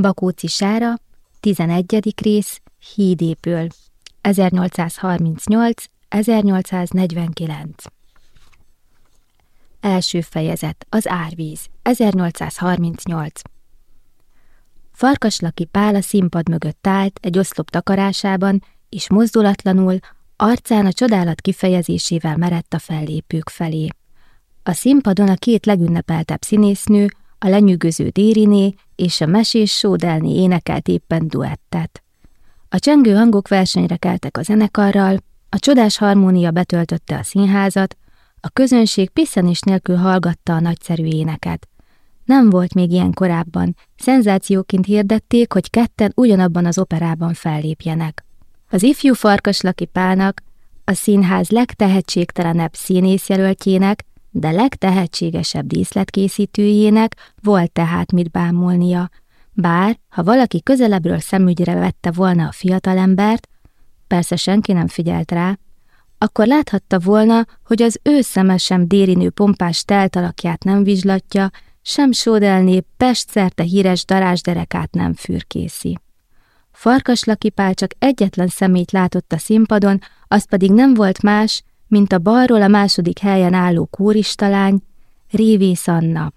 Bakóci Sára, 11. rész, Hídépül, 1838-1849. Első fejezet, az árvíz, 1838. Farkaslaki Pál a színpad mögött állt egy oszlop takarásában, és mozdulatlanul, arcán a csodálat kifejezésével merett a fellépők felé. A színpadon a két legünnepeltebb színésznő, a lenyűgöző Dériné és a mesés Sódelni énekelt éppen duettet. A csengő hangok versenyre keltek a zenekarral, a csodás harmónia betöltötte a színházat, a közönség piszenés nélkül hallgatta a nagyszerű éneket. Nem volt még ilyen korábban, szenzációként hirdették, hogy ketten ugyanabban az operában fellépjenek. Az ifjú Farkaslaki Pálnak, a színház legtehetségtelenebb színészjelöltjének, de legtehetségesebb díszletkészítőjének volt tehát mit bámulnia, bár, ha valaki közelebbről szemügyre vette volna a fiatalembert, persze senki nem figyelt rá, akkor láthatta volna, hogy az ő szeme sem dérinő pompás teltalakját nem vizslatja, sem sódelné Pest szerte híres darásderekát nem fürkészi. Farkaslaki Pál csak egyetlen szemét látott a színpadon, az pedig nem volt más, mint a balról a második helyen álló kóristalány, Révész Anna.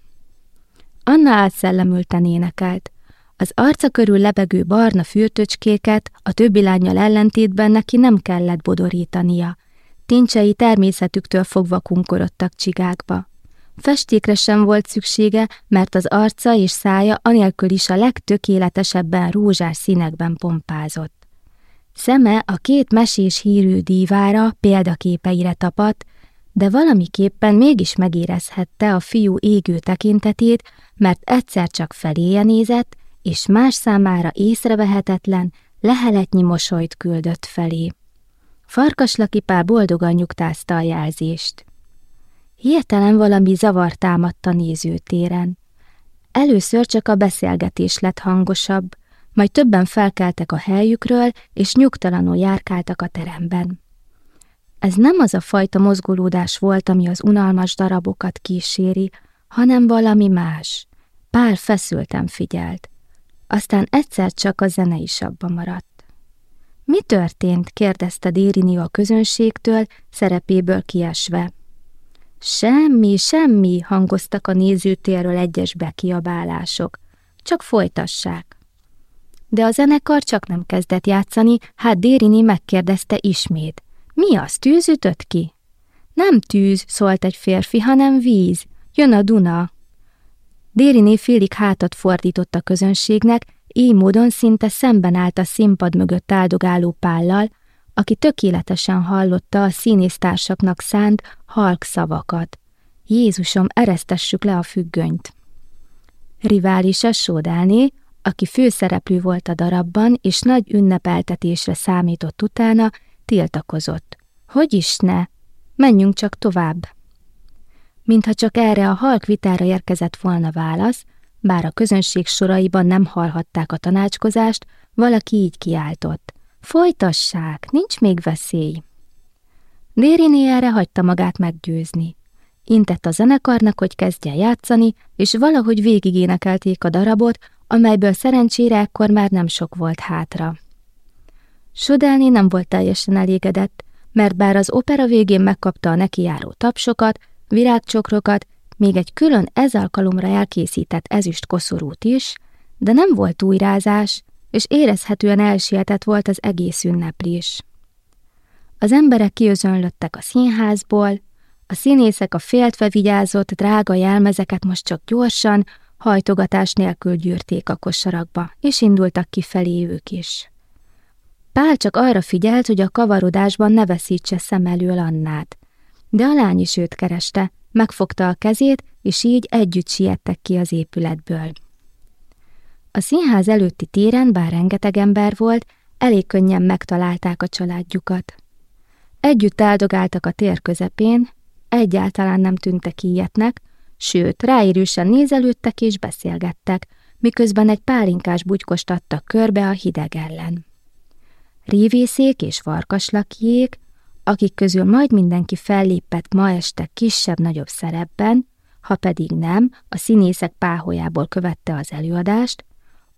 Anna átszellemülten énekelt. Az arca körül lebegő barna fürtöcskéket a többi lányjal ellentétben neki nem kellett bodorítania. Tincsei természetüktől fogva kunkorodtak csigákba. Festékre sem volt szüksége, mert az arca és szája anélkül is a legtökéletesebben rózsás színekben pompázott. Szeme a két mesés hírű dívára példaképeire tapadt, de valamiképpen mégis megérezhette a fiú égő tekintetét, mert egyszer csak feléje nézett, és más számára észrevehetetlen, leheletnyi mosolyt küldött felé. Farkaslakipál boldogan nyugtázta a jelzést. Hirtelen valami zavar támadt a nézőtéren. Először csak a beszélgetés lett hangosabb, majd többen felkeltek a helyükről, és nyugtalanul járkáltak a teremben. Ez nem az a fajta mozgolódás volt, ami az unalmas darabokat kíséri, hanem valami más. Pál feszülten figyelt. Aztán egyszer csak a zene is abba maradt. Mi történt? kérdezte Dérini a közönségtől, szerepéből kiesve. Semmi, semmi, hangoztak a nézőtérről egyes bekiabálások. Csak folytassák de a zenekar csak nem kezdett játszani, hát Dérini megkérdezte ismét. Mi az, tűz ütött ki? Nem tűz, szólt egy férfi, hanem víz. Jön a Duna. Dérini félig hátat fordított a közönségnek, így módon szinte szemben állt a színpad mögött áldogáló pállal, aki tökéletesen hallotta a színésztársaknak szánt halk szavakat. Jézusom, eresztessük le a függönyt. Riválisa Sódálné, aki főszereplő volt a darabban, és nagy ünnepeltetésre számított utána, tiltakozott. Hogy is ne? Menjünk csak tovább. Mintha csak erre a halk vitára érkezett volna válasz, bár a közönség soraiban nem hallhatták a tanácskozást, valaki így kiáltott. Folytassák, nincs még veszély. Dériné erre hagyta magát meggyőzni. Intett a zenekarnak, hogy kezdje játszani, és valahogy végigénekelték a darabot, amelyből szerencsére ekkor már nem sok volt hátra. Sodelni nem volt teljesen elégedett, mert bár az opera végén megkapta a neki járó tapsokat, virágcsokrokat, még egy külön ez alkalomra elkészített ezüst koszorút is, de nem volt újrázás, és érezhetően elsietett volt az egész ünneplés. Az emberek kiözönlöttek a színházból, a színészek a féltve vigyázott drága jelmezeket most csak gyorsan, hajtogatás nélkül gyűrték a kosarakba, és indultak kifelé ők is. Pál csak arra figyelt, hogy a kavarodásban ne veszítse szem elől Annát, de a lány is őt kereste, megfogta a kezét, és így együtt siettek ki az épületből. A színház előtti téren, bár rengeteg ember volt, elég könnyen megtalálták a családjukat. Együtt áldogáltak a tér közepén, egyáltalán nem tűntek ilyetnek, sőt, ráérősen nézelődtek és beszélgettek, miközben egy pálinkás bugykostattak körbe a hideg ellen. Révészék és farkaslakjék, akik közül majd mindenki fellépett ma este kisebb-nagyobb szerepben, ha pedig nem, a színészek páholyából követte az előadást,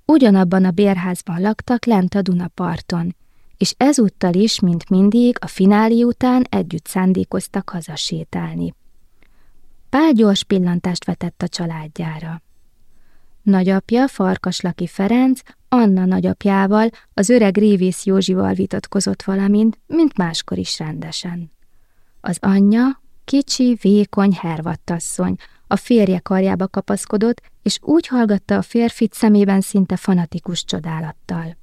ugyanabban a bérházban laktak lent a Dunaparton, és ezúttal is, mint mindig, a finálé után együtt szándékoztak hazasétálni. Pál gyors pillantást vetett a családjára. Nagyapja, Farkaslaki Ferenc, Anna nagyapjával, az öreg Révész Józsival vitatkozott valamint, mint máskor is rendesen. Az anyja, kicsi, vékony hervattasszony, a férje karjába kapaszkodott, és úgy hallgatta a férfit szemében szinte fanatikus csodálattal.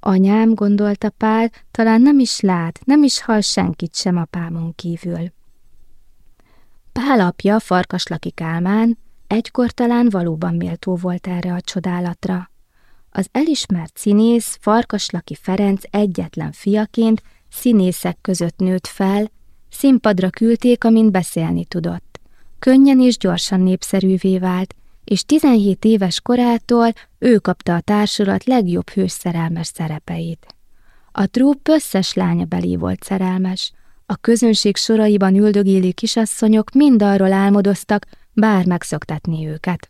Anyám, gondolta Pál, talán nem is lát, nem is hall senkit sem apámon kívül. Pál apja, Farkaslaki egykor talán valóban méltó volt erre a csodálatra. Az elismert színész Farkaslaki Ferenc egyetlen fiaként színészek között nőtt fel, színpadra küldték, amint beszélni tudott. Könnyen és gyorsan népszerűvé vált, és 17 éves korától ő kapta a társulat legjobb hős szerelmes szerepeit. A trúpp összes lánya belé volt szerelmes, a közönség soraiban üldögélő kisasszonyok mind arról álmodoztak, bár megszoktatni őket.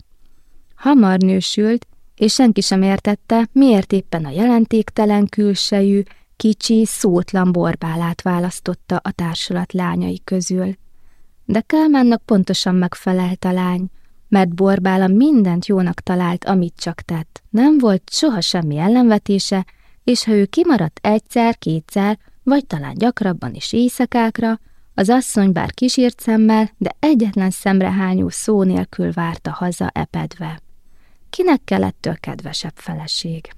Hamar nősült, és senki sem értette, miért éppen a jelentéktelen külsejű, kicsi, szótlan borbálát választotta a társulat lányai közül. De Kálmánnak pontosan megfelelt a lány, mert Borbála mindent jónak talált, amit csak tett. Nem volt soha semmi ellenvetése, és ha ő kimaradt egyszer, kétszer, vagy talán gyakrabban is éjszakákra, az asszony bár kísírt szemmel, de egyetlen szemrehányó szó nélkül várta haza epedve. Kinek kellettől kedvesebb feleség?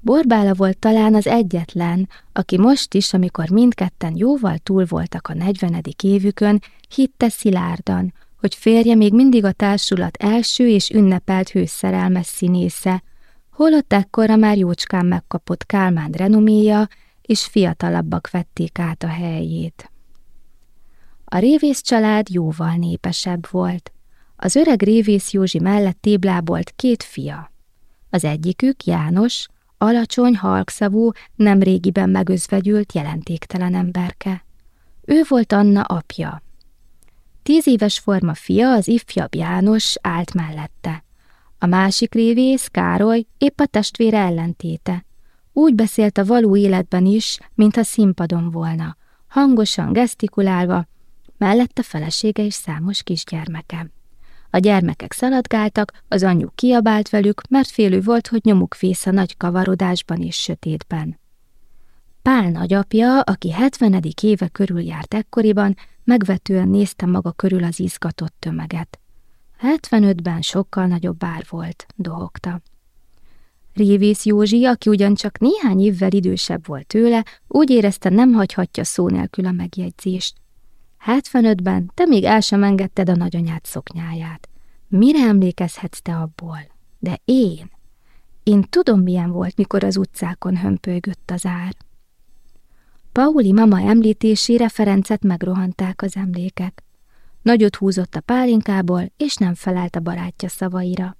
Borbála volt talán az egyetlen, aki most is, amikor mindketten jóval túl voltak a negyvenedik évükön, hitte szilárdan, hogy férje még mindig a társulat első és ünnepelt hőszerelmes színésze, holott ekkora már jócskán megkapott Kálmán renoméja, és fiatalabbak vették át a helyét. A révész család jóval népesebb volt. Az öreg révész Józsi mellett téblábolt két fia. Az egyikük, János, alacsony, halkszavú, nem régiben megözvegyült, jelentéktelen emberke. Ő volt Anna apja. Tíz éves forma fia, az ifjabb János állt mellette. A másik révész, Károly, épp a testvére ellentéte. Úgy beszélt a való életben is, mintha színpadon volna, hangosan gesztikulálva, mellette felesége és számos kisgyermeke. A gyermekek szaladgáltak, az anyjuk kiabált velük, mert félő volt, hogy nyomuk vész a nagy kavarodásban és sötétben. Pál nagyapja, aki 70. éve körül járt ekkoriban, megvetően nézte maga körül az izgatott tömeget. 75-ben sokkal nagyobb bár volt, dohogta. Révész Józsi, aki ugyancsak néhány évvel idősebb volt tőle, úgy érezte nem hagyhatja szó nélkül a megjegyzést. 75-ben te még el sem engedted a nagyanyád szoknyáját. Mire emlékezhetsz te abból? De én? Én tudom, milyen volt, mikor az utcákon hömpölygött az ár. Pauli mama említésére Ferencet megrohanták az emlékek. Nagyot húzott a pálinkából, és nem felelt a barátja szavaira.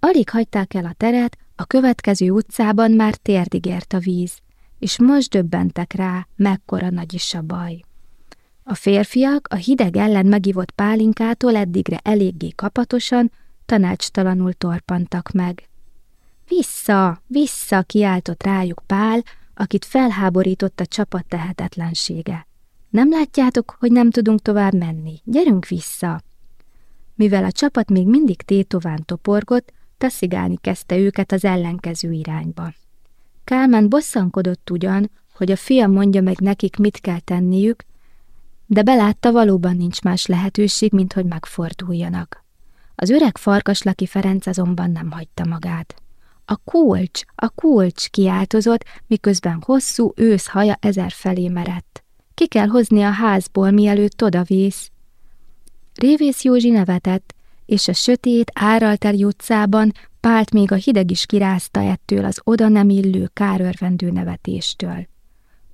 Alig hagyták el a teret, a következő utcában már térdig ért a víz, és most döbbentek rá, mekkora nagy is a baj. A férfiak a hideg ellen megivott pálinkától eddigre eléggé kapatosan, tanácstalanul torpantak meg. Vissza, vissza, kiáltott rájuk Pál, akit felháborított a csapat tehetetlensége. Nem látjátok, hogy nem tudunk tovább menni? Gyerünk vissza! Mivel a csapat még mindig tétován toporgott, taszigálni kezdte őket az ellenkező irányba. Kálmán bosszankodott ugyan, hogy a fia mondja meg nekik, mit kell tenniük, de belátta valóban nincs más lehetőség, mint hogy megforduljanak. Az öreg farkaslaki Ferenc azonban nem hagyta magát. A kulcs, a kulcs kiáltozott, miközben hosszú ősz haja ezer felé merett. Ki kell hozni a házból, mielőtt odavész. Révész Józsi nevetett, és a sötét, áralteli utcában Pált még a hideg is kirázta ettől az oda nem illő, kárörvendő nevetéstől.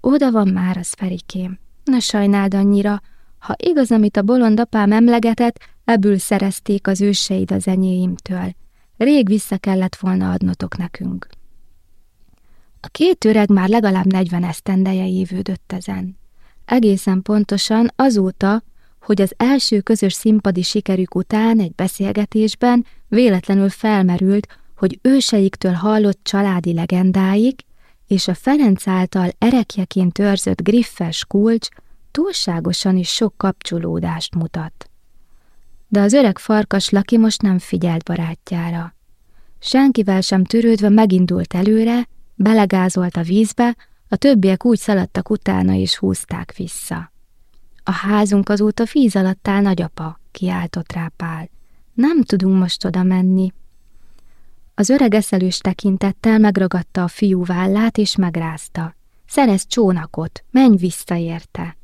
Oda van már az Ferikém. Ne sajnáld annyira, ha igaz, amit a bolond apám emlegetett, ebből szerezték az őseid az enyéimtől. Rég vissza kellett volna adnotok nekünk. A két öreg már legalább negyven esztendeje évődött ezen. Egészen pontosan azóta, hogy az első közös színpadi sikerük után egy beszélgetésben véletlenül felmerült, hogy őseiktől hallott családi legendáik és a Ferenc által erekjeként őrzött griffes kulcs túlságosan is sok kapcsolódást mutat. De az öreg farkas Laki most nem figyelt barátjára. Senkivel sem törődve megindult előre, belegázolt a vízbe, a többiek úgy szaladtak utána és húzták vissza. A házunk azóta víz alatt áll nagyapa, kiáltott rá Pál. Nem tudunk most oda menni. Az öreg eszelős tekintettel megragadta a fiú vállát és megrázta. Szerez csónakot, menj vissza érte.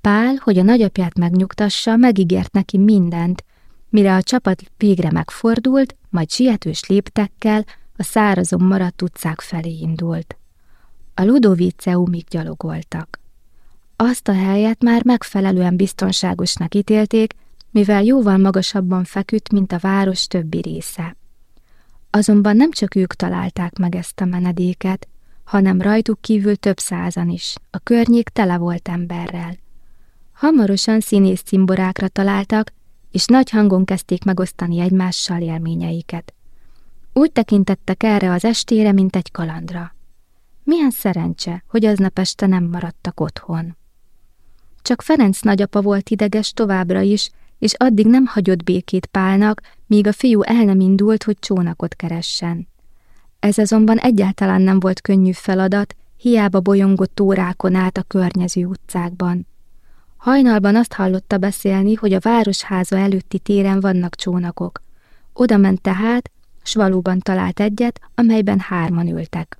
Pál, hogy a nagyapját megnyugtassa, megígért neki mindent, mire a csapat végre megfordult, majd sietős léptekkel a szárazon maradt utcák felé indult. A Ludoviceumig gyalogoltak. Azt a helyet már megfelelően biztonságosnak ítélték, mivel jóval magasabban feküdt, mint a város többi része. Azonban nem csak ők találták meg ezt a menedéket, hanem rajtuk kívül több százan is, a környék tele volt emberrel. Hamarosan színész cimborákra találtak, és nagy hangon kezdték megosztani egymással élményeiket. Úgy tekintettek erre az estére, mint egy kalandra. Milyen szerencse, hogy aznap este nem maradtak otthon. Csak Ferenc nagyapa volt ideges továbbra is, és addig nem hagyott békét Pálnak, míg a fiú el nem indult, hogy csónakot keressen. Ez azonban egyáltalán nem volt könnyű feladat, hiába bolyongott órákon át a környező utcákban. Hajnalban azt hallotta beszélni, hogy a városháza előtti téren vannak csónakok. Oda ment tehát, s valóban talált egyet, amelyben hárman ültek.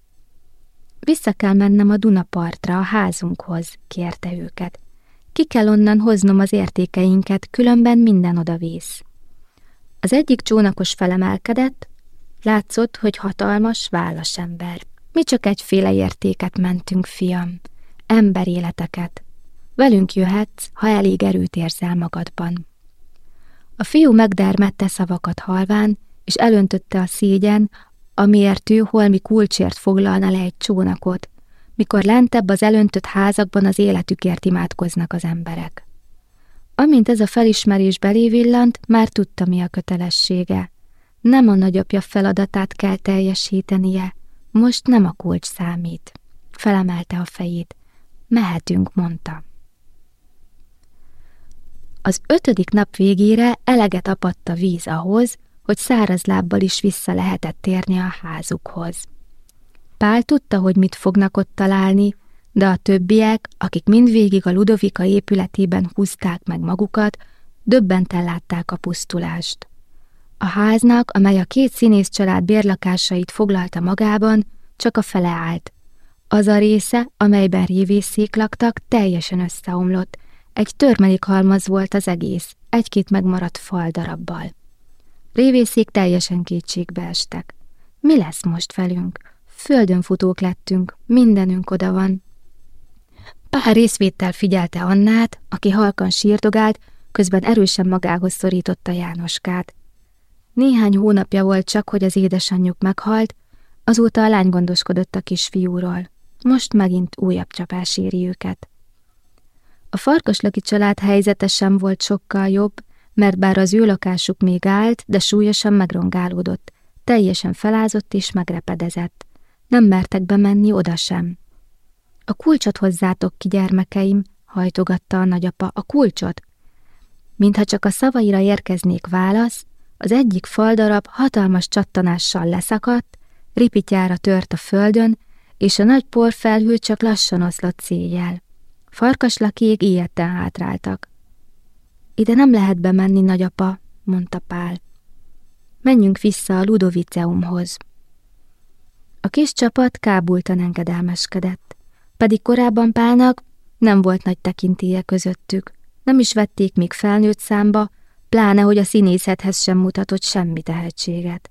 Vissza kell mennem a Dunapartra, a házunkhoz, kérte őket. Ki kell onnan hoznom az értékeinket, különben minden odavész. Az egyik csónakos felemelkedett, látszott, hogy hatalmas, válas ember. Mi csak egyféle értéket mentünk, fiam, emberéleteket. Velünk jöhetsz, ha elég erőt érzel magadban. A fiú megdermette szavakat halván, és elöntötte a szégyen, amiért ő holmi kulcsért foglalna le egy csónakot, mikor lentebb az elöntött házakban az életükért imádkoznak az emberek. Amint ez a felismerés belévillant, már tudta, mi a kötelessége. Nem a nagyapja feladatát kell teljesítenie, most nem a kulcs számít. Felemelte a fejét. Mehetünk, mondta. Az ötödik nap végére eleget apadt a víz ahhoz, hogy száraz lábbal is vissza lehetett térni a házukhoz. Pál tudta, hogy mit fognak ott találni, de a többiek, akik mindvégig a Ludovika épületében húzták meg magukat, döbbenten látták a pusztulást. A háznak, amely a két színész család bérlakásait foglalta magában, csak a fele állt. Az a része, amelyben révészék laktak, teljesen összeomlott. Egy törmelik halmaz volt az egész, egy-két megmaradt fal darabbal. Révészék teljesen kétségbe estek. Mi lesz most velünk? Földön futók lettünk, mindenünk oda van. Pár részvéttel figyelte Annát, aki halkan sírdogált, közben erősen magához szorította Jánoskát. Néhány hónapja volt csak, hogy az édesanyjuk meghalt, azóta a lány gondoskodott a kisfiúról. Most megint újabb csapás éri őket. A farkaslaki család helyzete sem volt sokkal jobb, mert bár az ő lakásuk még állt, de súlyosan megrongálódott, teljesen felázott és megrepedezett. Nem mertek bemenni oda sem. A kulcsot hozzátok ki, gyermekeim, hajtogatta a nagyapa, a kulcsot. Mintha csak a szavaira érkeznék válasz, az egyik faldarab hatalmas csattanással leszakadt, ripityára tört a földön, és a nagy porfelhő csak lassan oszlott széjjel. Farkaslakék ilyetten hátráltak. Ide nem lehet bemenni, nagyapa, mondta Pál. Menjünk vissza a Ludoviceumhoz. A kis csapat kábultan engedelmeskedett, pedig korábban Pálnak nem volt nagy tekintélye közöttük, nem is vették még felnőtt számba, pláne, hogy a színészethez sem mutatott semmi tehetséget.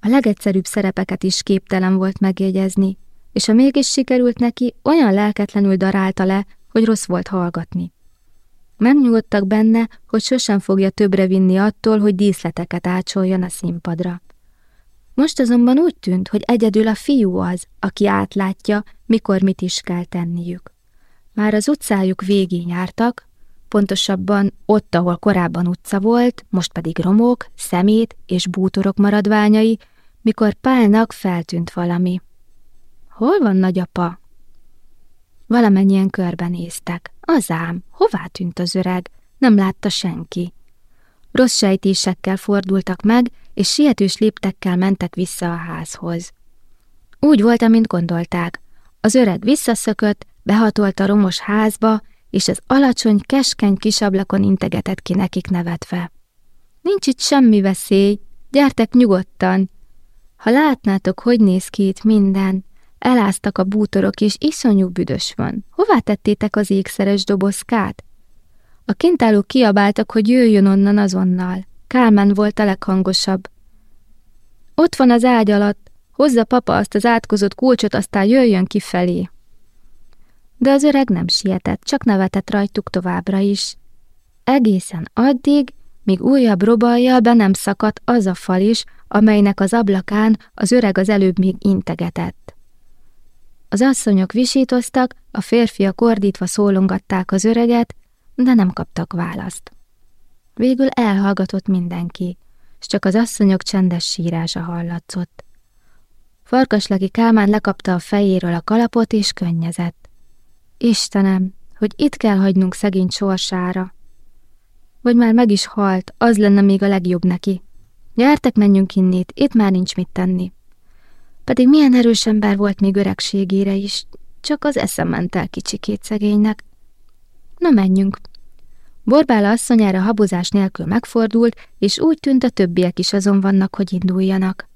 A legegyszerűbb szerepeket is képtelen volt megjegyezni, és ha mégis sikerült neki, olyan lelketlenül darálta le, hogy rossz volt hallgatni. Megnyugodtak benne, hogy sosem fogja többre vinni attól, hogy díszleteket ácsoljon a színpadra. Most azonban úgy tűnt, hogy egyedül a fiú az, aki átlátja, mikor mit is kell tenniük. Már az utcájuk végén jártak, pontosabban ott, ahol korábban utca volt, most pedig romok, szemét és bútorok maradványai, mikor Pálnak feltűnt valami. Hol van nagyapa? Valamennyien körbenéztek. Az ám, hová tűnt az öreg? Nem látta senki. Rossz sejtésekkel fordultak meg, és sietős léptekkel mentek vissza a házhoz. Úgy volt, amint gondolták. Az öreg visszaszökött, behatolt a romos házba, és az alacsony, keskeny kisablakon integetett ki nekik nevetve. Nincs itt semmi veszély, gyertek nyugodtan. Ha látnátok, hogy néz ki itt minden, eláztak a bútorok, és iszonyú büdös van. Hová tettétek az ékszeres dobozkát? A kintálók kiabáltak, hogy jöjjön onnan azonnal. Kálmán volt a leghangosabb. Ott van az ágy alatt, hozza papa azt az átkozott kulcsot, aztán jöjjön kifelé. De az öreg nem sietett, csak nevetett rajtuk továbbra is. Egészen addig, míg újabb robaljal be nem szakadt az a fal is, amelynek az ablakán az öreg az előbb még integetett. Az asszonyok visítoztak, a férfiak ordítva szólongatták az öreget, de nem kaptak választ. Végül elhallgatott mindenki, s csak az asszonyok csendes sírása hallatszott. Farkaslaki Kálmán lekapta a fejéről a kalapot és könnyezett. Istenem, hogy itt kell hagynunk szegény sorsára. Vagy már meg is halt, az lenne még a legjobb neki. Gyertek, menjünk innét, itt már nincs mit tenni. Pedig milyen erős ember volt még öregségére is, csak az eszem ment el kicsikét szegénynek. Na menjünk. Borbála asszonyára habozás nélkül megfordult, és úgy tűnt a többiek is azon vannak, hogy induljanak.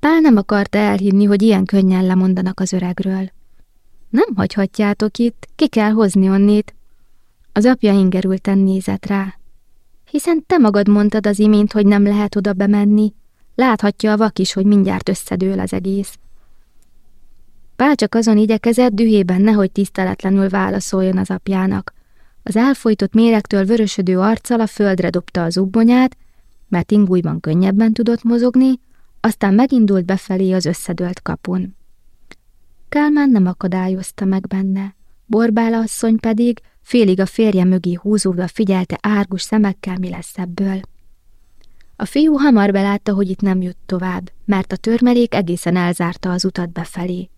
Pál nem akarta elhinni, hogy ilyen könnyen lemondanak az öregről. Nem hagyhatjátok itt, ki kell hozni onnét. Az apja ingerülten nézett rá. Hiszen te magad mondtad az imént, hogy nem lehet oda bemenni. Láthatja a vak is, hogy mindjárt összedől az egész. Pál csak azon igyekezett, dühében nehogy tiszteletlenül válaszoljon az apjának. Az elfolytott méregtől vörösödő arccal a földre dobta az ubbonyát, mert ingújban könnyebben tudott mozogni, aztán megindult befelé az összedőlt kapun. Kálmán nem akadályozta meg benne, Borbála asszony pedig félig a férje mögé húzódva figyelte árgus szemekkel, mi lesz ebből. A fiú hamar belátta, hogy itt nem jut tovább, mert a törmelék egészen elzárta az utat befelé.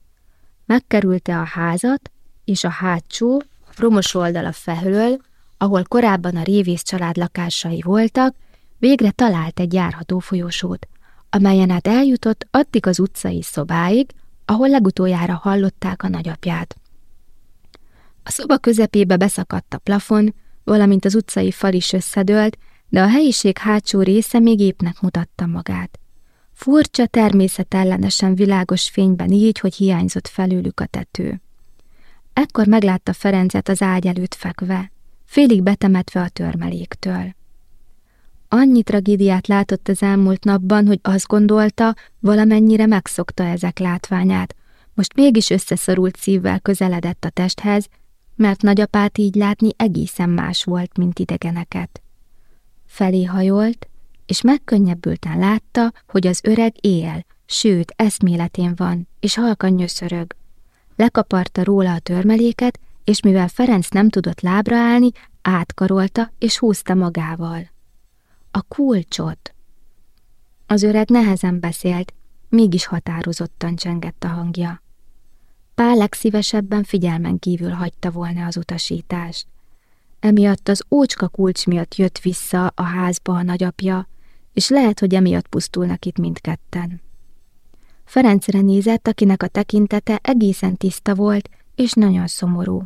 Megkerülte a házat, és a hátsó, romos oldala felől, ahol korábban a révész család lakásai voltak, végre talált egy járható folyosót, amelyen át eljutott addig az utcai szobáig, ahol legutoljára hallották a nagyapját. A szoba közepébe beszakadt a plafon, valamint az utcai fal is összedőlt, de a helyiség hátsó része még épnek mutatta magát. Furcsa, természetellenesen világos fényben így, hogy hiányzott felőlük a tető. Ekkor meglátta Ferencet az ágy előtt fekve, félig betemetve a törmeléktől. Annyi tragédiát látott az elmúlt napban, hogy azt gondolta, valamennyire megszokta ezek látványát. Most mégis összeszorult szívvel közeledett a testhez, mert nagyapát így látni egészen más volt, mint idegeneket. Felé hajolt, és megkönnyebbülten látta, hogy az öreg él, sőt, eszméletén van, és halkan nyöszörög. Lekaparta róla a törmeléket, és mivel Ferenc nem tudott lábra állni, átkarolta és húzta magával. A kulcsot! Az öreg nehezen beszélt, mégis határozottan csengett a hangja. Pál legszívesebben figyelmen kívül hagyta volna az utasítást. Emiatt az ócska kulcs miatt jött vissza a házba a nagyapja, és lehet, hogy emiatt pusztulnak itt mindketten. Ferencre nézett, akinek a tekintete egészen tiszta volt, és nagyon szomorú.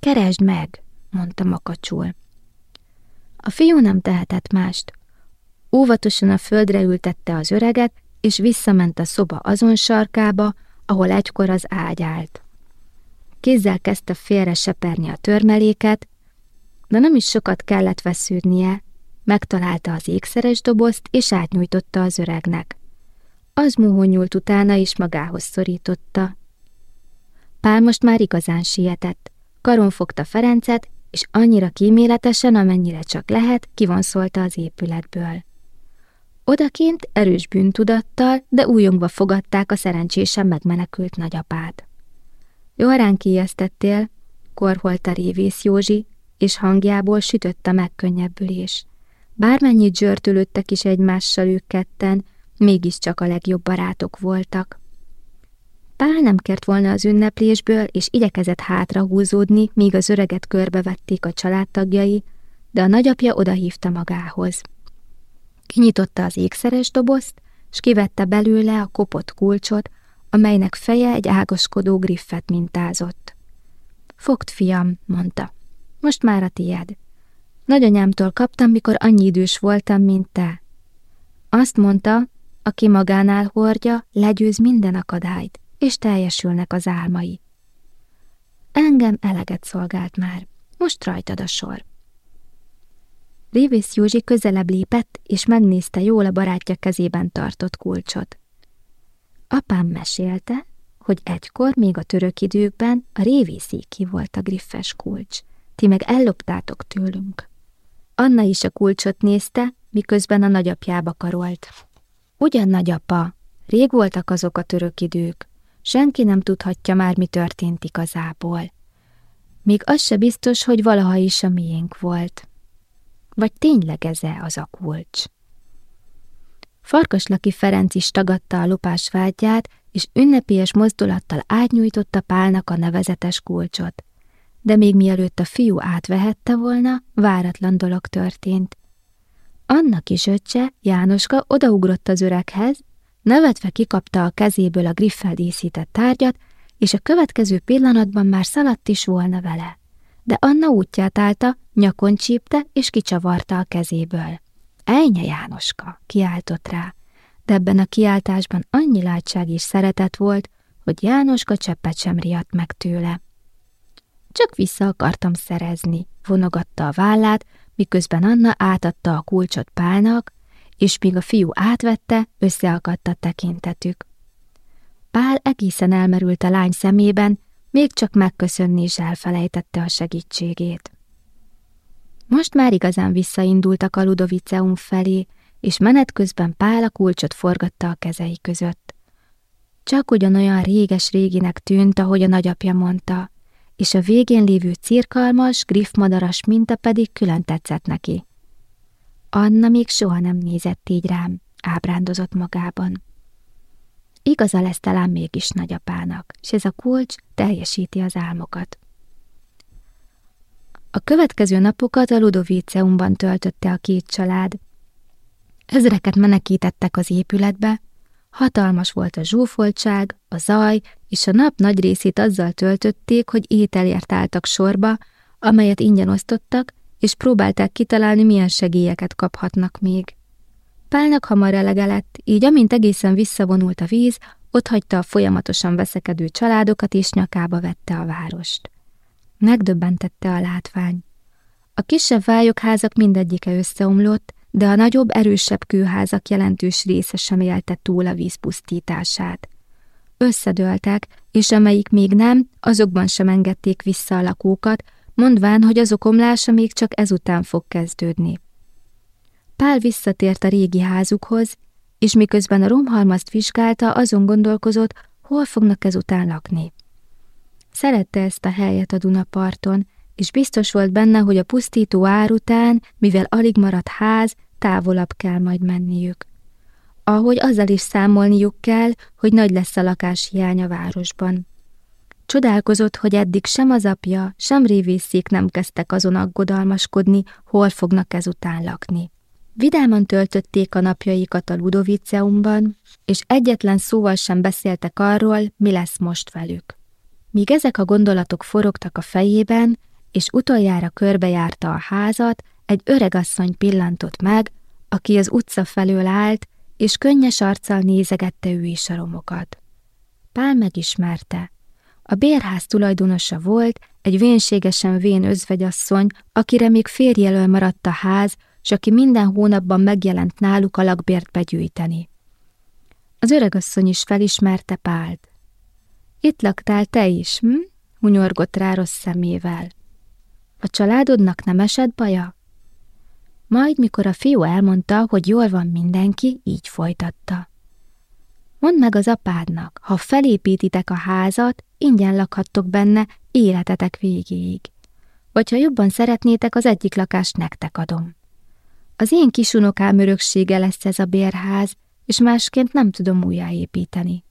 Keresd meg, mondta makacsul. A fiú nem tehetett mást. Óvatosan a földre ültette az öreget, és visszament a szoba azon sarkába, ahol egykor az ágy állt. Kézzel kezdte félre seperni a törmeléket, de nem is sokat kellett vesződnie, megtalálta az ékszeres dobozt, és átnyújtotta az öregnek. Az muhonyult utána, és magához szorította. Pál most már igazán sietett. Karon fogta Ferencet, és annyira kíméletesen, amennyire csak lehet, kivonszolta az épületből. Odakint erős bűntudattal, de újongva fogadták a szerencsésen megmenekült nagyapát. Jól ránk ijesztettél, korholta révész Józsi, és hangjából sütött a megkönnyebbülés. Bármennyi zsörtölődtek is egymással ők ketten, mégiscsak a legjobb barátok voltak. Pál nem kért volna az ünneplésből, és igyekezett hátra húzódni, míg az öreget körbevették a családtagjai, de a nagyapja odahívta magához. Kinyitotta az ékszeres dobozt, s kivette belőle a kopott kulcsot, amelynek feje egy ágaskodó griffet mintázott. Fogd, fiam, mondta. Most már a tied. Nagyanyámtól kaptam, mikor annyi idős voltam, mint te. Azt mondta, aki magánál hordja, legyőz minden akadályt, és teljesülnek az álmai. Engem eleget szolgált már, most rajtad a sor. Révész Józsi közelebb lépett, és megnézte jól a barátja kezében tartott kulcsot. Apám mesélte, hogy egykor, még a török időkben a révészéki volt a griffes kulcs. Ti meg elloptátok tőlünk. Anna is a kulcsot nézte, miközben a nagyapjába karolt. Ugyan nagyapa, rég voltak azok a török idők. Senki nem tudhatja már, mi történt igazából. Még az se biztos, hogy valaha is a miénk volt. Vagy tényleg ez-e az a kulcs? Farkaslaki Ferenc is tagadta a lopás vágyát, és ünnepélyes mozdulattal átnyújtotta Pálnak a nevezetes kulcsot. De még mielőtt a fiú átvehette volna, váratlan dolog történt. Anna kis öccse, Jánoska odaugrott az öreghez, nevetve kikapta a kezéből a griffel díszített tárgyat, és a következő pillanatban már szaladt is volna vele. De Anna útját állta, nyakon csípte és kicsavarta a kezéből. Ejnye Jánoska, kiáltott rá, de ebben a kiáltásban annyi látság és szeretet volt, hogy Jánoska cseppet sem riadt meg tőle. Csak vissza akartam szerezni, vonogatta a vállát, miközben Anna átadta a kulcsot Pálnak, és míg a fiú átvette, összeakadt a tekintetük. Pál egészen elmerült a lány szemében, még csak megköszönni is elfelejtette a segítségét. Most már igazán visszaindultak a Ludoviceum felé, és menet közben Pál a kulcsot forgatta a kezei között. Csak ugyanolyan réges-réginek tűnt, ahogy a nagyapja mondta, és a végén lévő cirkalmas, griffmadaras minta pedig külön tetszett neki. Anna még soha nem nézett így rám, ábrándozott magában. Igaza lesz talán mégis nagyapának, és ez a kulcs teljesíti az álmokat. A következő napokat a Ludovíceumban töltötte a két család. Ezreket menekítettek az épületbe, hatalmas volt a zsúfoltság, a zaj, és a nap nagy részét azzal töltötték, hogy ételért álltak sorba, amelyet ingyen osztottak, és próbálták kitalálni, milyen segélyeket kaphatnak még. Pálnak hamar elege lett, így amint egészen visszavonult a víz, ott hagyta a folyamatosan veszekedő családokat, és nyakába vette a várost. Megdöbbentette a látvány. A kisebb vályokházak mindegyike összeomlott, de a nagyobb, erősebb kőházak jelentős része sem élte túl a víz pusztítását. Összedőltek, és amelyik még nem, azokban sem engedték vissza a lakókat, mondván, hogy azok omlása még csak ezután fog kezdődni. Pál visszatért a régi házukhoz, és miközben a romhalmazt vizsgálta, azon gondolkozott, hol fognak ezután lakni. Szerette ezt a helyet a Dunaparton, és biztos volt benne, hogy a pusztító ár után, mivel alig maradt ház, távolabb kell majd menniük. Ahogy azzal is számolniuk kell, hogy nagy lesz a lakás hiány a városban. Csodálkozott, hogy eddig sem az apja, sem révészék nem kezdtek azon aggodalmaskodni, hol fognak ezután lakni. Vidáman töltötték a napjaikat a Ludoviceumban, és egyetlen szóval sem beszéltek arról, mi lesz most velük. Míg ezek a gondolatok forogtak a fejében, és utoljára körbejárta a házat, egy öregasszony pillantott meg, aki az utca felől állt, és könnyes arccal nézegette ő is a romokat. Pál megismerte. A bérház tulajdonosa volt, egy vénségesen vén özvegyasszony, akire még férjelől maradt a ház, s aki minden hónapban megjelent náluk a lakbért begyűjteni. Az öregasszony is felismerte Pált. Itt laktál te is, hm? hunyorgott rá rossz szemével. A családodnak nem esett baja? Majd, mikor a fiú elmondta, hogy jól van mindenki, így folytatta. Mondd meg az apádnak, ha felépítitek a házat, ingyen lakhattok benne életetek végéig. Vagy ha jobban szeretnétek, az egyik lakást nektek adom. Az én kisunokám öröksége lesz ez a bérház, és másként nem tudom újjáépíteni.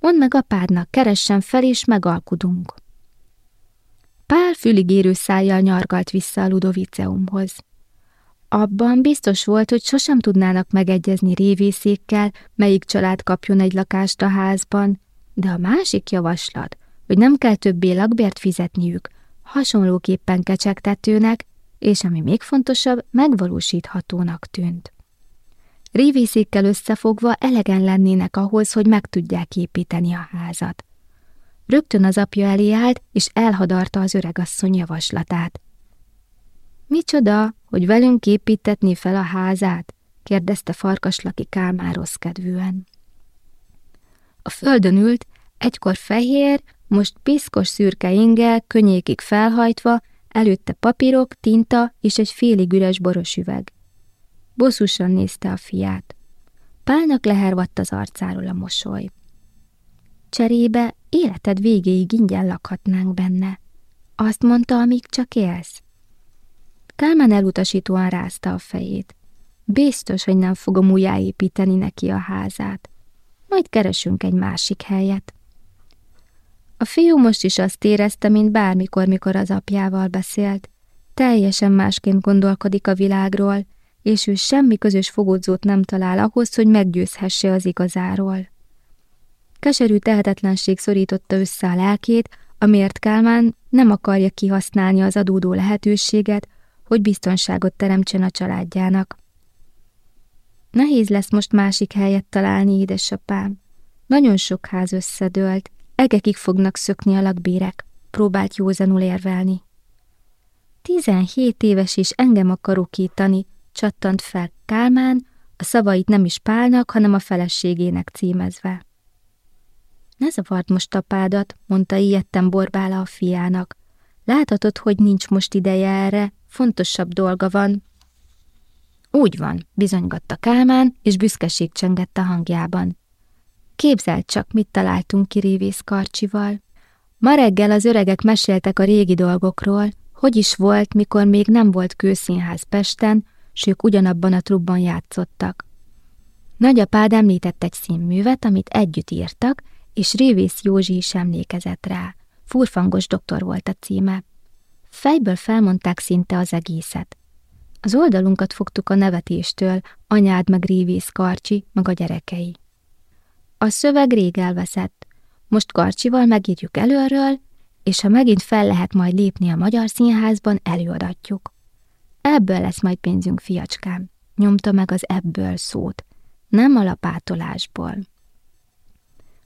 Mondd meg apádnak, keressen fel, és megalkudunk. Pál füligérő szájjal nyargalt vissza a Ludoviceumhoz. Abban biztos volt, hogy sosem tudnának megegyezni révészékkel, melyik család kapjon egy lakást a házban, de a másik javaslat, hogy nem kell többé lakbért fizetniük, hasonlóképpen kecsegtetőnek, és ami még fontosabb, megvalósíthatónak tűnt. Révészékkel összefogva elegen lennének ahhoz, hogy meg tudják építeni a házat. Rögtön az apja elé állt, és elhadarta az öregasszony javaslatát. Micsoda, hogy velünk építetni fel a házát? kérdezte farkaslaki Kálmán kedvűen. A földön ült, egykor fehér, most piszkos szürke inge, könnyékig felhajtva, előtte papírok, tinta és egy félig üres boros üveg. Bosszusan nézte a fiát. Pálnak lehervadt az arcáról a mosoly. Cserébe életed végéig ingyen lakhatnánk benne. Azt mondta, amíg csak élsz. Kálmán elutasítóan rázta a fejét. Biztos, hogy nem fogom újjáépíteni neki a házát. Majd keresünk egy másik helyet. A fiú most is azt érezte, mint bármikor, mikor az apjával beszélt. Teljesen másként gondolkodik a világról, és ő semmi közös fogódzót nem talál ahhoz, hogy meggyőzhesse az igazáról. Keserű tehetetlenség szorította össze a lelkét, amiért Kálmán nem akarja kihasználni az adódó lehetőséget, hogy biztonságot teremtsen a családjának. Nehéz lesz most másik helyet találni, édesapám. Nagyon sok ház összedőlt, egekig fognak szökni a lakbérek, próbált józanul érvelni. Tizenhét éves és engem akar okítani, csattant fel Kálmán, a szavait nem is Pálnak, hanem a feleségének címezve. Ne zavard most apádat, mondta ilyetten Borbála a fiának. Láthatod, hogy nincs most ideje erre, fontosabb dolga van. Úgy van, bizonygatta Kálmán, és büszkeség csengett a hangjában. Képzeld csak, mit találtunk ki Révész Karcsival. Ma reggel az öregek meséltek a régi dolgokról, hogy is volt, mikor még nem volt kőszínház Pesten, s ők ugyanabban a trubban játszottak. Nagyapád említett egy színművet, amit együtt írtak, és Révész Józsi is emlékezett rá. Furfangos doktor volt a címe. Fejből felmondták szinte az egészet. Az oldalunkat fogtuk a nevetéstől, anyád meg Révész Karcsi, meg a gyerekei. A szöveg rég elveszett. Most Karcsival megírjuk előről, és ha megint fel lehet majd lépni a Magyar Színházban, előadatjuk. Ebből lesz majd pénzünk, fiacskám, nyomta meg az ebből szót, nem a lapátolásból.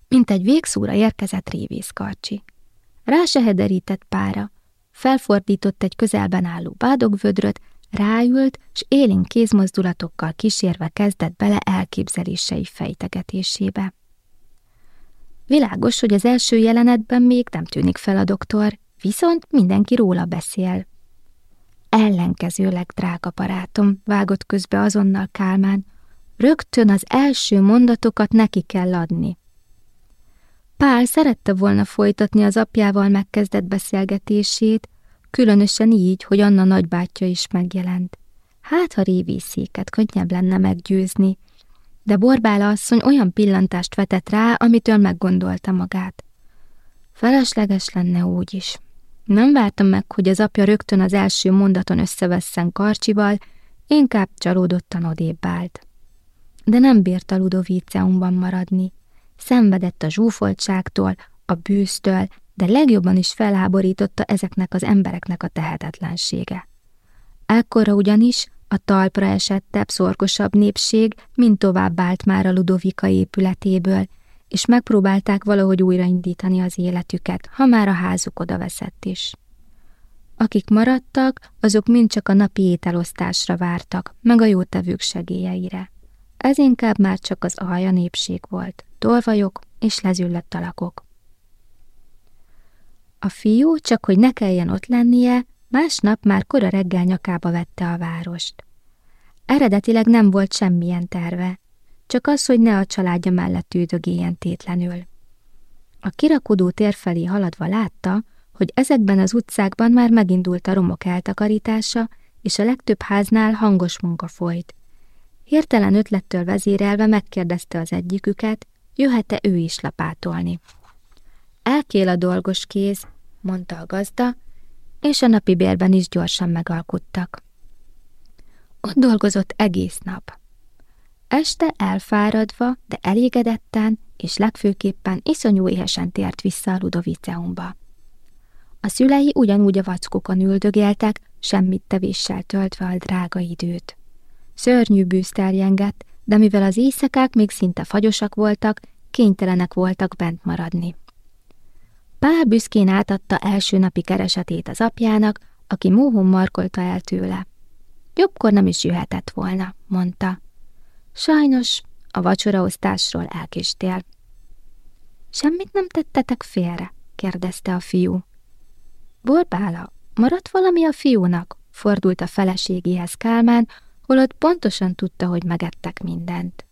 Mint egy végszóra érkezett Révész Karcsi. Rá se hederített pára, felfordított egy közelben álló bádogvödröt, ráült, s élénk kézmozdulatokkal kísérve kezdett bele elképzelései fejtegetésébe. Világos, hogy az első jelenetben még nem tűnik fel a doktor, viszont mindenki róla beszél. Ellenkezőleg, drága barátom, vágott közbe azonnal Kálmán, rögtön az első mondatokat neki kell adni. Pál szerette volna folytatni az apjával megkezdett beszélgetését, különösen így, hogy Anna nagybátyja is megjelent. Hát, ha révészéket könnyebb lenne meggyőzni, de Borbála asszony olyan pillantást vetett rá, amitől meggondolta magát. Felesleges lenne úgy is. Nem vártam meg, hogy az apja rögtön az első mondaton összevesszen Karcsival, inkább csalódottan odébb állt. De nem bírt a Ludovíceumban maradni. Szenvedett a zsúfoltságtól, a bűztől, de legjobban is felháborította ezeknek az embereknek a tehetetlensége. Ekkora ugyanis a talpra esettebb, szorgosabb népség mind tovább állt már a Ludovika épületéből, és megpróbálták valahogy újraindítani az életüket, ha már a házuk oda veszett is. Akik maradtak, azok mind csak a napi ételosztásra vártak, meg a jótevők segélyeire. Ez inkább már csak az alja népség volt, tolvajok és lezüllött alakok. A fiú, csak hogy ne kelljen ott lennie, Másnap már kora reggel nyakába vette a várost. Eredetileg nem volt semmilyen terve, csak az, hogy ne a családja mellett üldögéljen tétlenül. A kirakodó tér felé haladva látta, hogy ezekben az utcákban már megindult a romok eltakarítása, és a legtöbb háznál hangos munka folyt. Hirtelen ötlettől vezérelve megkérdezte az egyiküket, jöhet-e ő is lapátolni. Elkél a dolgos kéz, mondta a gazda, és a napi bérben is gyorsan megalkuttak. Ott dolgozott egész nap. Este elfáradva, de elégedetten, és legfőképpen iszonyú éhesen tért vissza a Ludoviceumba. A szülei ugyanúgy a vackokon üldögéltek, semmit tevéssel töltve a drága időt. Szörnyű bűz de mivel az éjszakák még szinte fagyosak voltak, kénytelenek voltak bent maradni. Pál büszkén átadta első napi keresetét az apjának, aki móhon markolta el tőle. Jobbkor nem is jöhetett volna, mondta. Sajnos a vacsoraosztásról elkéstél. Semmit nem tettetek félre? kérdezte a fiú. Borbála, maradt valami a fiúnak? Fordult a feleségéhez Kálmán, holott pontosan tudta, hogy megettek mindent.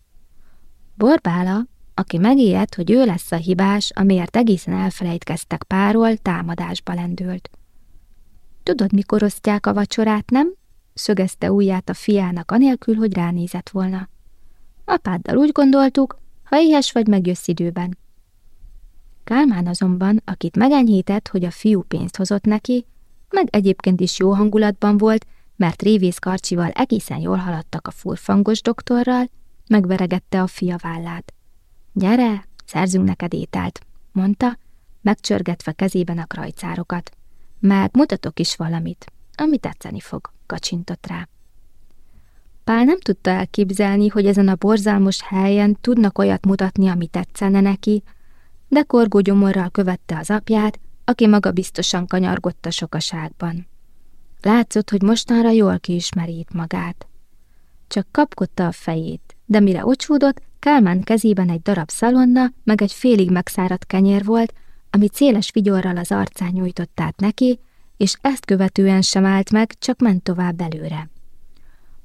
Borbála, aki megijedt, hogy ő lesz a hibás, amiért egészen elfelejtkeztek páról, támadásba lendült. Tudod, mikor osztják a vacsorát, nem? Szögezte ujját a fiának, anélkül, hogy ránézett volna. Apáddal úgy gondoltuk, ha éhes vagy, megjössz időben. Kálmán azonban, akit megenyhített, hogy a fiú pénzt hozott neki, meg egyébként is jó hangulatban volt, mert Révész Karcsival egészen jól haladtak a furfangos doktorral, megveregette a fia vállát. Gyere, szerzünk neked ételt, mondta, megcsörgetve kezében a krajcárokat. Meg mutatok is valamit, ami tetszeni fog, kacsintott rá. Pál nem tudta elképzelni, hogy ezen a borzalmos helyen tudnak olyat mutatni, ami tetszene neki, de korgó gyomorral követte az apját, aki maga biztosan kanyargott a sokaságban. Látszott, hogy mostanra jól kiismeri itt magát. Csak kapkodta a fejét, de mire ocsúdott, Kálmán kezében egy darab szalonna, meg egy félig megszáradt kenyér volt, ami széles vigyorral az arcán nyújtott át neki, és ezt követően sem állt meg, csak ment tovább előre.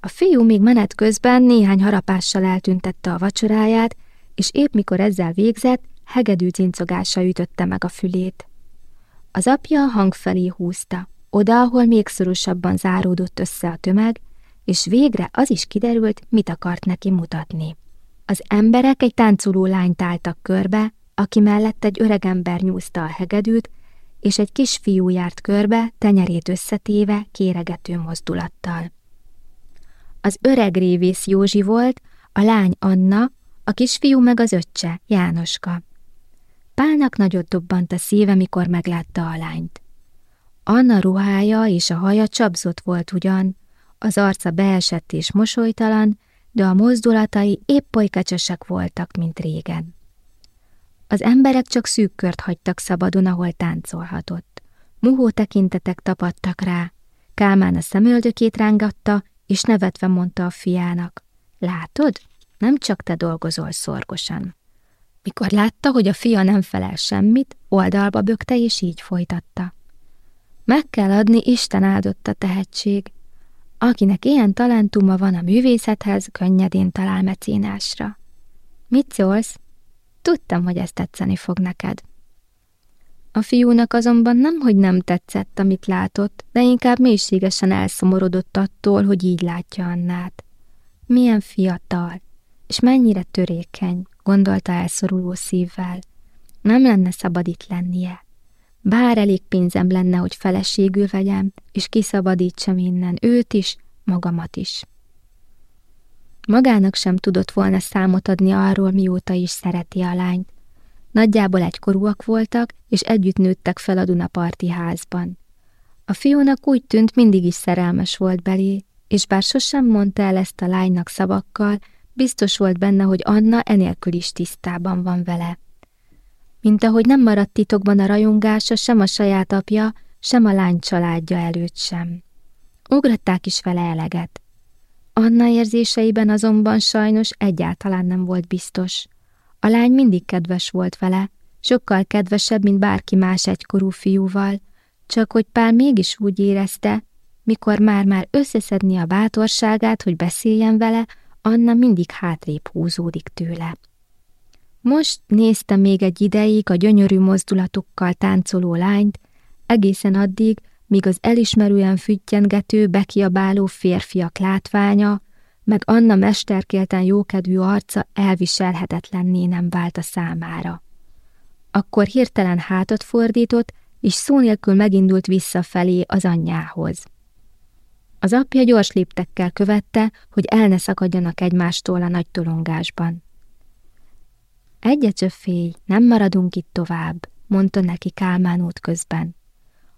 A fiú még menet közben néhány harapással eltüntette a vacsoráját, és épp mikor ezzel végzett, hegedű cincogása ütötte meg a fülét. Az apja a hang felé húzta, oda, ahol még szorosabban záródott össze a tömeg, és végre az is kiderült, mit akart neki mutatni. Az emberek egy táncoló lányt álltak körbe, aki mellett egy öregember nyúzta a hegedűt, és egy kisfiú járt körbe, tenyerét összetéve, kéregető mozdulattal. Az öreg révész Józsi volt, a lány Anna, a kisfiú meg az öccse, Jánoska. Pálnak nagyot dobbant a szíve, mikor meglátta a lányt. Anna ruhája és a haja csapzott volt ugyan, az arca beesett és mosolytalan, de a mozdulatai épp oly kecsesek voltak, mint régen. Az emberek csak szűk kört hagytak szabadon, ahol táncolhatott. Muhó tekintetek tapadtak rá. Kálmán a szemöldökét rángatta, és nevetve mondta a fiának. Látod? Nem csak te dolgozol szorgosan. Mikor látta, hogy a fia nem felel semmit, oldalba bökte, és így folytatta. Meg kell adni Isten áldotta tehetség. Akinek ilyen talentuma van a művészethez, könnyedén talál mecénásra. Mit szólsz? Tudtam, hogy ez tetszeni fog neked. A fiúnak azonban nem, hogy nem tetszett, amit látott, de inkább mélységesen elszomorodott attól, hogy így látja Annát. Milyen fiatal, és mennyire törékeny, gondolta elszoruló szívvel. Nem lenne szabad itt lennie. Bár elég pénzem lenne, hogy feleségül vegyem, és kiszabadítsam innen őt is, magamat is. Magának sem tudott volna számot adni arról, mióta is szereti a lányt. Nagyjából egykorúak voltak, és együtt nőttek fel a Dunaparti házban. A fiúnak úgy tűnt, mindig is szerelmes volt belé, és bár sosem mondta el ezt a lánynak szavakkal, biztos volt benne, hogy Anna enélkül is tisztában van vele. Mint ahogy nem maradt titokban a rajongása sem a saját apja, sem a lány családja előtt sem. Ugratták is vele eleget. Anna érzéseiben azonban sajnos egyáltalán nem volt biztos. A lány mindig kedves volt vele, sokkal kedvesebb, mint bárki más egykorú fiúval, csak hogy Pál mégis úgy érezte, mikor már-már összeszedni a bátorságát, hogy beszéljen vele, Anna mindig hátrébb húzódik tőle. Most nézte még egy ideig a gyönyörű mozdulatokkal táncoló lányt, egészen addig, míg az elismerően füttyengető, bekiabáló férfiak látványa, meg Anna mesterkélten jókedvű arca elviselhetetlenné nem vált a számára. Akkor hirtelen hátat fordított, és szó nélkül megindult visszafelé az anyjához. Az apja gyors léptekkel követte, hogy el ne szakadjanak egymástól a nagy tolongásban. Egyet félj, nem maradunk itt tovább, mondta neki Kálmán út közben.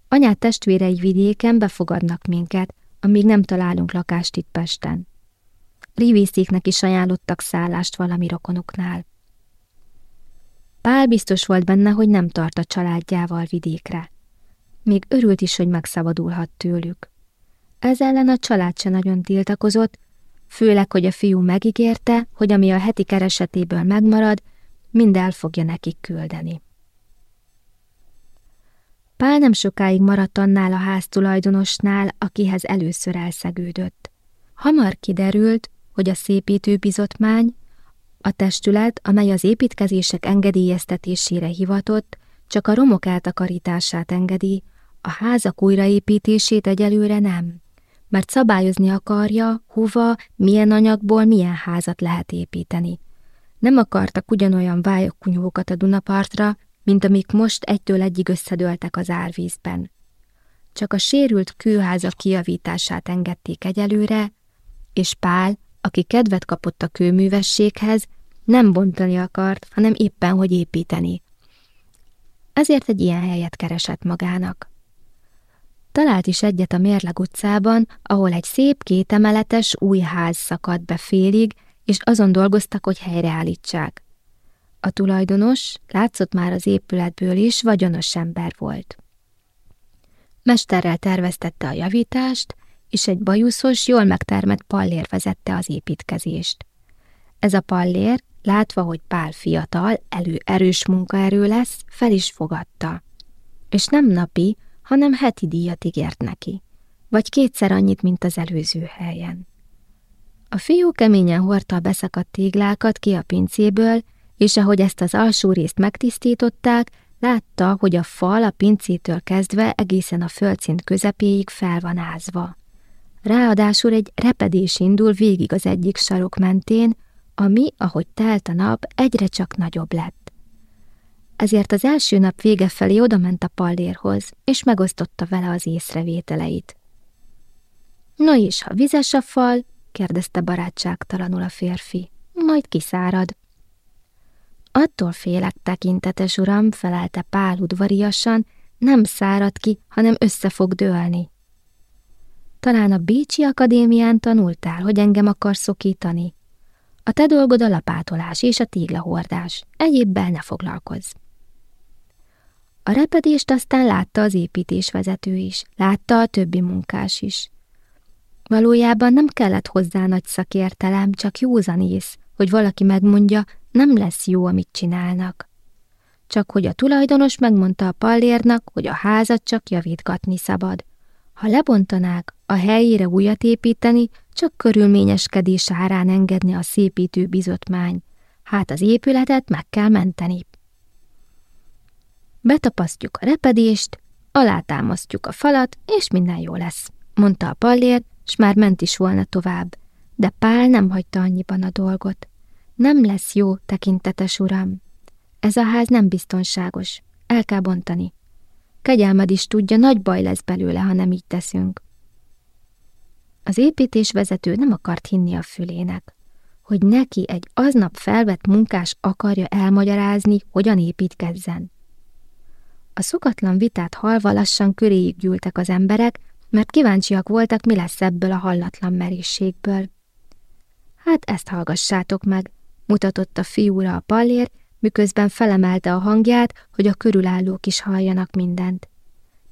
Anyát testvérei vidéken befogadnak minket, amíg nem találunk lakást itt Pesten. Rivészéknek is ajánlottak szállást valami rokonuknál. Pál biztos volt benne, hogy nem tart a családjával vidékre. Még örült is, hogy megszabadulhat tőlük. Ez ellen a család se nagyon tiltakozott, főleg, hogy a fiú megígérte, hogy ami a heti keresetéből megmarad, mind el fogja nekik küldeni. Pál nem sokáig maradt annál a háztulajdonosnál, akihez először elszegődött. Hamar kiderült, hogy a szépítőbizotmány, a testület, amely az építkezések engedélyeztetésére hivatott, csak a romok eltakarítását engedi, a házak újraépítését egyelőre nem, mert szabályozni akarja, hova, milyen anyagból milyen házat lehet építeni. Nem akartak ugyanolyan vályokkunyhókat a Dunapartra, mint amik most egytől egyig összedőltek az árvízben. Csak a sérült kőházak kiavítását engedték egyelőre, és Pál, aki kedvet kapott a kőművességhez, nem bontani akart, hanem éppen, hogy építeni. Ezért egy ilyen helyet keresett magának. Talált is egyet a Mérleg utcában, ahol egy szép kétemeletes új ház szakadt be félig, és azon dolgoztak, hogy helyreállítsák. A tulajdonos, látszott már az épületből is, vagyonos ember volt. Mesterrel terveztette a javítást, és egy bajuszos, jól megtermett pallér vezette az építkezést. Ez a pallér, látva, hogy Pál fiatal, elő erős munkaerő lesz, fel is fogadta. És nem napi, hanem heti díjat ígért neki, vagy kétszer annyit, mint az előző helyen. A fiú keményen hordta a beszakadt téglákat ki a pincéből, és ahogy ezt az alsó részt megtisztították, látta, hogy a fal a pincétől kezdve egészen a földszint közepéig fel van ázva. Ráadásul egy repedés indul végig az egyik sarok mentén, ami, ahogy telt a nap, egyre csak nagyobb lett. Ezért az első nap vége felé odament a pallérhoz, és megosztotta vele az észrevételeit. No és, ha vizes a fal, kérdezte barátságtalanul a férfi. Majd kiszárad. Attól félek, tekintetes uram, felelte Pál udvariasan, nem szárad ki, hanem össze fog dőlni. Talán a Bécsi Akadémián tanultál, hogy engem akarsz szokítani. A te dolgod a lapátolás és a téglahordás, egyébbel ne foglalkozz. A repedést aztán látta az építésvezető is, látta a többi munkás is. Valójában nem kellett hozzá nagy szakértelem, csak józanész, hogy valaki megmondja, nem lesz jó, amit csinálnak. Csak hogy a tulajdonos megmondta a pallérnak, hogy a házat csak javítgatni szabad. Ha lebontanák, a helyére újat építeni, csak körülményeskedés árán engedni a szépítő bizotmány. Hát az épületet meg kell menteni. Betapasztjuk a repedést, alátámasztjuk a falat, és minden jó lesz, mondta a pallér, s már ment is volna tovább. De Pál nem hagyta annyiban a dolgot. Nem lesz jó, tekintetes uram. Ez a ház nem biztonságos. El kell bontani. Kegyelmed is tudja, nagy baj lesz belőle, ha nem így teszünk. Az építésvezető nem akart hinni a fülének, hogy neki egy aznap felvett munkás akarja elmagyarázni, hogyan építkezzen. A szokatlan vitát halva lassan köréig gyűltek az emberek, mert kíváncsiak voltak, mi lesz ebből a hallatlan merészségből. Hát ezt hallgassátok meg, mutatott a fiúra a pallér, miközben felemelte a hangját, hogy a körülállók is halljanak mindent.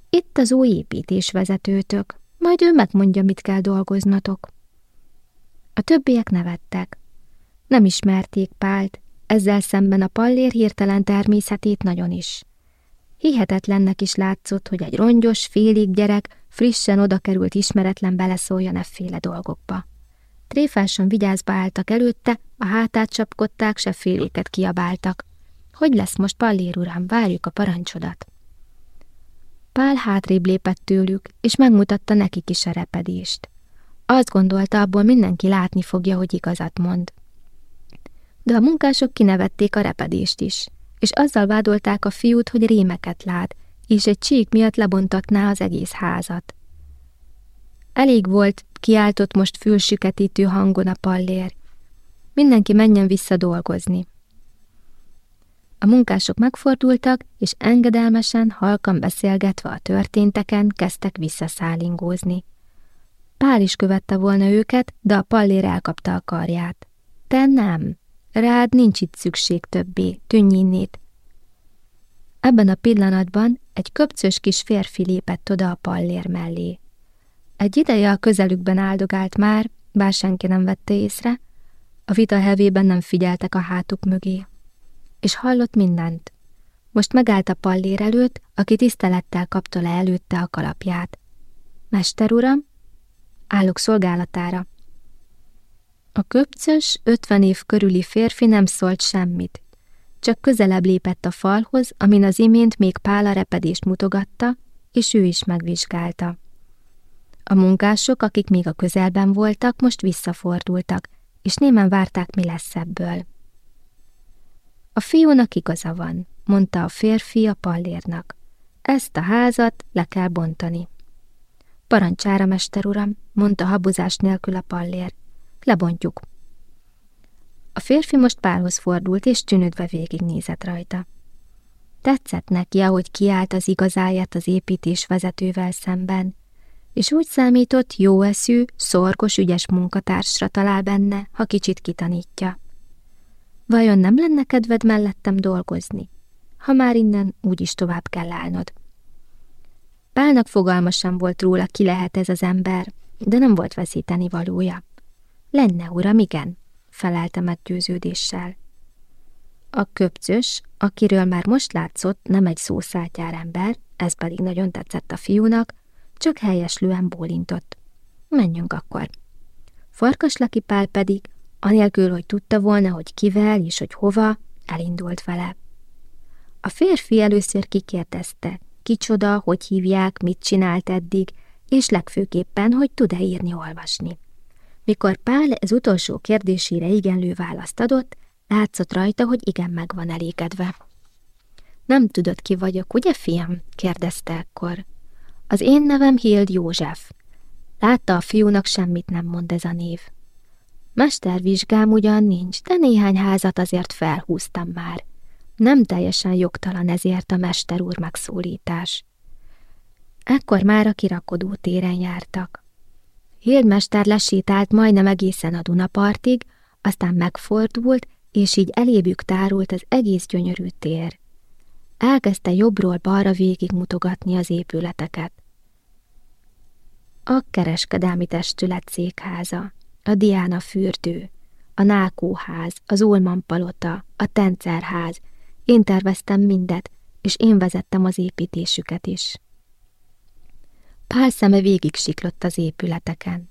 Itt az új építésvezetőtök, majd ő megmondja, mit kell dolgoznatok. A többiek nevettek. Nem ismerték Pált, ezzel szemben a pallér hirtelen természetét nagyon is. Hihetetlennek is látszott, hogy egy rongyos, félig gyerek, frissen oda került ismeretlen beleszóljon efféle dolgokba. Tréfásan vigyázba álltak előtte, a hátát csapkodták, se féléket kiabáltak. Hogy lesz most, Pallér uram, várjuk a parancsodat. Pál hátrébb lépett tőlük, és megmutatta nekik is a repedést. Azt gondolta, abból mindenki látni fogja, hogy igazat mond. De a munkások kinevették a repedést is, és azzal vádolták a fiút, hogy rémeket lát, és egy csík miatt lebontatná az egész házat. Elég volt, kiáltott most fülsüketítő hangon a pallér. Mindenki menjen vissza dolgozni. A munkások megfordultak, és engedelmesen, halkan beszélgetve a történteken kezdtek visszaszállingózni. Pál is követte volna őket, de a pallér elkapta a karját. Te nem, rád nincs itt szükség többé, tűnj Ebben a pillanatban egy köpcös kis férfi lépett oda a pallér mellé. Egy ideje a közelükben áldogált már, bár senki nem vette észre, a vita hevében nem figyeltek a hátuk mögé. És hallott mindent. Most megállt a pallér előtt, aki tisztelettel kapta le előtte a kalapját. Mester uram, állok szolgálatára. A köpcös, ötven év körüli férfi nem szólt semmit, csak közelebb lépett a falhoz, amin az imént még Pála repedést mutogatta, és ő is megvizsgálta. A munkások, akik még a közelben voltak, most visszafordultak, és némen várták, mi lesz ebből. A fiúnak igaza van, mondta a férfi a pallérnak. Ezt a házat le kell bontani. Parancsára, mester uram, mondta habozás nélkül a pallér. Lebontjuk. A férfi most párhoz fordult, és tűnődve végignézett rajta. Tetszett neki, ahogy kiállt az igazáját az építés vezetővel szemben, és úgy számított, jó eszű, szorgos, ügyes munkatársra talál benne, ha kicsit kitanítja. Vajon nem lenne kedved mellettem dolgozni? Ha már innen úgyis tovább kell állnod. Pálnak fogalma sem volt róla, ki lehet ez az ember, de nem volt veszíteni valója. Lenne, uram, igen, felelte meggyőződéssel. A köpcös, akiről már most látszott, nem egy szószáltyár ember, ez pedig nagyon tetszett a fiúnak, csak helyeslően bólintott. Menjünk akkor. Farkaslaki Pál pedig, anélkül, hogy tudta volna, hogy kivel és hogy hova, elindult vele. A férfi először kikérdezte, kicsoda, hogy hívják, mit csinált eddig, és legfőképpen, hogy tud-e írni-olvasni. Mikor Pál ez utolsó kérdésére igenlő választ adott, látszott rajta, hogy igen meg van elégedve. Nem tudod, ki vagyok, ugye, fiam? kérdezte ekkor. Az én nevem Hild József. Látta a fiúnak semmit nem mond ez a név. Mestervizsgám ugyan nincs, de néhány házat azért felhúztam már. Nem teljesen jogtalan ezért a mester úr megszólítás. Ekkor már a kirakodó téren jártak. Hildmester lesétált majdnem egészen a Dunapartig, aztán megfordult, és így elébük tárult az egész gyönyörű tér. Elkezdte jobbról balra végigmutogatni az épületeket. A kereskedelmi testület székháza, a Diana fürdő, a Nákóház, az Ulman palota, a Tencerház, én terveztem mindet, és én vezettem az építésüket is. Pál szeme végig siklott az épületeken.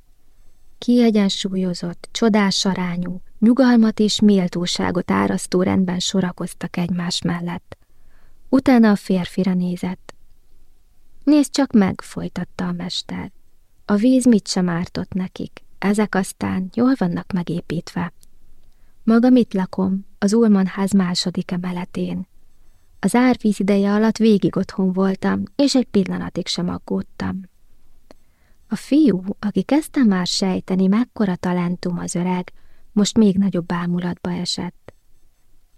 Kiegyensúlyozott, csodás arányú, nyugalmat és méltóságot árasztó rendben sorakoztak egymás mellett. Utána a férfira nézett. Nézd csak meg, folytatta a mester. A víz mit sem ártott nekik, ezek aztán jól vannak megépítve. Maga mit lakom, az Ulman ház második emeletén. Az árvíz ideje alatt végig otthon voltam, és egy pillanatig sem aggódtam. A fiú, aki kezdte már sejteni, mekkora talentum az öreg, most még nagyobb bámulatba esett.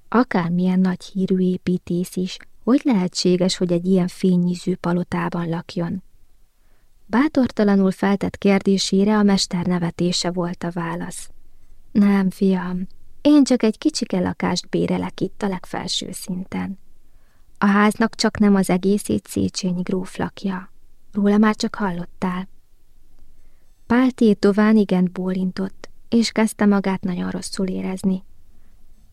Akármilyen nagy hírű építész is, hogy lehetséges, hogy egy ilyen fényízű palotában lakjon? Bátortalanul feltett kérdésére a mester nevetése volt a válasz. Nem, fiam, én csak egy kicsike lakást bérelek itt a legfelső szinten. A háznak csak nem az egészét Széchenyi gróf lakja. Róla már csak hallottál. Pál tétován igen bólintott, és kezdte magát nagyon rosszul érezni.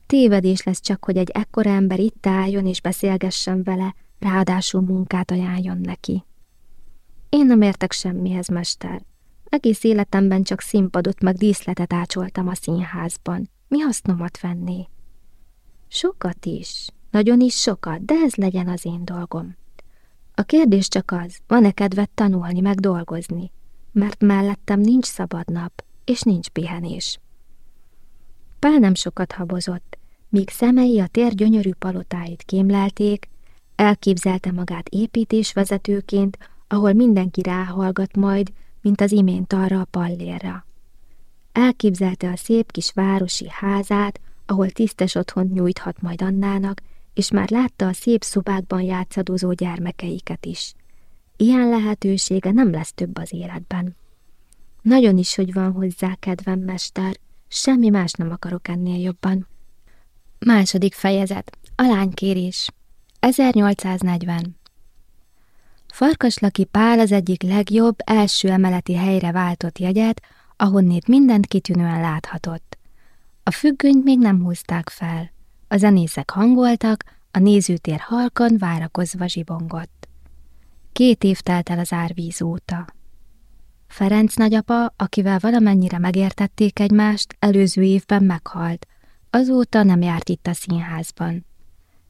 Tévedés lesz csak, hogy egy ekkora ember itt álljon és beszélgessen vele, ráadásul munkát ajánljon neki. Én nem értek semmihez, mester. Egész életemben csak színpadot meg díszletet ácsoltam a színházban. Mi hasznomat venni? Sokat is, nagyon is sokat, de ez legyen az én dolgom. A kérdés csak az, van-e kedved tanulni, meg dolgozni? mert mellettem nincs szabad nap, és nincs pihenés. Pál nem sokat habozott, míg szemei a tér gyönyörű palotáit kémlelték, elképzelte magát építésvezetőként, ahol mindenki ráhallgat majd, mint az imént arra a pallérra. Elképzelte a szép kis városi házát, ahol tisztes otthont nyújthat majd Annának, és már látta a szép szobákban játszadozó gyermekeiket is. Ilyen lehetősége nem lesz több az életben. Nagyon is, hogy van hozzá kedvem, mester, semmi más nem akarok ennél jobban. Második fejezet. A lánykérés. 1840. Farkaslaki Pál az egyik legjobb, első emeleti helyre váltott jegyet, ahonnét mindent kitűnően láthatott. A függönyt még nem húzták fel. A zenészek hangoltak, a nézőtér halkan várakozva zsibongott. Két év telt el az árvíz óta. Ferenc nagyapa, akivel valamennyire megértették egymást, előző évben meghalt, azóta nem járt itt a színházban.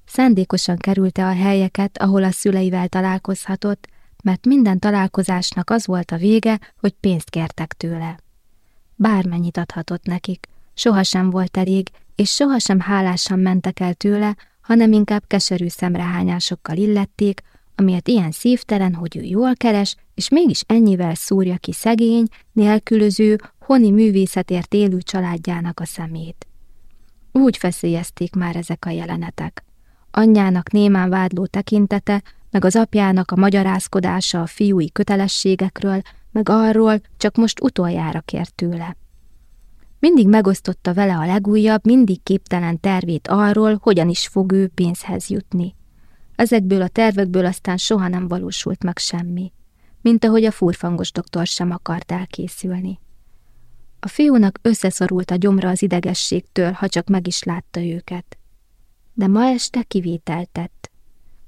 Szándékosan kerülte a helyeket, ahol a szüleivel találkozhatott, mert minden találkozásnak az volt a vége, hogy pénzt kértek tőle. Bármennyit adhatott nekik, sohasem volt elég, és sohasem hálásan mentek el tőle, hanem inkább keserű szemrehányásokkal illették, amiért ilyen szívtelen, hogy ő jól keres, és mégis ennyivel szúrja ki szegény, nélkülöző, honi művészetért élő családjának a szemét. Úgy feszélyezték már ezek a jelenetek. Anyjának némán vádló tekintete, meg az apjának a magyarázkodása a fiúi kötelességekről, meg arról csak most utoljára kért tőle. Mindig megosztotta vele a legújabb, mindig képtelen tervét arról, hogyan is fog ő pénzhez jutni. Ezekből a tervekből aztán soha nem valósult meg semmi, mint ahogy a furfangos doktor sem akart elkészülni. A fiúnak összeszorult a gyomra az idegességtől, ha csak meg is látta őket. De ma este kivételtett.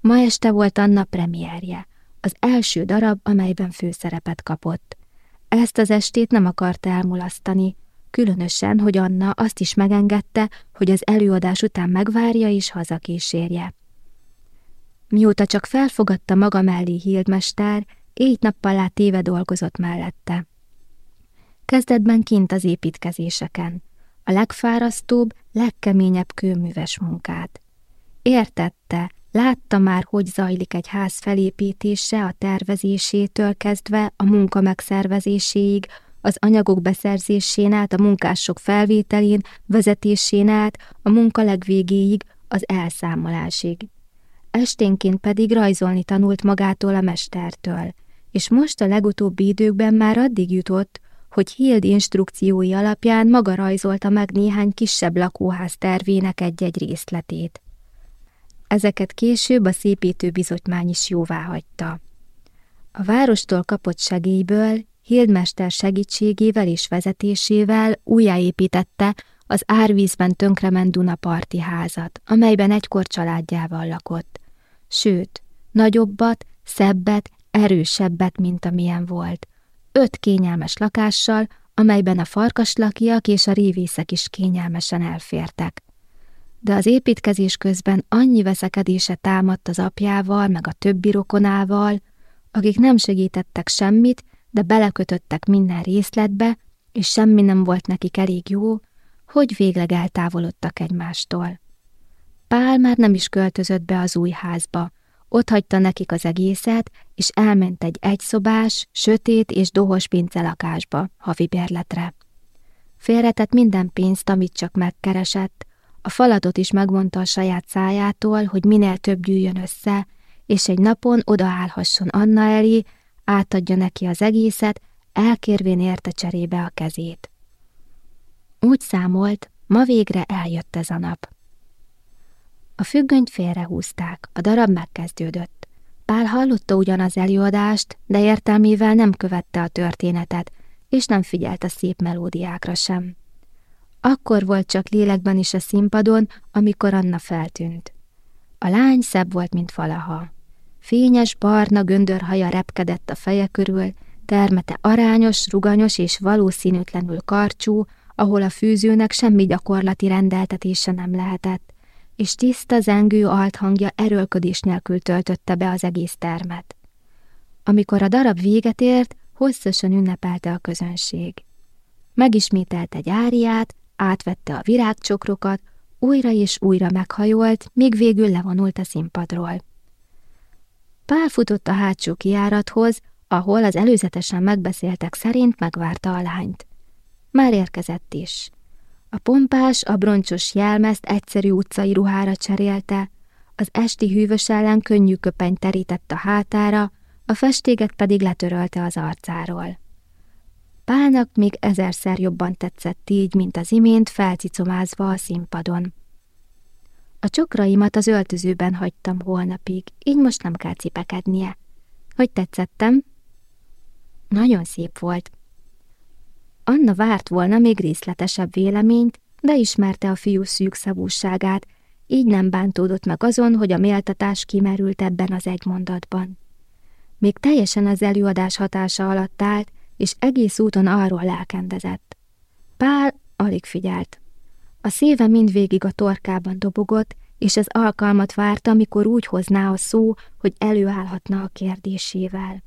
Ma este volt Anna premierje, az első darab, amelyben főszerepet kapott. Ezt az estét nem akarta elmulasztani, különösen, hogy Anna azt is megengedte, hogy az előadás után megvárja és hazakísérje. Mióta csak felfogadta maga mellé híldmester, éjt-nappal téve dolgozott mellette. Kezdetben kint az építkezéseken, a legfárasztóbb, legkeményebb kőműves munkát. Értette, látta már, hogy zajlik egy ház felépítése a tervezésétől kezdve a munka megszervezéséig, az anyagok beszerzésén át, a munkások felvételén, vezetésén át, a munka legvégéig, az elszámolásig. Esténként pedig rajzolni tanult magától a mestertől, és most a legutóbbi időkben már addig jutott, hogy Hild instrukciói alapján maga rajzolta meg néhány kisebb lakóház tervének egy-egy részletét. Ezeket később a szépítő bizotmány is jóvá hagyta. A várostól kapott segélyből Hildmester segítségével és vezetésével újjáépítette az árvízben tönkrement Dunaparti házat, amelyben egykor családjával lakott. Sőt, nagyobbat, szebbet, erősebbet, mint amilyen volt. Öt kényelmes lakással, amelyben a farkaslakiak és a révészek is kényelmesen elfértek. De az építkezés közben annyi veszekedése támadt az apjával, meg a többi rokonával, akik nem segítettek semmit, de belekötöttek minden részletbe, és semmi nem volt nekik elég jó, hogy végleg eltávolodtak egymástól. Pál már nem is költözött be az új házba, ott hagyta nekik az egészet, és elment egy egyszobás, sötét és dohos lakásba, havi bérletre. Félretett minden pénzt, amit csak megkeresett, a falatot is megvonta a saját szájától, hogy minél több gyűjjön össze, és egy napon odaállhasson Anna elé, átadja neki az egészet, elkérvén érte cserébe a kezét. Úgy számolt, ma végre eljött ez a nap. A függönyt félrehúzták, a darab megkezdődött. Pál hallotta ugyan az előadást, de értelmével nem követte a történetet, és nem figyelt a szép melódiákra sem. Akkor volt csak lélekben is a színpadon, amikor Anna feltűnt. A lány szebb volt, mint valaha. Fényes, barna göndörhaja repkedett a feje körül, termete arányos, ruganyos és valószínűtlenül karcsú, ahol a fűzőnek semmi gyakorlati rendeltetése nem lehetett, és tiszta zengő althangja erőlködés nélkül töltötte be az egész termet. Amikor a darab véget ért, hosszasan ünnepelte a közönség. Megismételt egy áriát, átvette a virágcsokrokat, újra és újra meghajolt, míg végül levonult a színpadról. Pál futott a hátsó kiárathoz, ahol az előzetesen megbeszéltek szerint megvárta a lányt. Már érkezett is. A pompás, a broncsos jelmezt egyszerű utcai ruhára cserélte, az esti hűvös ellen könnyű köpeny terített a hátára, a festéget pedig letörölte az arcáról. Pálnak még ezerszer jobban tetszett így, mint az imént felcicomázva a színpadon. A csokraimat az öltözőben hagytam holnapig, így most nem kell cipekednie. Hogy tetszettem? Nagyon szép volt. Anna várt volna még részletesebb véleményt, de ismerte a fiú szűkszavúságát, így nem bántódott meg azon, hogy a méltatás kimerült ebben az egy mondatban. Még teljesen az előadás hatása alatt állt, és egész úton arról lelkendezett. Pál alig figyelt. A széve mindvégig a torkában dobogott, és az alkalmat várta, amikor úgy hozná a szó, hogy előállhatna a kérdésével.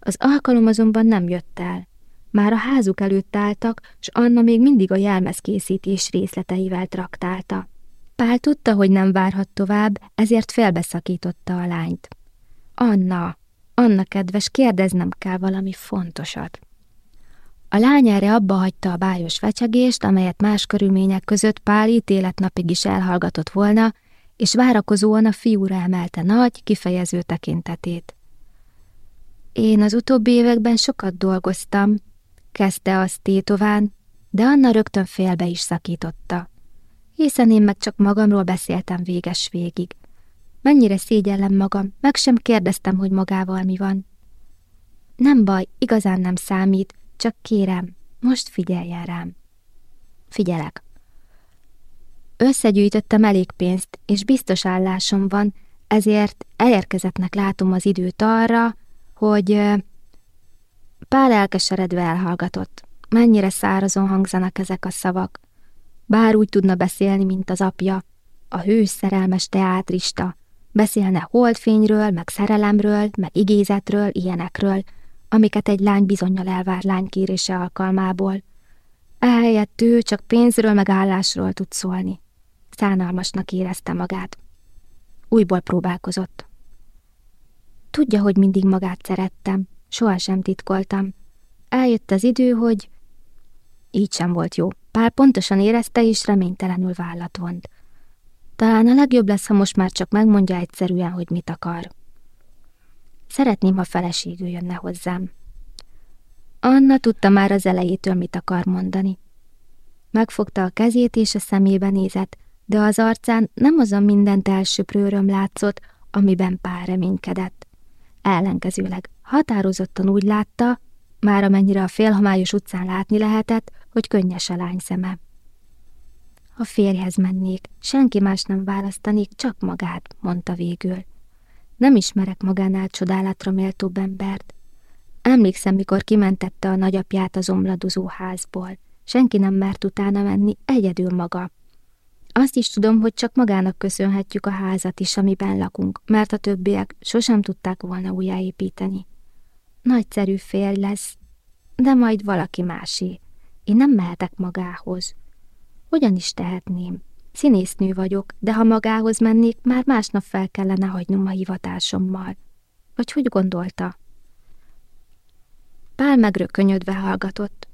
Az alkalom azonban nem jött el. Már a házuk előtt álltak, s Anna még mindig a jelmezkészítés részleteivel traktálta. Pál tudta, hogy nem várhat tovább, ezért felbeszakította a lányt. Anna, Anna kedves, kérdeznem kell valami fontosat. A lány erre abba hagyta a bájos fecsegést, amelyet más körülmények között Pál ítéletnapig is elhallgatott volna, és várakozóan a fiúra emelte nagy, kifejező tekintetét. Én az utóbbi években sokat dolgoztam, kezdte azt tétován, de Anna rögtön félbe is szakította. Hiszen én meg csak magamról beszéltem véges végig. Mennyire szégyellem magam, meg sem kérdeztem, hogy magával mi van. Nem baj, igazán nem számít, csak kérem, most figyeljen rám. Figyelek. Összegyűjtöttem elég pénzt, és biztos állásom van, ezért elérkezettnek látom az időt arra, hogy... Pál elkeseredve elhallgatott. Mennyire szárazon hangzanak ezek a szavak. Bár úgy tudna beszélni, mint az apja, a hős teátrista, beszélne holdfényről, meg szerelemről, meg igézetről, ilyenekről, amiket egy lány bizonyal elvár lánykérése alkalmából. Ehelyett ő csak pénzről meg állásról tud szólni. Szánalmasnak érezte magát. Újból próbálkozott. Tudja, hogy mindig magát szerettem, sohasem titkoltam. Eljött az idő, hogy... Így sem volt jó. Pál pontosan érezte, és reménytelenül vállat vont. Talán a legjobb lesz, ha most már csak megmondja egyszerűen, hogy mit akar. Szeretném, ha feleségül jönne hozzám. Anna tudta már az elejétől, mit akar mondani. Megfogta a kezét és a szemébe nézett, de az arcán nem az a mindent elsöprő öröm látszott, amiben pár reménykedett. Ellenkezőleg határozottan úgy látta, már amennyire a félhomályos utcán látni lehetett, hogy könnyes a lány szeme. Ha férjhez mennék, senki más nem választanék, csak magát, mondta végül. Nem ismerek magánál csodálatra méltóbb embert. Emlékszem, mikor kimentette a nagyapját az omladozó házból. Senki nem mert utána menni, egyedül maga. Azt is tudom, hogy csak magának köszönhetjük a házat is, amiben lakunk, mert a többiek sosem tudták volna újjáépíteni. Nagyszerű férj lesz, de majd valaki másé. Én nem mehetek magához. Hogyan is tehetném? Színésznő vagyok, de ha magához mennék, már másnap fel kellene hagynom a hivatásommal. Vagy hogy gondolta? Pál megrökönyödve hallgatott.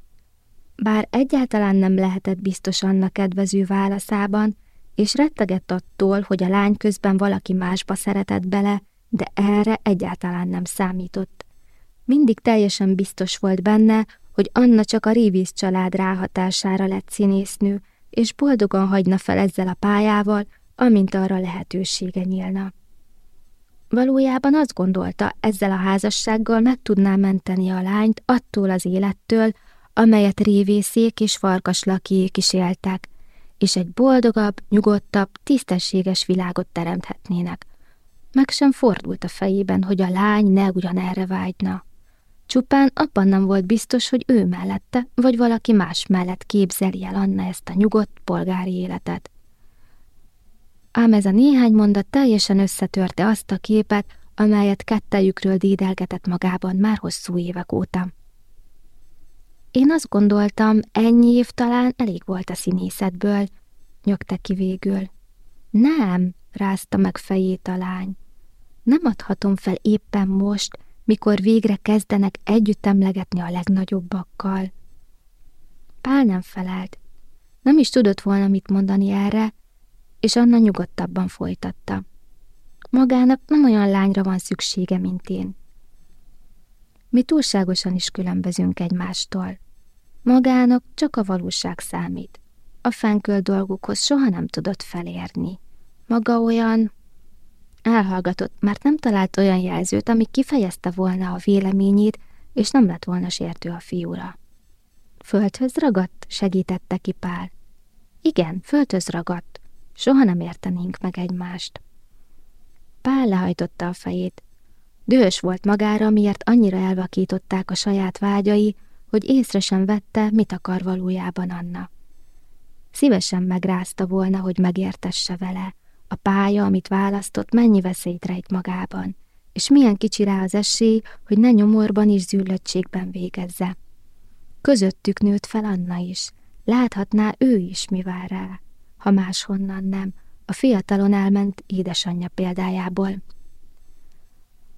Bár egyáltalán nem lehetett biztos annak kedvező válaszában, és rettegett attól, hogy a lány közben valaki másba szeretett bele, de erre egyáltalán nem számított. Mindig teljesen biztos volt benne, hogy Anna csak a Révész család ráhatására lett színésznő, és boldogan hagyna fel ezzel a pályával, amint arra lehetősége nyílna. Valójában azt gondolta, ezzel a házassággal meg tudná menteni a lányt attól az élettől, amelyet révészék és farkaslakiék is éltek, és egy boldogabb, nyugodtabb, tisztességes világot teremthetnének. Meg sem fordult a fejében, hogy a lány ne ugyanerre vágyna. Csupán abban nem volt biztos, hogy ő mellette, vagy valaki más mellett képzeli el Anna ezt a nyugodt polgári életet. Ám ez a néhány mondat teljesen összetörte azt a képet, amelyet kettejükről dédelgetett magában már hosszú évek óta. Én azt gondoltam, ennyi év talán elég volt a színészetből, nyögte ki végül. Nem, rázta meg fejét a lány. Nem adhatom fel éppen most, mikor végre kezdenek együtt emlegetni a legnagyobbakkal. Pál nem felelt. Nem is tudott volna mit mondani erre, és Anna nyugodtabban folytatta. Magának nem olyan lányra van szüksége, mint én. Mi túlságosan is különbözünk egymástól. Magának csak a valóság számít. A fenköl dolgokhoz soha nem tudott felérni. Maga olyan... Elhallgatott, mert nem talált olyan jelzőt, ami kifejezte volna a véleményét, és nem lett volna sértő a fiúra. Földhöz ragadt? segítette ki Pál. Igen, földhöz ragadt. Soha nem értenénk meg egymást. Pál lehajtotta a fejét. Dühös volt magára, miért annyira elvakították a saját vágyai, hogy észre sem vette, mit akar valójában Anna. Szívesen megrázta volna, hogy megértesse vele, a pálya, amit választott, mennyi veszélyt rejt magában, és milyen kicsi rá az esély, hogy ne nyomorban és zűrlöttségben végezze. Közöttük nőtt fel Anna is, láthatná ő is, mi vár rá, ha máshonnan nem, a fiatalon elment édesanyja példájából.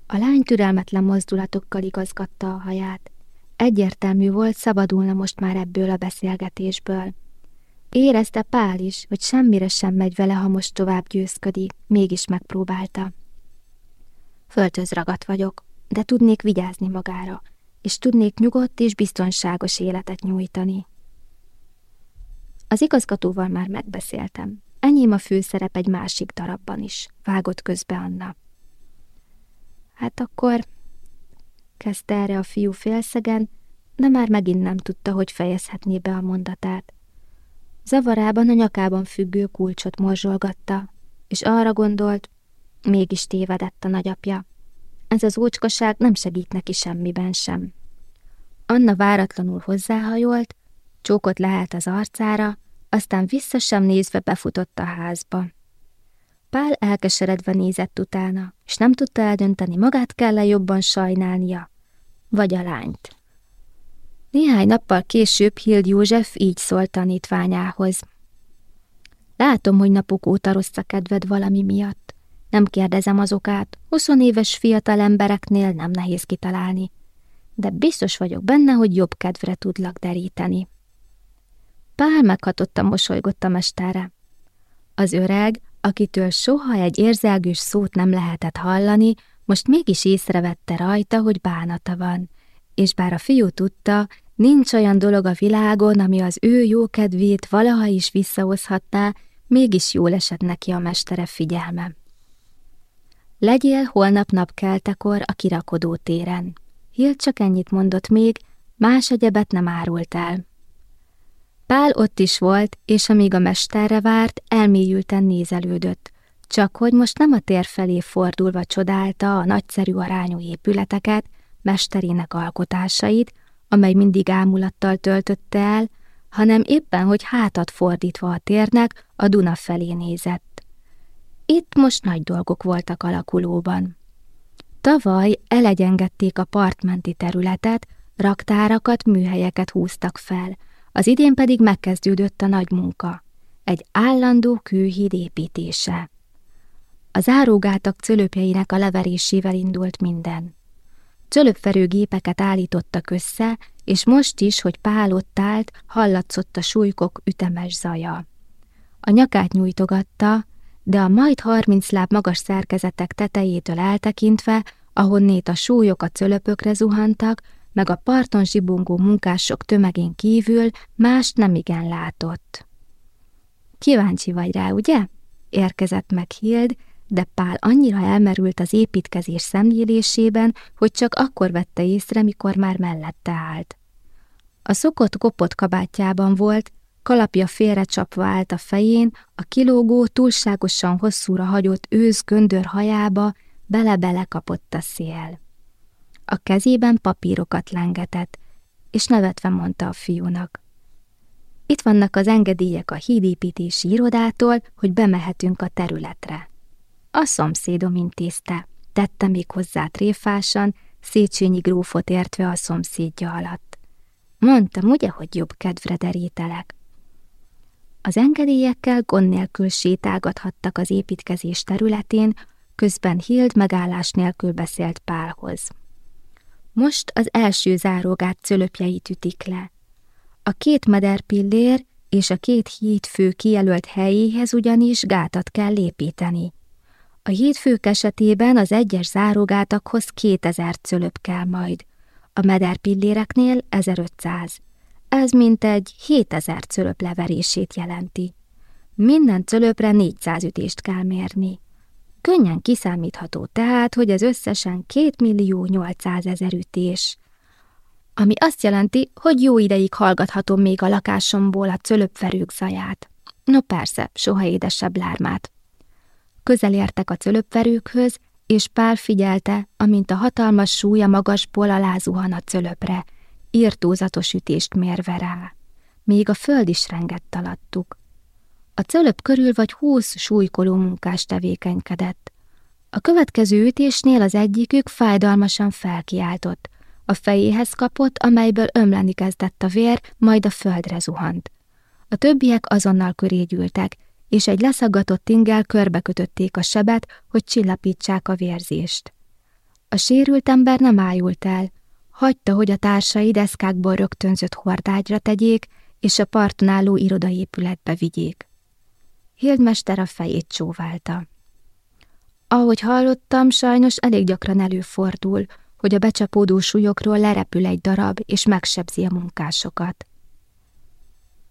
A lány türelmetlen mozdulatokkal igazgatta a haját. Egyértelmű volt, szabadulna most már ebből a beszélgetésből. Érezte Pál is, hogy semmire sem megy vele, ha most tovább győzködik, mégis megpróbálta. Földhöz ragadt vagyok, de tudnék vigyázni magára, és tudnék nyugodt és biztonságos életet nyújtani. Az igazgatóval már megbeszéltem. Enyém a főszerep egy másik darabban is, vágott közbe Anna. Hát akkor, kezdte erre a fiú félszegen, de már megint nem tudta, hogy fejezhetné be a mondatát. Zavarában a nyakában függő kulcsot morzsolgatta, és arra gondolt, mégis tévedett a nagyapja. Ez az ócskaság nem segít neki semmiben sem. Anna váratlanul hozzáhajolt, csókot lehet az arcára, aztán vissza sem nézve befutott a házba. Pál elkeseredve nézett utána, és nem tudta eldönteni, magát kell-e jobban sajnálnia, vagy a lányt. Néhány nappal később Hild József így szólt tanítványához. Látom, hogy napok óta rossz a kedved valami miatt. Nem kérdezem az okát, huszonéves fiatal embereknél nem nehéz kitalálni, de biztos vagyok benne, hogy jobb kedvre tudlak deríteni. Pál meghatottan mosolygott a mestere. Az öreg, akitől soha egy érzelgős szót nem lehetett hallani, most mégis észrevette rajta, hogy bánata van, és bár a fiú tudta, nincs olyan dolog a világon, ami az ő jó kedvét valaha is visszahozhatná, mégis jól esett neki a mestere figyelme. Legyél holnap napkeltekor a kirakodó téren. Hilt csak ennyit mondott még, más egyebet nem árult el. Pál ott is volt, és amíg a mesterre várt, elmélyülten nézelődött, csak hogy most nem a tér felé fordulva csodálta a nagyszerű arányú épületeket, mesterének alkotásait, amely mindig ámulattal töltötte el, hanem éppen, hogy hátat fordítva a térnek, a Duna felé nézett. Itt most nagy dolgok voltak alakulóban. Tavaly elegyengedték a partmenti területet, raktárakat, műhelyeket húztak fel, az idén pedig megkezdődött a nagy munka, egy állandó kőhíd építése. Az árógátak cölöpjeinek a leverésével indult minden. Cölöpferő gépeket állítottak össze, és most is, hogy Pál ott állt, hallatszott a súlykok ütemes zaja. A nyakát nyújtogatta, de a majd harminc láb magas szerkezetek tetejétől eltekintve, ahonnét a súlyok a cölöpökre zuhantak, meg a parton zsibongó munkások tömegén kívül mást nem igen látott. Kíváncsi vagy rá, ugye? Érkezett meg Hild, de Pál annyira elmerült az építkezés szemlélésében, hogy csak akkor vette észre, mikor már mellette állt. A szokott kopott kabátjában volt, kalapja félrecsapva állt a fején, a kilógó, túlságosan hosszúra hagyott ősz göndör hajába bele-bele kapott a szél. A kezében papírokat lengetett, és nevetve mondta a fiúnak. Itt vannak az engedélyek a hídépítési irodától, hogy bemehetünk a területre. A szomszédom intézte. tette még hozzá tréfásan, Széchenyi grófot értve a szomszédja alatt. Mondtam, ugye, hogy jobb kedvre derítelek. Az engedélyekkel gond nélkül sétálgathattak az építkezés területén, közben Hild megállás nélkül beszélt Pálhoz. Most az első zárógát cölöpjeit ütik le. A két mederpillér és a két hídfő kijelölt helyéhez ugyanis gátat kell lépíteni. A hídfők esetében az egyes zárógátakhoz 2000 cölöp kell majd, a mederpilléreknél 1500. Ez mintegy 7000 cölöp leverését jelenti. Minden cölöpre 400 ütést kell mérni. Könnyen kiszámítható tehát, hogy ez összesen 2 millió 800 ezer ütés. Ami azt jelenti, hogy jó ideig hallgathatom még a lakásomból a cölöpverők zaját. No persze, soha édesebb lármát. Közel értek a cölöpverőkhöz, és Pál figyelte, amint a hatalmas súlya magasból alázuhan a cölöpre, írtózatos ütést mérve rá. Még a föld is rengett alattuk. A cölöp körül vagy húsz súlykoló munkás tevékenykedett. A következő ütésnél az egyikük fájdalmasan felkiáltott. A fejéhez kapott, amelyből ömleni kezdett a vér, majd a földre zuhant. A többiek azonnal köré gyűltek, és egy leszaggatott ingel körbekötötték a sebet, hogy csillapítsák a vérzést. A sérült ember nem ájult el, hagyta, hogy a társai deszkákból rögtönzött hordágyra tegyék, és a parton álló irodaépületbe vigyék. Hildmester a fejét csóválta. Ahogy hallottam, sajnos elég gyakran előfordul, hogy a becsapódó súlyokról lerepül egy darab, és megsebzi a munkásokat.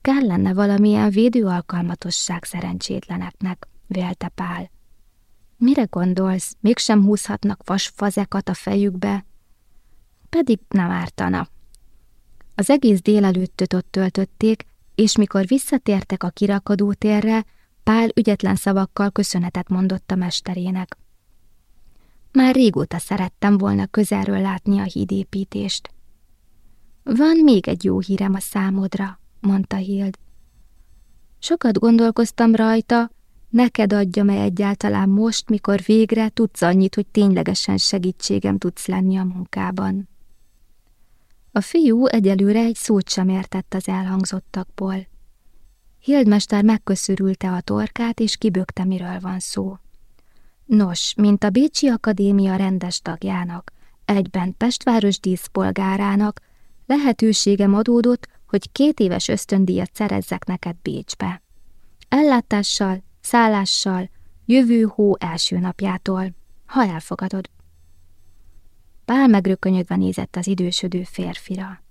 Kellene valamilyen védőalkalmatosság szerencsétleneknek, vélte Pál. Mire gondolsz, mégsem húzhatnak vasfazekat a fejükbe? Pedig nem ártana. Az egész délelőttöt ott töltötték, és mikor visszatértek a kirakadó térre, Pál ügyetlen szavakkal köszönetet mondott a mesterének. Már régóta szerettem volna közelről látni a hídépítést. Van még egy jó hírem a számodra, mondta Hild. Sokat gondolkoztam rajta, neked adjam-e egyáltalán most, mikor végre tudsz annyit, hogy ténylegesen segítségem tudsz lenni a munkában. A fiú egyelőre egy szót sem értett az elhangzottakból. Hildmester megköszörülte a torkát, és kibökte, miről van szó. Nos, mint a Bécsi Akadémia rendes tagjának, egyben Pestváros díszpolgárának, lehetőségem adódott, hogy két éves ösztöndíjat szerezzek neked Bécsbe. Ellátással, szállással, jövő hó első napjától, ha elfogadod. Pál megrökönyödve nézett az idősödő férfira.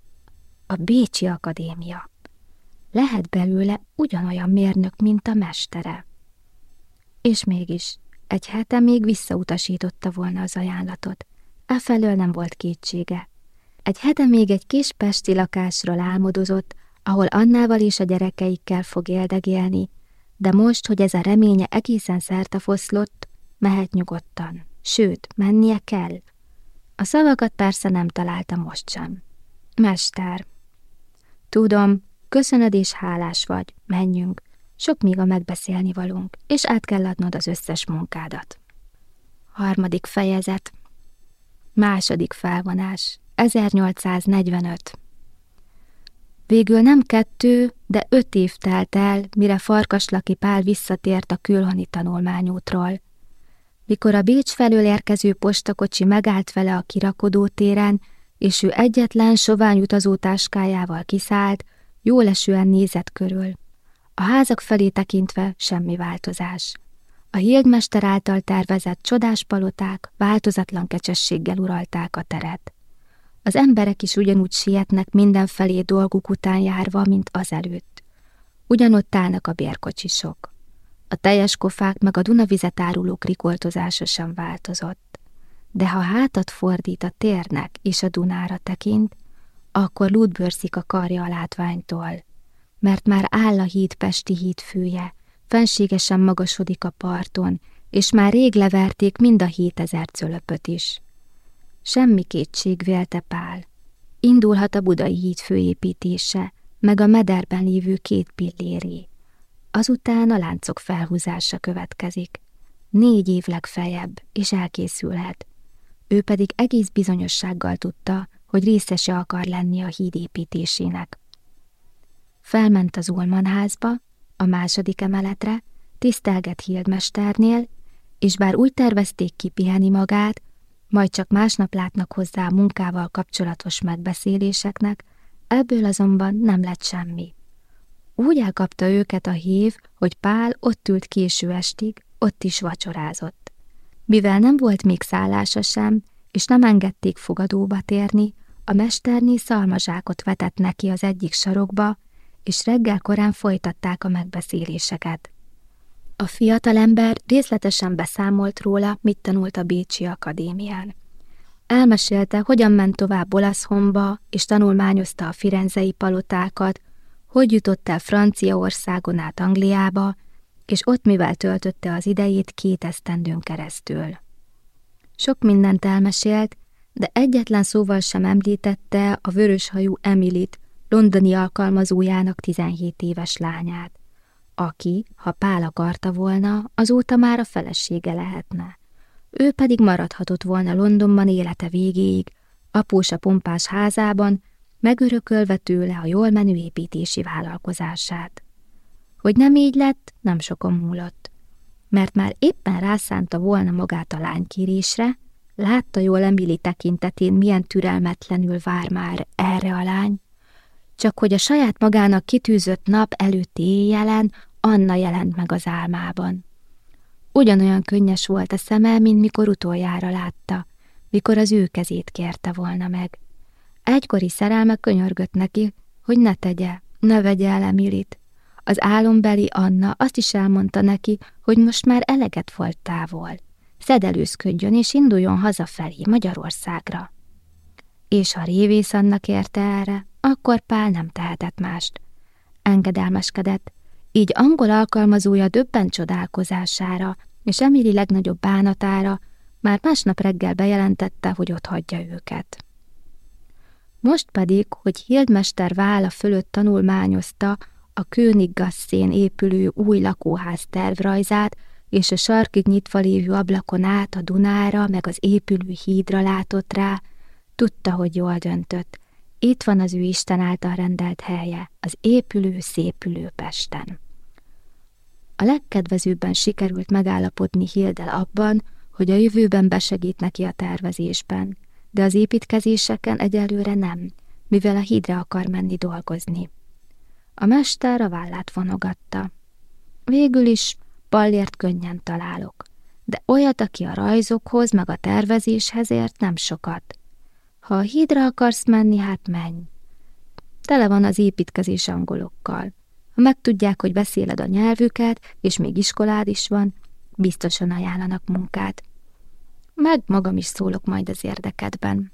A Bécsi Akadémia. Lehet belőle ugyanolyan mérnök, mint a mestere. És mégis, egy hete még visszautasította volna az ajánlatot. Efelől nem volt kétsége. Egy hete még egy kis pesti lakásról álmodozott, ahol Annával és a gyerekeikkel fog éldegélni, de most, hogy ez a reménye egészen szerte foszlott, mehet nyugodtan, sőt, mennie kell. A szavakat persze nem találta most sem. Mester, tudom, köszönöd és hálás vagy, menjünk, sok még a megbeszélni valunk, és át kell adnod az összes munkádat. Harmadik fejezet. Második felvonás 1845 Végül nem kettő, de öt év telt el, mire Farkaslaki Pál visszatért a külhoni tanulmányútról. Mikor a Bécs felől érkező postakocsi megállt vele a kirakodó téren, és ő egyetlen sovány utazótáskájával kiszállt, jól esően nézett körül. A házak felé tekintve semmi változás. A hildmester által tervezett csodás paloták változatlan kecsességgel uralták a teret. Az emberek is ugyanúgy sietnek mindenfelé dolguk után járva, mint azelőtt. Ugyanott állnak a bérkocsisok. A teljes kofák meg a Dunavizet árulók rikoltozása sem változott. De ha hátat fordít a térnek és a Dunára tekint, akkor lúdbőrszik a karja a látványtól, mert már áll a híd Pesti híd fője, fenségesen magasodik a parton, és már rég leverték mind a hétezer cölöpöt is. Semmi kétség vélte Pál. Indulhat a budai híd főépítése, meg a mederben lévő két pilléré. Azután a láncok felhúzása következik. négy év legfeljebb, és elkészülhet. Ő pedig egész bizonyossággal tudta, hogy részese akar lenni a híd építésének. Felment az Ulman házba, a második emeletre, tisztelget Hildmesternél, és bár úgy tervezték kipiheni magát, majd csak másnap látnak hozzá a munkával kapcsolatos megbeszéléseknek, ebből azonban nem lett semmi. Úgy elkapta őket a hív, hogy Pál ott ült késő estig, ott is vacsorázott. Mivel nem volt még szállása sem, és nem engedték fogadóba térni, a mesterné szalmazsákot vetett neki az egyik sarokba, és reggel korán folytatták a megbeszéléseket. A fiatalember részletesen beszámolt róla, mit tanult a Bécsi Akadémián. Elmesélte, hogyan ment tovább Olaszhomba, és tanulmányozta a firenzei palotákat, hogy jutott el Franciaországon át Angliába, és ott mivel töltötte az idejét két esztendőn keresztül. Sok mindent elmesélt, de egyetlen szóval sem említette a vöröshajú Emilit, londoni alkalmazójának 17 éves lányát, aki, ha Pál akarta volna, azóta már a felesége lehetne. Ő pedig maradhatott volna Londonban élete végéig, apósa pompás házában, megörökölve tőle a jól menő építési vállalkozását. Hogy nem így lett, nem sokon múlott. Mert már éppen rászánta volna magát a lánykérésre, látta jól Emily tekintetén, milyen türelmetlenül vár már erre a lány, csak hogy a saját magának kitűzött nap előtti éjjelen Anna jelent meg az álmában. Ugyanolyan könnyes volt a szeme, mint mikor utoljára látta, mikor az ő kezét kérte volna meg. Egykori szerelme könyörgött neki, hogy ne tegye, ne vegye el Emilit. Az álombeli Anna azt is elmondta neki, hogy most már eleget volt távol. Szedelőzködjön és induljon hazafelé Magyarországra. És ha révész Anna kérte erre, akkor Pál nem tehetett mást. Engedelmeskedett, így angol alkalmazója döbben csodálkozására, és Emily legnagyobb bánatára már másnap reggel bejelentette, hogy ott hagyja őket. Most pedig, hogy Hildmester vála fölött tanulmányozta a Königgasszén épülő új lakóház tervrajzát, és a sarkig nyitva lévő ablakon át a Dunára, meg az épülő hídra látott rá, tudta, hogy jól döntött. Itt van az ő Isten által rendelt helye, az épülő, szépülő Pesten. A legkedvezőbben sikerült megállapodni Hildel abban, hogy a jövőben besegít neki a tervezésben, de az építkezéseken egyelőre nem, mivel a hídra akar menni dolgozni. A mester a vállát vonogatta. Végül is Pallért könnyen találok, de olyat, aki a rajzokhoz, meg a tervezéshez ért, nem sokat. Ha a hídra akarsz menni, hát menj. Tele van az építkezés angolokkal. Ha megtudják, hogy beszéled a nyelvüket, és még iskolád is van, biztosan ajánlanak munkát. Meg magam is szólok majd az érdekedben.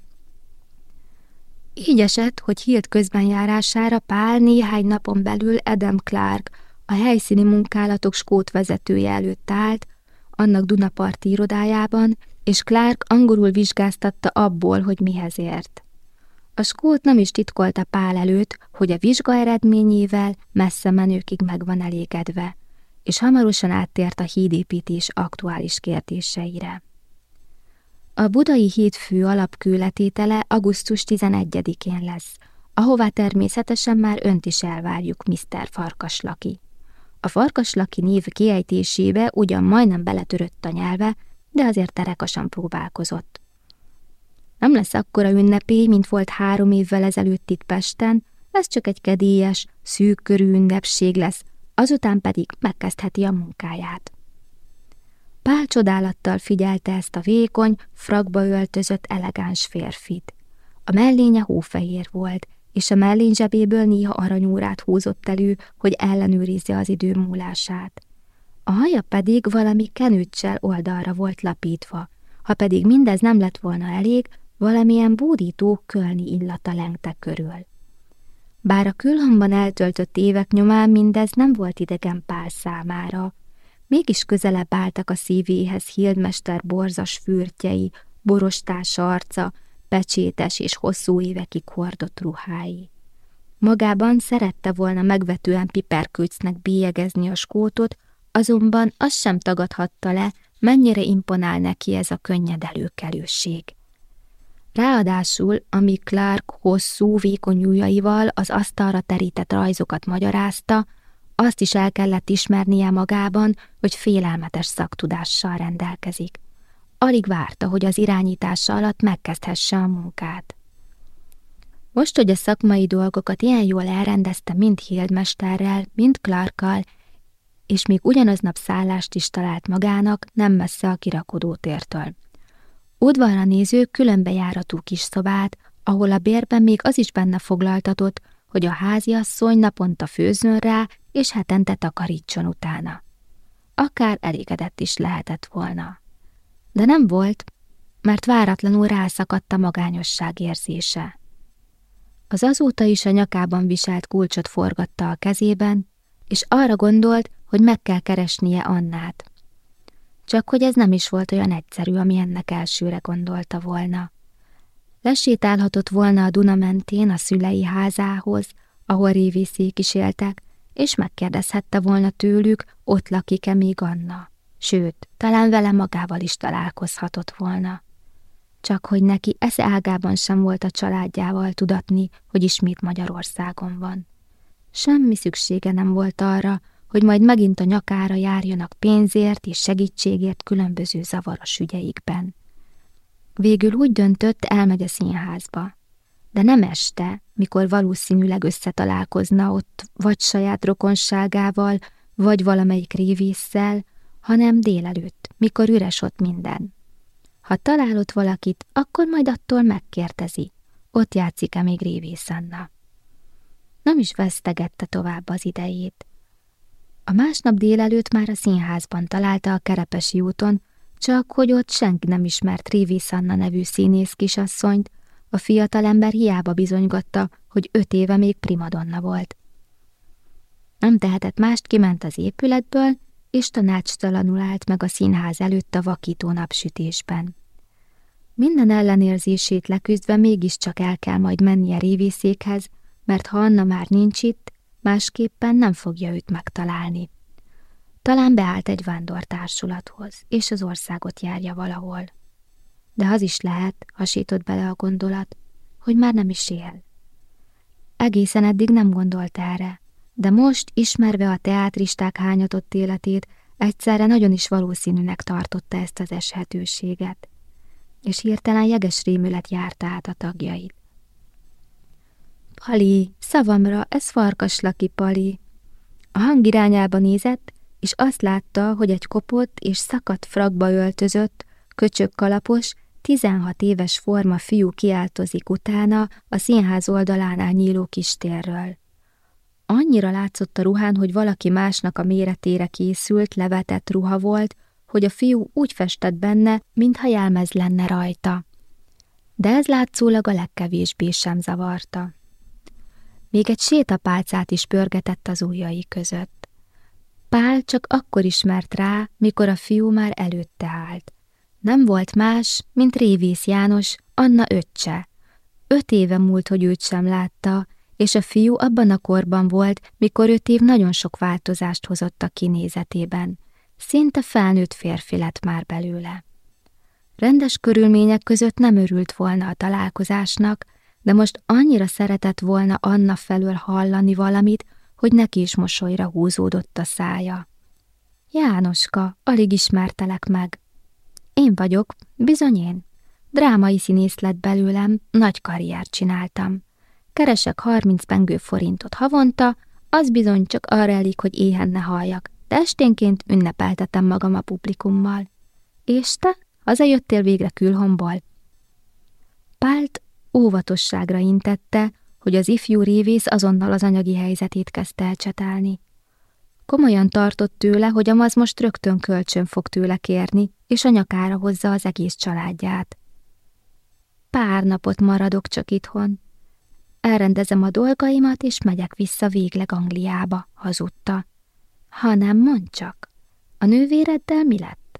Így esett, hogy hírt közbenjárására Pál néhány napon belül Adam Clark, a helyszíni munkálatok skót vezetője előtt állt, annak Dunaparti irodájában, és Clark angolul vizsgáztatta abból, hogy mihez ért. A skót nem is titkolta Pál előtt, hogy a vizsga eredményével messze menőkig meg van elégedve, és hamarosan áttért a hídépítés aktuális kérdéseire. A budai híd fő alapkőletétele augusztus 11-én lesz, ahová természetesen már önt is elvárjuk, Mr. Farkaslaki. A Farkaslaki név kiejtésébe ugyan majdnem beletörött a nyelve, de azért terekasan próbálkozott. Nem lesz akkora ünnepély, mint volt három évvel ezelőtt itt Pesten, ez csak egy kedélyes, szűk körű ünnepség lesz, azután pedig megkezdheti a munkáját. Pál csodálattal figyelte ezt a vékony, frakba öltözött elegáns férfit. A mellénye hófehér volt, és a mellény zsebéből néha aranyórát húzott elő, hogy ellenőrizze az idő múlását. A haja pedig valami kenőccsel oldalra volt lapítva, ha pedig mindez nem lett volna elég, valamilyen bódító kölni illata lengte körül. Bár a külhamban eltöltött évek nyomán mindez nem volt idegen Pál számára, mégis közelebb álltak a szívéhez Hildmester borzas fürtjei, borostás arca, pecsétes és hosszú évekig hordott ruhái. Magában szerette volna megvetően piperkőcnek bélyegezni a skótot, azonban azt sem tagadhatta le, mennyire imponál neki ez a könnyed előkelőség. Ráadásul, amíg Clark hosszú, vékony ujjaival az asztalra terített rajzokat magyarázta, azt is el kellett ismernie magában, hogy félelmetes szaktudással rendelkezik. Alig várta, hogy az irányítása alatt megkezdhesse a munkát. Most, hogy a szakmai dolgokat ilyen jól elrendezte mind Hildmesterrel, mind Clarkkal, és még ugyanaznap szállást is talált magának, nem messze a kirakodótértől. Udvarra néző különbejáratú kis szobát, ahol a bérben még az is benne foglaltatott, hogy a háziasszony naponta főzön rá, és hetente takarítson utána. Akár elégedett is lehetett volna. De nem volt, mert váratlanul rászakadt a magányosság érzése. Az azóta is a nyakában viselt kulcsot forgatta a kezében, és arra gondolt, hogy meg kell keresnie Annát. Csak hogy ez nem is volt olyan egyszerű, ami ennek elsőre gondolta volna. Lesétálhatott volna a Duna mentén a szülei házához, ahol révészék is éltek, és megkérdezhette volna tőlük, ott lakik-e még Anna. Sőt, talán vele magával is találkozhatott volna. Csak hogy neki esze ágában sem volt a családjával tudatni, hogy ismét Magyarországon van. Semmi szüksége nem volt arra, hogy majd megint a nyakára járjanak pénzért és segítségért különböző zavaros ügyeikben. Végül úgy döntött, elmegy a színházba. De nem este, mikor valószínűleg összetalálkozna ott, vagy saját rokonságával, vagy valamelyik révésszel, hanem délelőtt, mikor üres ott minden. Ha találott valakit, akkor majd attól megkérdezi, ott játszik-e még révész Anna. Nem is vesztegette tovább az idejét. A másnap délelőtt már a színházban találta a Kerepesi úton, csak hogy ott senki nem ismert Révész Anna nevű színész kisasszonyt, a fiatalember hiába bizonygatta, hogy öt éve még primadonna volt. Nem tehetett mást, kiment az épületből, és tanácstalanul állt meg a színház előtt a vakító napsütésben. Minden ellenérzését leküzdve mégiscsak el kell majd mennie révészékhez, mert ha Anna már nincs itt, másképpen nem fogja őt megtalálni. Talán beállt egy vándortársulathoz, és az országot járja valahol. De az is lehet, hasított bele a gondolat, hogy már nem is él. Egészen eddig nem gondolt erre, de most, ismerve a teátristák hányatott életét, egyszerre nagyon is valószínűnek tartotta ezt az eshetőséget, és hirtelen jeges rémület járta át a tagjait. Pali, szavamra, ez farkaslaki Pali. A hang irányába nézett, és azt látta, hogy egy kopott és szakadt frakba öltözött, köcsök kalapos, 16 éves forma fiú kiáltozik utána a színház oldalánál nyíló kistérről. Annyira látszott a ruhán, hogy valaki másnak a méretére készült, levetett ruha volt, hogy a fiú úgy festett benne, mintha jelmez lenne rajta. De ez látszólag a legkevésbé sem zavarta. Még egy sétapálcát is pörgetett az ujjai között. Pál csak akkor ismert rá, mikor a fiú már előtte állt. Nem volt más, mint Révész János, Anna öccse. Öt éve múlt, hogy őt sem látta, és a fiú abban a korban volt, mikor öt év nagyon sok változást hozott a kinézetében. Szinte felnőtt férfi lett már belőle. Rendes körülmények között nem örült volna a találkozásnak, de most annyira szeretett volna Anna felől hallani valamit, hogy neki is mosolyra húzódott a szája. Jánoska, alig ismertelek meg. Én vagyok, bizony én. Drámai színész lett belőlem, nagy karriert csináltam. Keresek 30 pengő forintot havonta, az bizony csak arra elég, hogy éhen ne halljak, de esténként ünnepeltetem magam a publikummal. És te? Hazajöttél végre külhomból? Pált óvatosságra intette, hogy az ifjú révész azonnal az anyagi helyzetét kezdte elcsetálni. Komolyan tartott tőle, hogy a maz most rögtön kölcsön fog tőle kérni, és a nyakára hozza az egész családját. Pár napot maradok csak itthon. Elrendezem a dolgaimat, és megyek vissza végleg Angliába, hazudta. Ha nem, mondd csak, a nővéreddel mi lett?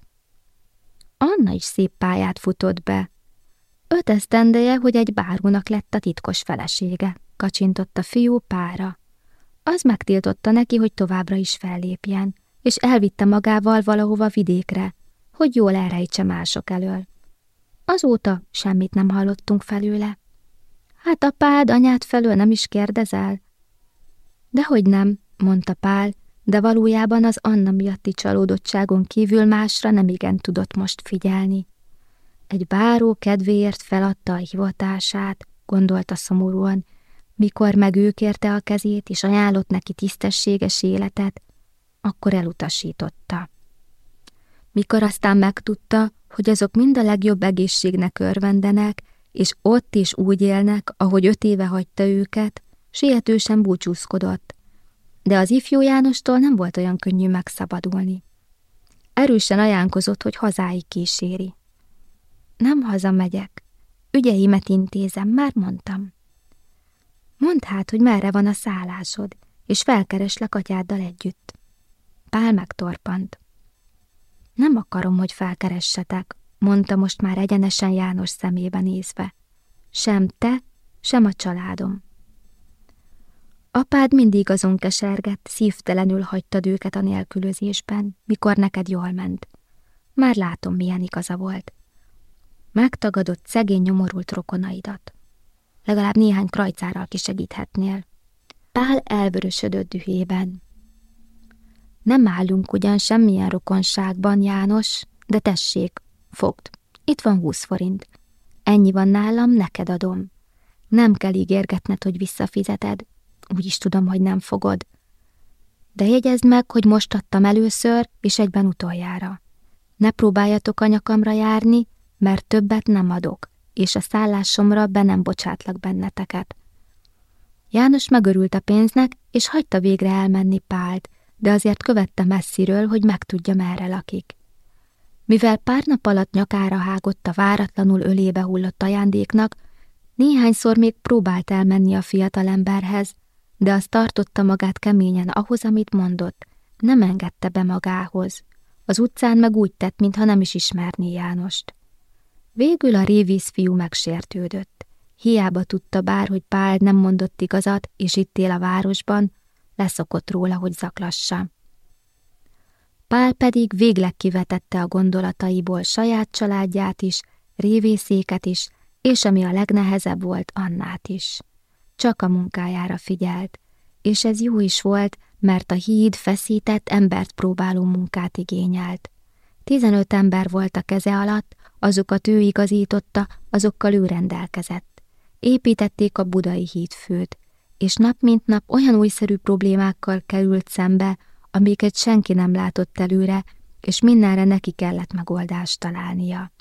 Anna is szép pályát futott be, Öt esztendeje, hogy egy bárónak lett a titkos felesége, kacsintott a fiú pára. Az megtiltotta neki, hogy továbbra is fellépjen, és elvitte magával valahova vidékre, hogy jól elrejtse mások elől. Azóta semmit nem hallottunk felőle. Hát apád, anyád felől nem is kérdezel? Dehogy nem, mondta Pál, de valójában az Anna miatti csalódottságon kívül másra nem igen tudott most figyelni. Egy báró kedvéért feladta a hivatását, gondolta szomorúan, mikor meg ő kérte a kezét és ajánlott neki tisztességes életet, akkor elutasította. Mikor aztán megtudta, hogy azok mind a legjobb egészségnek örvendenek, és ott is úgy élnek, ahogy öt éve hagyta őket, sietősen búcsúzkodott, de az ifjú Jánostól nem volt olyan könnyű megszabadulni. Erősen ajánkozott, hogy hazáig kíséri. Nem hazamegyek, ügyeimet intézem, már mondtam. Mondd hát, hogy merre van a szállásod, és felkereslek atyáddal együtt. Pál megtorpant. Nem akarom, hogy felkeressetek, mondta most már egyenesen János szemébe nézve. Sem te, sem a családom. Apád mindig azon kesergett, szívtelenül hagytad őket a nélkülözésben, mikor neked jól ment. Már látom, milyen igaza volt. Megtagadott szegény nyomorult rokonaidat. Legalább néhány krajcárral kisegíthetnél. Pál elvörösödött dühében. Nem állunk ugyan semmilyen rokonságban, János, de tessék, fogd, itt van húsz forint. Ennyi van nálam, neked adom. Nem kell ígérgetned, hogy visszafizeted. Úgy is tudom, hogy nem fogod. De jegyezd meg, hogy most adtam először, és egyben utoljára. Ne próbáljatok a nyakamra járni, mert többet nem adok, és a szállásomra be nem bocsátlak benneteket. János megörült a pénznek, és hagyta végre elmenni Pált, de azért követte messziről, hogy megtudja, merre lakik. Mivel pár nap alatt nyakára hágott a váratlanul ölébe hullott ajándéknak, néhányszor még próbált elmenni a fiatalemberhez, de az tartotta magát keményen ahhoz, amit mondott, nem engedte be magához. Az utcán meg úgy tett, mintha nem is ismerné Jánost. Végül a révíz fiú megsértődött. Hiába tudta bár, hogy Pál nem mondott igazat, és itt él a városban, leszokott róla, hogy zaklassa. Pál pedig végleg kivetette a gondolataiból saját családját is, révészéket is, és ami a legnehezebb volt, Annát is. Csak a munkájára figyelt, és ez jó is volt, mert a híd feszített embert próbáló munkát igényelt. Tizenöt ember volt a keze alatt, azokat ő igazította, azokkal ő rendelkezett. Építették a budai hídfőt, és nap mint nap olyan újszerű problémákkal került szembe, amiket senki nem látott előre, és mindenre neki kellett megoldást találnia.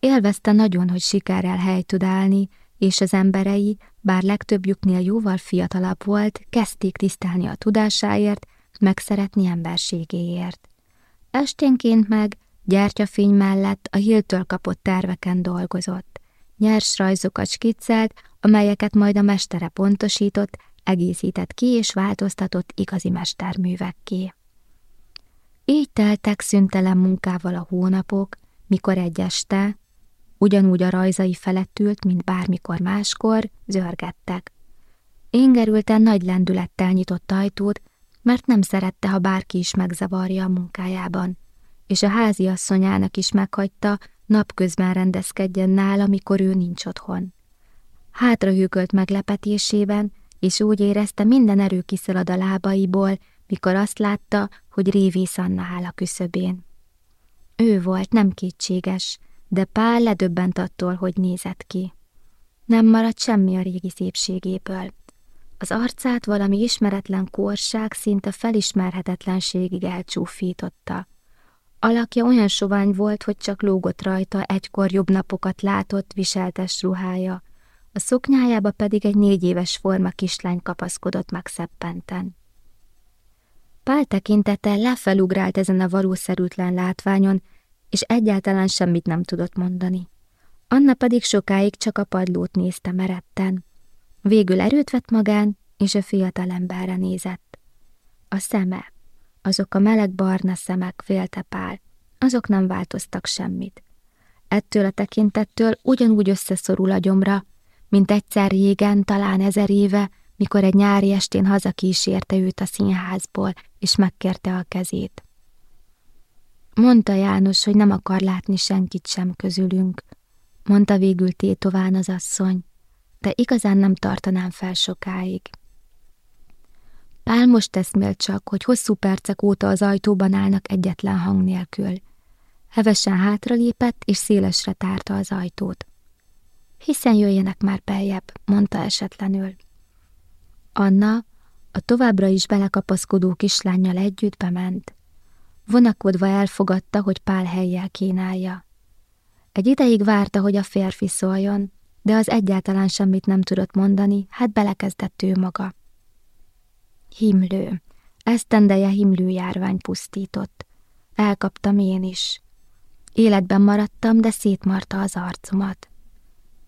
Élvezte nagyon, hogy sikerrel hely tud állni, és az emberei, bár legtöbbjüknél jóval fiatalabb volt, kezdték tisztelni a tudásáért, megszeretni emberségéért. Esténként meg gyertyafény mellett a Hiltől kapott terveken dolgozott. Nyers rajzokat skiccelt, amelyeket majd a mestere pontosított, egészített ki és változtatott igazi mesterművekké. Így teltek szüntelen munkával a hónapok, mikor egy este, ugyanúgy a rajzai felett ült, mint bármikor máskor, zörgettek. Ingerülten nagy lendülettel nyitott ajtót, mert nem szerette, ha bárki is megzavarja a munkájában, és a házi asszonyának is meghagyta, napközben rendezkedjen nála, mikor ő nincs otthon. Hátrahűkölt meglepetésében, és úgy érezte, minden erő kiszalad a lábaiból, mikor azt látta, hogy Révész Anna áll a küszöbén. Ő volt, nem kétséges, de Pál ledöbbent attól, hogy nézett ki. Nem maradt semmi a régi szépségéből. Az arcát valami ismeretlen korság szinte felismerhetetlenségig elcsúfította. Alakja olyan sovány volt, hogy csak lógott rajta egykor jobb napokat látott viseltes ruhája, a szoknyájába pedig egy négy éves forma kislány kapaszkodott meg szeppenten. Pál tekintete lefelugrált ezen a valószerűtlen látványon, és egyáltalán semmit nem tudott mondani. Anna pedig sokáig csak a padlót nézte meretten. Végül erőt vett magán, és a fiatal emberre nézett. A szeme, azok a meleg barna szemek, félte Pál, azok nem változtak semmit. Ettől a tekintettől ugyanúgy összeszorul a gyomra, mint egyszer régen, talán ezer éve, mikor egy nyári estén hazakísérte őt a színházból, és megkérte a kezét. Mondta János, hogy nem akar látni senkit sem közülünk, mondta végül tétován az asszony, de igazán nem tartanám fel sokáig. Pál most eszmél csak, hogy hosszú percek óta az ajtóban állnak egyetlen hang nélkül. Hevesen hátralépett, és szélesre tárta az ajtót. Hiszen jöjjenek már beljebb, mondta esetlenül. Anna a továbbra is belekapaszkodó kislányjal együtt bement. Vonakodva elfogadta, hogy Pál helyjel kínálja. Egy ideig várta, hogy a férfi szóljon, de az egyáltalán semmit nem tudott mondani, hát belekezdett ő maga. Himlő. Esztendeje himlő járvány pusztított. Elkaptam én is. Életben maradtam, de szétmarta az arcomat.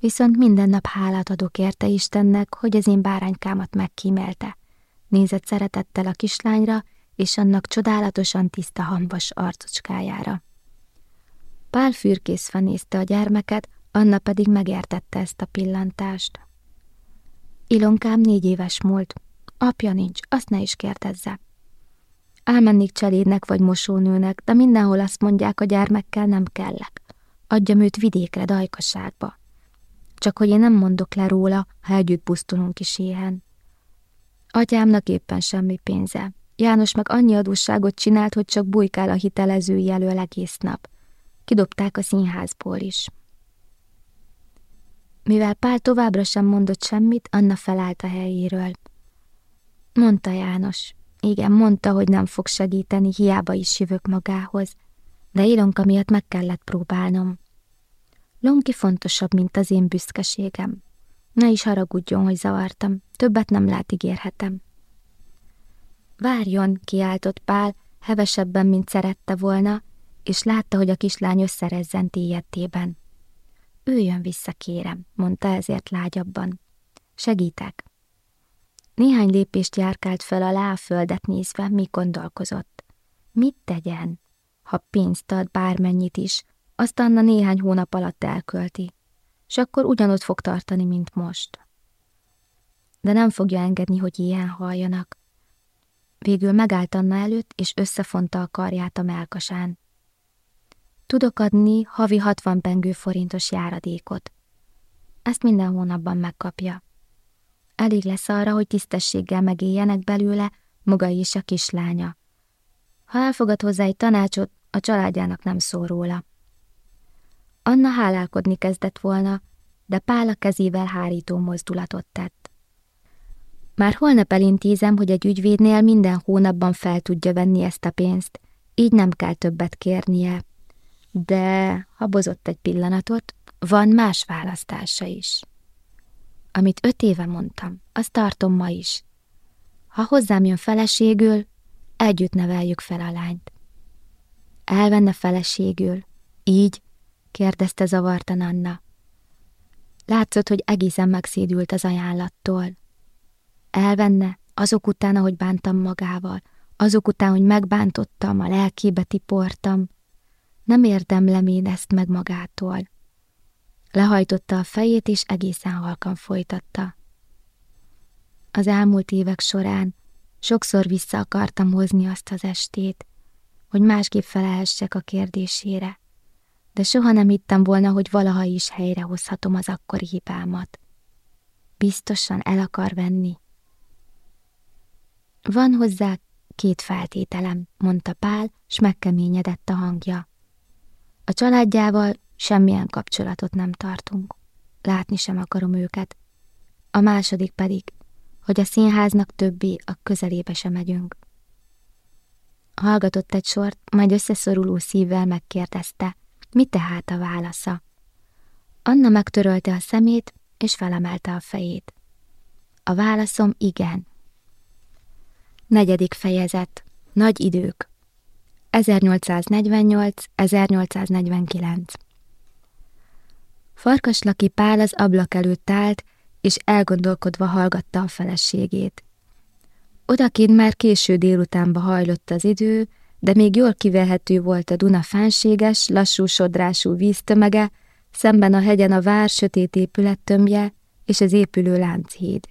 Viszont minden nap hálát adok érte Istennek, hogy az én báránykámat megkímélte. Nézett szeretettel a kislányra, és annak csodálatosan tiszta hambas arcocskájára. Pál fürkészve nézte a gyermeket, Anna pedig megértette ezt a pillantást. Ilonkám négy éves múlt. Apja nincs, azt ne is kérdezze. Elmennék cselédnek vagy mosónőnek, de mindenhol azt mondják, a gyermekkel nem kellek. Adjam őt vidékre, dajkaságba. Csak hogy én nem mondok le róla, ha együtt pusztulunk is éhen. Atyámnak éppen semmi pénze. János meg annyi adósságot csinált, hogy csak bujkál a hitelezői elől egész nap. Kidobták a színházból is. Mivel Pál továbbra sem mondott semmit, Anna felállt a helyéről. Mondta János. Igen, mondta, hogy nem fog segíteni, hiába is jövök magához. De Ilonka miatt meg kellett próbálnom. Lonki fontosabb, mint az én büszkeségem. Ne is haragudjon, hogy zavartam, többet nem lát ígérhetem. Várjon, kiáltott Pál, hevesebben, mint szerette volna, és látta, hogy a kislány összerezzent ilyetében. Üljön vissza, kérem, mondta ezért lágyabban. Segítek. Néhány lépést járkált fel a földet nézve, mi gondolkozott. Mit tegyen? Ha pénzt ad bármennyit is, azt Anna néhány hónap alatt elkölti, és akkor ugyanott fog tartani, mint most. De nem fogja engedni, hogy ilyen halljanak. Végül megállt Anna előtt, és összefonta a karját a melkasán. Tudok adni havi 60 pengő forintos járadékot. Ezt minden hónapban megkapja. Elég lesz arra, hogy tisztességgel megéljenek belőle maga és a kislánya. Ha elfogad hozzá egy tanácsot, a családjának nem szól róla. Anna hálálkodni kezdett volna, de Pál a kezével hárító mozdulatot tett. Már holnap elintézem, hogy egy ügyvédnél minden hónapban fel tudja venni ezt a pénzt, így nem kell többet kérnie. De, habozott egy pillanatot, van más választása is. Amit öt éve mondtam, azt tartom ma is. Ha hozzám jön feleségül, együtt neveljük fel a lányt. Elvenne feleségül, így, kérdezte zavartan Anna. Látszott, hogy egészen megszédült az ajánlattól. Elvenne, azok után, ahogy bántam magával, azok után, hogy megbántottam, a lelkébe tiportam. Nem érdemlem én ezt meg magától. Lehajtotta a fejét, és egészen halkan folytatta. Az elmúlt évek során sokszor vissza akartam hozni azt az estét, hogy másképp felelhessek a kérdésére, de soha nem hittem volna, hogy valaha is helyrehozhatom az akkori hibámat. Biztosan el akar venni. Van hozzá két feltételem, mondta Pál, s megkeményedett a hangja. A családjával Semmilyen kapcsolatot nem tartunk. Látni sem akarom őket. A második pedig, hogy a színháznak többi a közelébe sem megyünk. Hallgatott egy sort, majd összeszoruló szívvel megkérdezte, mi tehát a válasza. Anna megtörölte a szemét, és felemelte a fejét. A válaszom igen. Negyedik fejezet. Nagy idők. 1848-1849 Farkaslaki Pál az ablak előtt állt, és elgondolkodva hallgatta a feleségét. Odakint már késő délutánba hajlott az idő, de még jól kivehető volt a Duna fánséges, lassú sodrású víztömege, szemben a hegyen a vár sötét épülettömbje és az épülő lánchíd.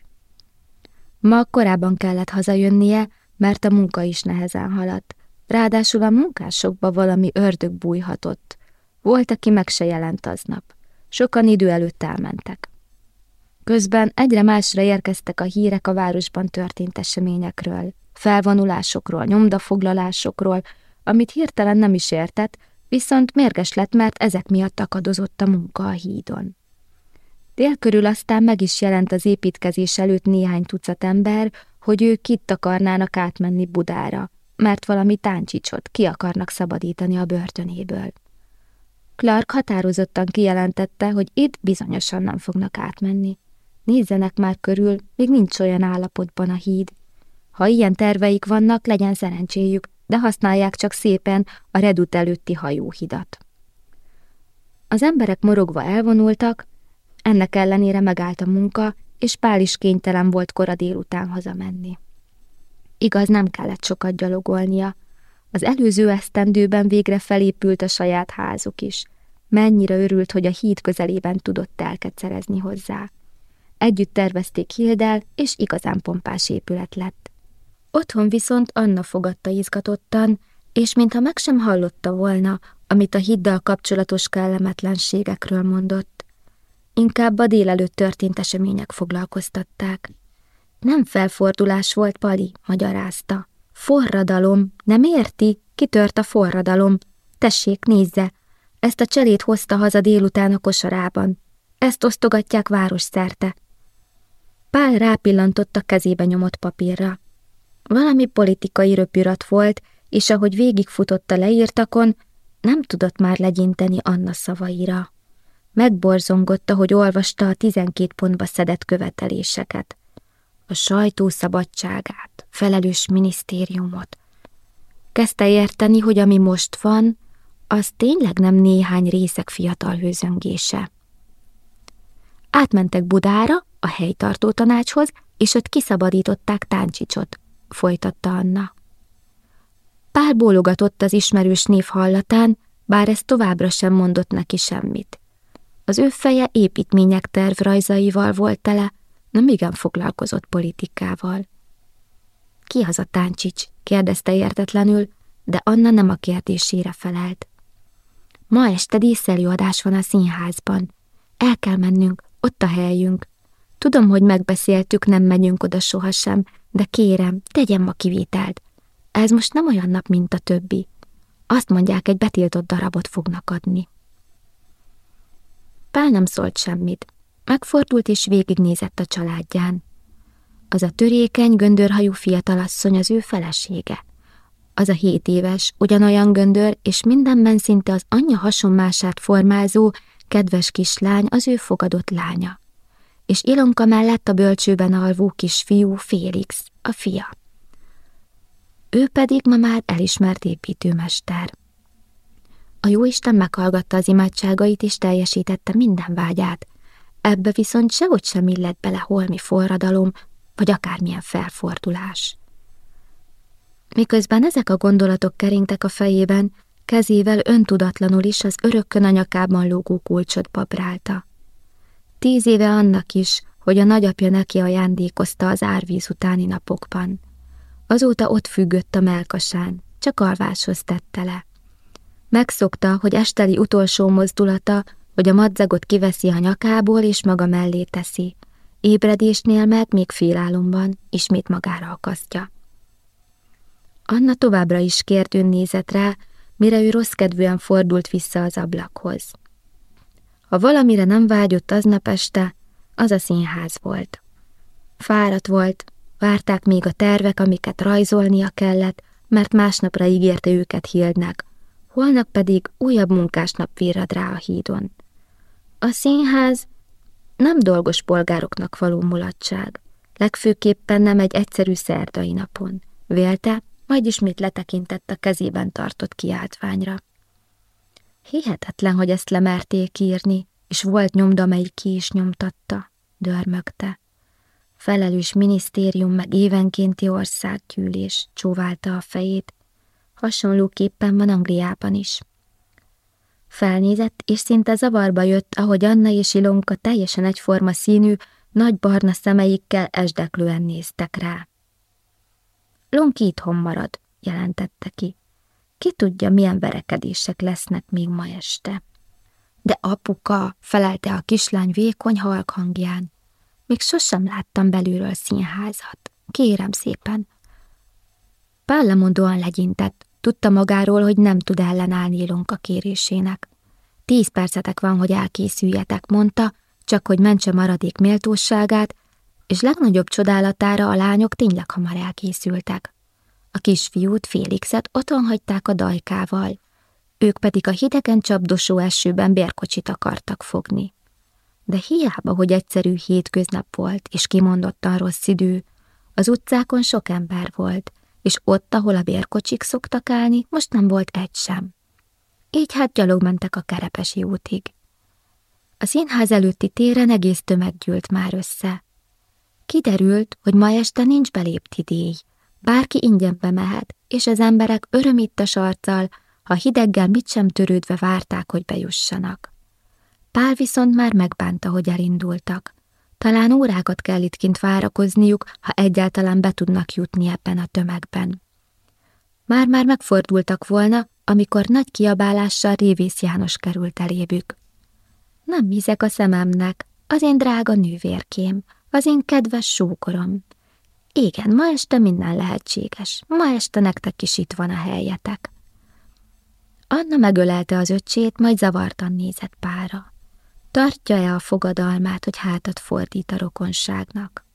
Ma korábban kellett hazajönnie, mert a munka is nehezen haladt. ráadásul a munkásokba valami ördög bújhatott. Volt, aki meg se jelent aznap. Sokan idő előtt elmentek. Közben egyre másra érkeztek a hírek a városban történt eseményekről, felvonulásokról, nyomdafoglalásokról, amit hirtelen nem is értett, viszont mérges lett, mert ezek miatt akadozott a munka a hídon. Dél körül aztán meg is jelent az építkezés előtt néhány tucat ember, hogy ők itt akarnának átmenni Budára, mert valami táncsicsot ki akarnak szabadítani a börtönéből. Clark határozottan kijelentette, hogy itt bizonyosan nem fognak átmenni. Nézzenek már körül, még nincs olyan állapotban a híd. Ha ilyen terveik vannak, legyen szerencséjük, de használják csak szépen a redut előtti hajóhidat. Az emberek morogva elvonultak, ennek ellenére megállt a munka, és Pál is kénytelen volt kora délután hazamenni. Igaz, nem kellett sokat gyalogolnia. Az előző esztendőben végre felépült a saját házuk is. Mennyire örült, hogy a híd közelében tudott telket szerezni hozzá. Együtt tervezték Hildel, és igazán pompás épület lett. Otthon viszont Anna fogadta izgatottan, és mintha meg sem hallotta volna, amit a hiddal kapcsolatos kellemetlenségekről mondott. Inkább a délelőtt történt események foglalkoztatták. Nem felfordulás volt, Pali, magyarázta. Forradalom, nem érti? Kitört a forradalom. Tessék, nézze, ezt a cselét hozta haza délután a kosarában. Ezt osztogatják város szerte. Pál rápillantott a kezébe nyomott papírra. Valami politikai röpürat volt, és ahogy végigfutott a leírtakon, nem tudott már legyinteni Anna szavaira. Megborzongott, hogy olvasta a tizenkét pontba szedett követeléseket. A sajtó szabadságát, felelős minisztériumot. Kezdte érteni, hogy ami most van, az tényleg nem néhány részek fiatal hőzöngése. Átmentek Budára, a helytartó tanácshoz, és ott kiszabadították Táncsicsot, folytatta Anna. Pál bólogatott az ismerős név hallatán, bár ez továbbra sem mondott neki semmit. Az ő feje építmények tervrajzaival volt tele, nem igen foglalkozott politikával. Ki az a Táncsics? kérdezte értetlenül, de Anna nem a kérdésére felelt. Ma este díszelőadás van a színházban. El kell mennünk, ott a helyünk. Tudom, hogy megbeszéltük, nem megyünk oda sohasem, de kérem, tegyen ma kivételt. Ez most nem olyan nap, mint a többi. Azt mondják, egy betiltott darabot fognak adni. Pál nem szólt semmit. Megfordult és végignézett a családján. Az a törékeny, göndörhajú fiatalasszony az ő felesége. Az a hét éves, ugyanolyan göndör, és mindenben szinte az anyja hasonmását formázó, kedves kislány az ő fogadott lánya. És Ilonka mellett a bölcsőben alvó kisfiú Félix, a fia. Ő pedig ma már elismert építőmester. A jóisten meghallgatta az imádságait és teljesítette minden vágyát, ebbe viszont sehogy sem illett bele holmi forradalom, vagy akármilyen felfordulás. Miközben ezek a gondolatok keringtek a fejében, kezével öntudatlanul is az örökkön a nyakában lógó kulcsot babrálta. Tíz éve annak is, hogy a nagyapja neki ajándékozta az árvíz utáni napokban. Azóta ott függött a melkasán, csak alváshoz tette le. Megszokta, hogy esteli utolsó mozdulata, hogy a madzagot kiveszi a nyakából és maga mellé teszi. Ébredésnél meg még félálomban ismét magára akasztja. Anna továbbra is kérdőn nézett rá, mire ő rossz kedvűen fordult vissza az ablakhoz. Ha valamire nem vágyott aznap este, az a színház volt. Fáradt volt, várták még a tervek, amiket rajzolnia kellett, mert másnapra ígérte őket Hildnek, holnap pedig újabb munkásnap virrad rá a hídon. A színház nem dolgos polgároknak való mulatság, legfőképpen nem egy egyszerű szerdai napon. Vélte, majd ismét letekintett a kezében tartott kiáltványra. Hihetetlen, hogy ezt lemerték írni, és volt nyomda, melyik ki is nyomtatta, dörmögte. Felelős minisztérium meg évenkénti országgyűlés csóválta a fejét, hasonlóképpen van Angliában is. Felnézett, és szinte zavarba jött, ahogy Anna és Ilonka teljesen egyforma színű, nagy barna szemeikkel esdeklően néztek rá. Lonki itthon marad, jelentette ki. Ki tudja, milyen verekedések lesznek még ma este. De apuka, felelte a kislány vékony halk hangján. Még sosem láttam belülről színházat. Kérem szépen. Pál lemondóan legyintett. Tudta magáról, hogy nem tud ellenállni Ilonka kérésének. Tíz percetek van, hogy elkészüljetek, mondta, csak hogy mentse maradék méltóságát, és legnagyobb csodálatára a lányok tényleg hamar elkészültek. A kisfiút Félixet otthon hagyták a dajkával, ők pedig a hidegen csapdosó esőben bérkocsit akartak fogni. De hiába, hogy egyszerű hétköznap volt, és kimondottan rossz idő, az utcákon sok ember volt, és ott, ahol a bérkocsik szoktak állni, most nem volt egy sem. Így hát gyalog mentek a Kerepesi útig. A színház előtti téren egész tömeg gyűlt már össze. Kiderült, hogy ma este nincs belépti díj, bárki ingyen bemehet, és az emberek örömittes arccal, ha hideggel mit sem törődve várták, hogy bejussanak. Pál viszont már megbánta, hogy elindultak. Talán órákat kell itt kint várakozniuk, ha egyáltalán be tudnak jutni ebben a tömegben. Már-már megfordultak volna, amikor nagy kiabálással Révész János került elébük. Nem hiszek a szememnek, az én drága nővérkém, az én kedves sókorom. Igen, ma este minden lehetséges, ma este nektek is itt van a helyetek. Anna megölelte az öccsét, majd zavartan nézett pára. Tartja-e a fogadalmát, hogy hátat fordít a rokonságnak?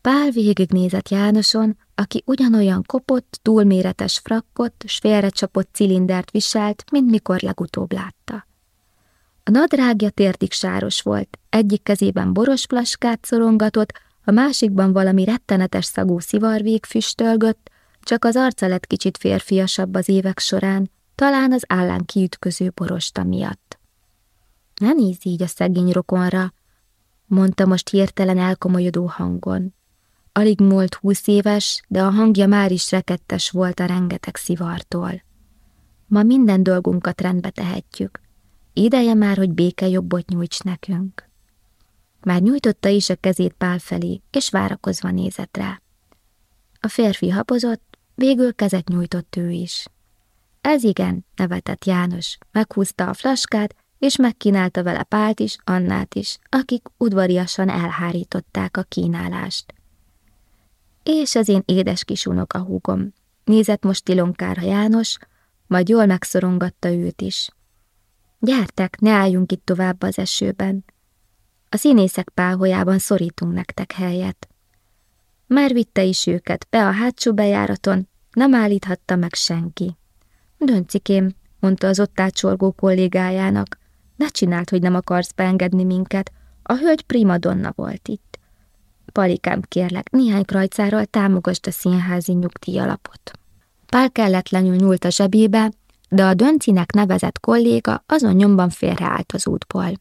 Pál végignézett Jánoson, aki ugyanolyan kopott, túlméretes frakkot, s félrecsapott cilindert viselt, mint mikor legutóbb látta. A nadrágja térdig sáros volt, egyik kezében boros plaskát szorongatott, a másikban valami rettenetes szagú szivarvég füstölgött, csak az arca lett kicsit férfiasabb az évek során, talán az állán kiütköző borosta miatt. Ne nézz így a szegény rokonra, mondta most hirtelen elkomolyodó hangon. Alig múlt húsz éves, de a hangja már is rekettes volt a rengeteg szivartól. Ma minden dolgunkat rendbe tehetjük. Ideje már, hogy béke jobbot nyújts nekünk. Már nyújtotta is a kezét Pál felé, és várakozva nézett rá. A férfi habozott, végül kezet nyújtott ő is. Ez igen, nevetett János, meghúzta a flaskát, és megkínálta vele Pált is, Annát is, akik udvariasan elhárították a kínálást. És az én édes kis a húgom. Nézett most Ilonkára János, majd jól megszorongatta őt is. Gyertek, ne álljunk itt tovább az esőben. A színészek páholyában szorítunk nektek helyet. Már vitte is őket be a hátsó bejáraton, nem állíthatta meg senki. Döncikém, mondta az ott átsorgó kollégájának, ne csináld, hogy nem akarsz beengedni minket, a hölgy primadonna volt itt. Palikám, kérlek, néhány krajcáról támogasd a színházi nyugdíjalapot. Pál kelletlenül nyúlt a zsebébe, de a döncinek nevezett kolléga azon nyomban félreállt az útból.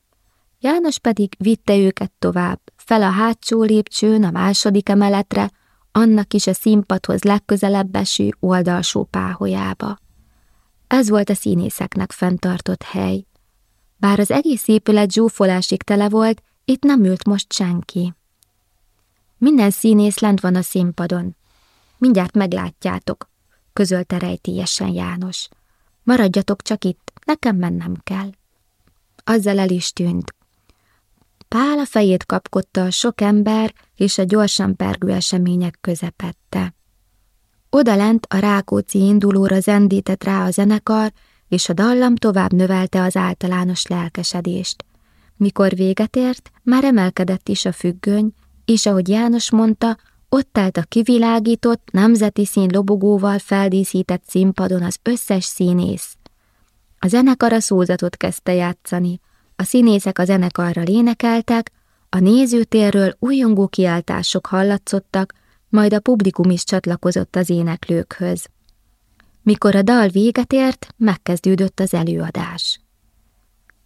János pedig vitte őket tovább, fel a hátsó lépcsőn a második emeletre, annak is a színpadhoz legközelebb eső oldalsó páholyába. Ez volt a színészeknek fenntartott hely. Bár az egész épület zsúfolásig tele volt, itt nem ült most senki. Minden színész lent van a színpadon. Mindjárt meglátjátok, közölte rejtélyesen János. Maradjatok csak itt, nekem mennem kell. Azzal el is tűnt. Pál a fejét kapkodta a sok ember és a gyorsan pergő események közepette. Odalent a Rákóczi indulóra zendített rá a zenekar, és a dallam tovább növelte az általános lelkesedést. Mikor véget ért, már emelkedett is a függöny, és ahogy János mondta, ott állt a kivilágított, nemzeti szín lobogóval feldíszített színpadon az összes színész. A zenekar a szózatot kezdte játszani, a színészek a zenekarral énekeltek, a nézőtérről újongó kiáltások hallatszottak, majd a publikum is csatlakozott az éneklőkhöz. Mikor a dal véget ért, megkezdődött az előadás.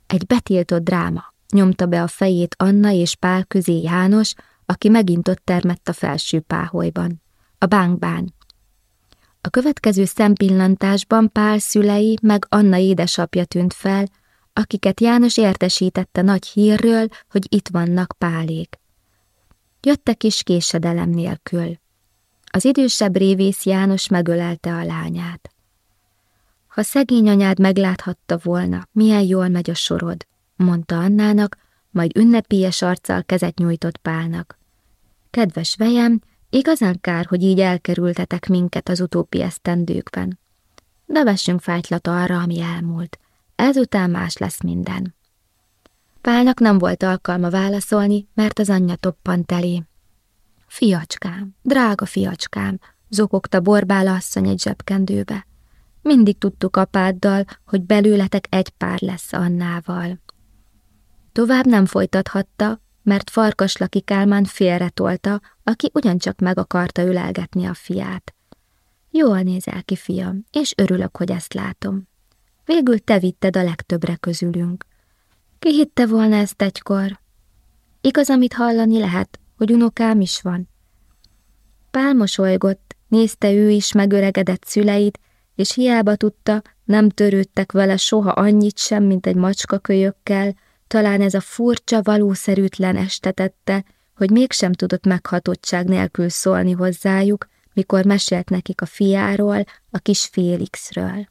Egy betiltott dráma, nyomta be a fejét Anna és Pál közé János, aki megint ott termett a felső páholyban, a bánkbán. A következő szempillantásban Pál szülei meg Anna édesapja tűnt fel, akiket János értesítette nagy hírről, hogy itt vannak Pálék. Jöttek is késedelem nélkül. Az idősebb révész János megölelte a lányát. Ha szegény anyád megláthatta volna, milyen jól megy a sorod, mondta Annának, majd ünnepélyes arccal kezet nyújtott Pálnak. Kedves vejem, igazán kár, hogy így elkerültetek minket az utóbbi esztendőkben. De vessünk fájtlat arra, ami elmúlt. Ezután más lesz minden. Pálnak nem volt alkalma válaszolni, mert az anyja toppant elé. Fiacskám, drága fiacskám, zokogta Borbála asszony egy zsebkendőbe. Mindig tudtuk apáddal, hogy belőletek egy pár lesz Annával. Tovább nem folytathatta, mert Farkaslaki Kálmán félretolta, aki ugyancsak meg akarta ölelgetni a fiát. Jól nézel ki, fiam, és örülök, hogy ezt látom. Végül te vitted a legtöbbre közülünk. Ki hitte volna ezt egykor? Igaz, amit hallani lehet, hogy unokám is van. Pál mosolygott, nézte ő is megöregedett szüleit, és hiába tudta, nem törődtek vele soha annyit sem, mint egy macskakölyökkel, talán ez a furcsa, valószerűtlen estetette, hogy mégsem tudott meghatottság nélkül szólni hozzájuk, mikor mesélt nekik a fiáról, a kis Félixről.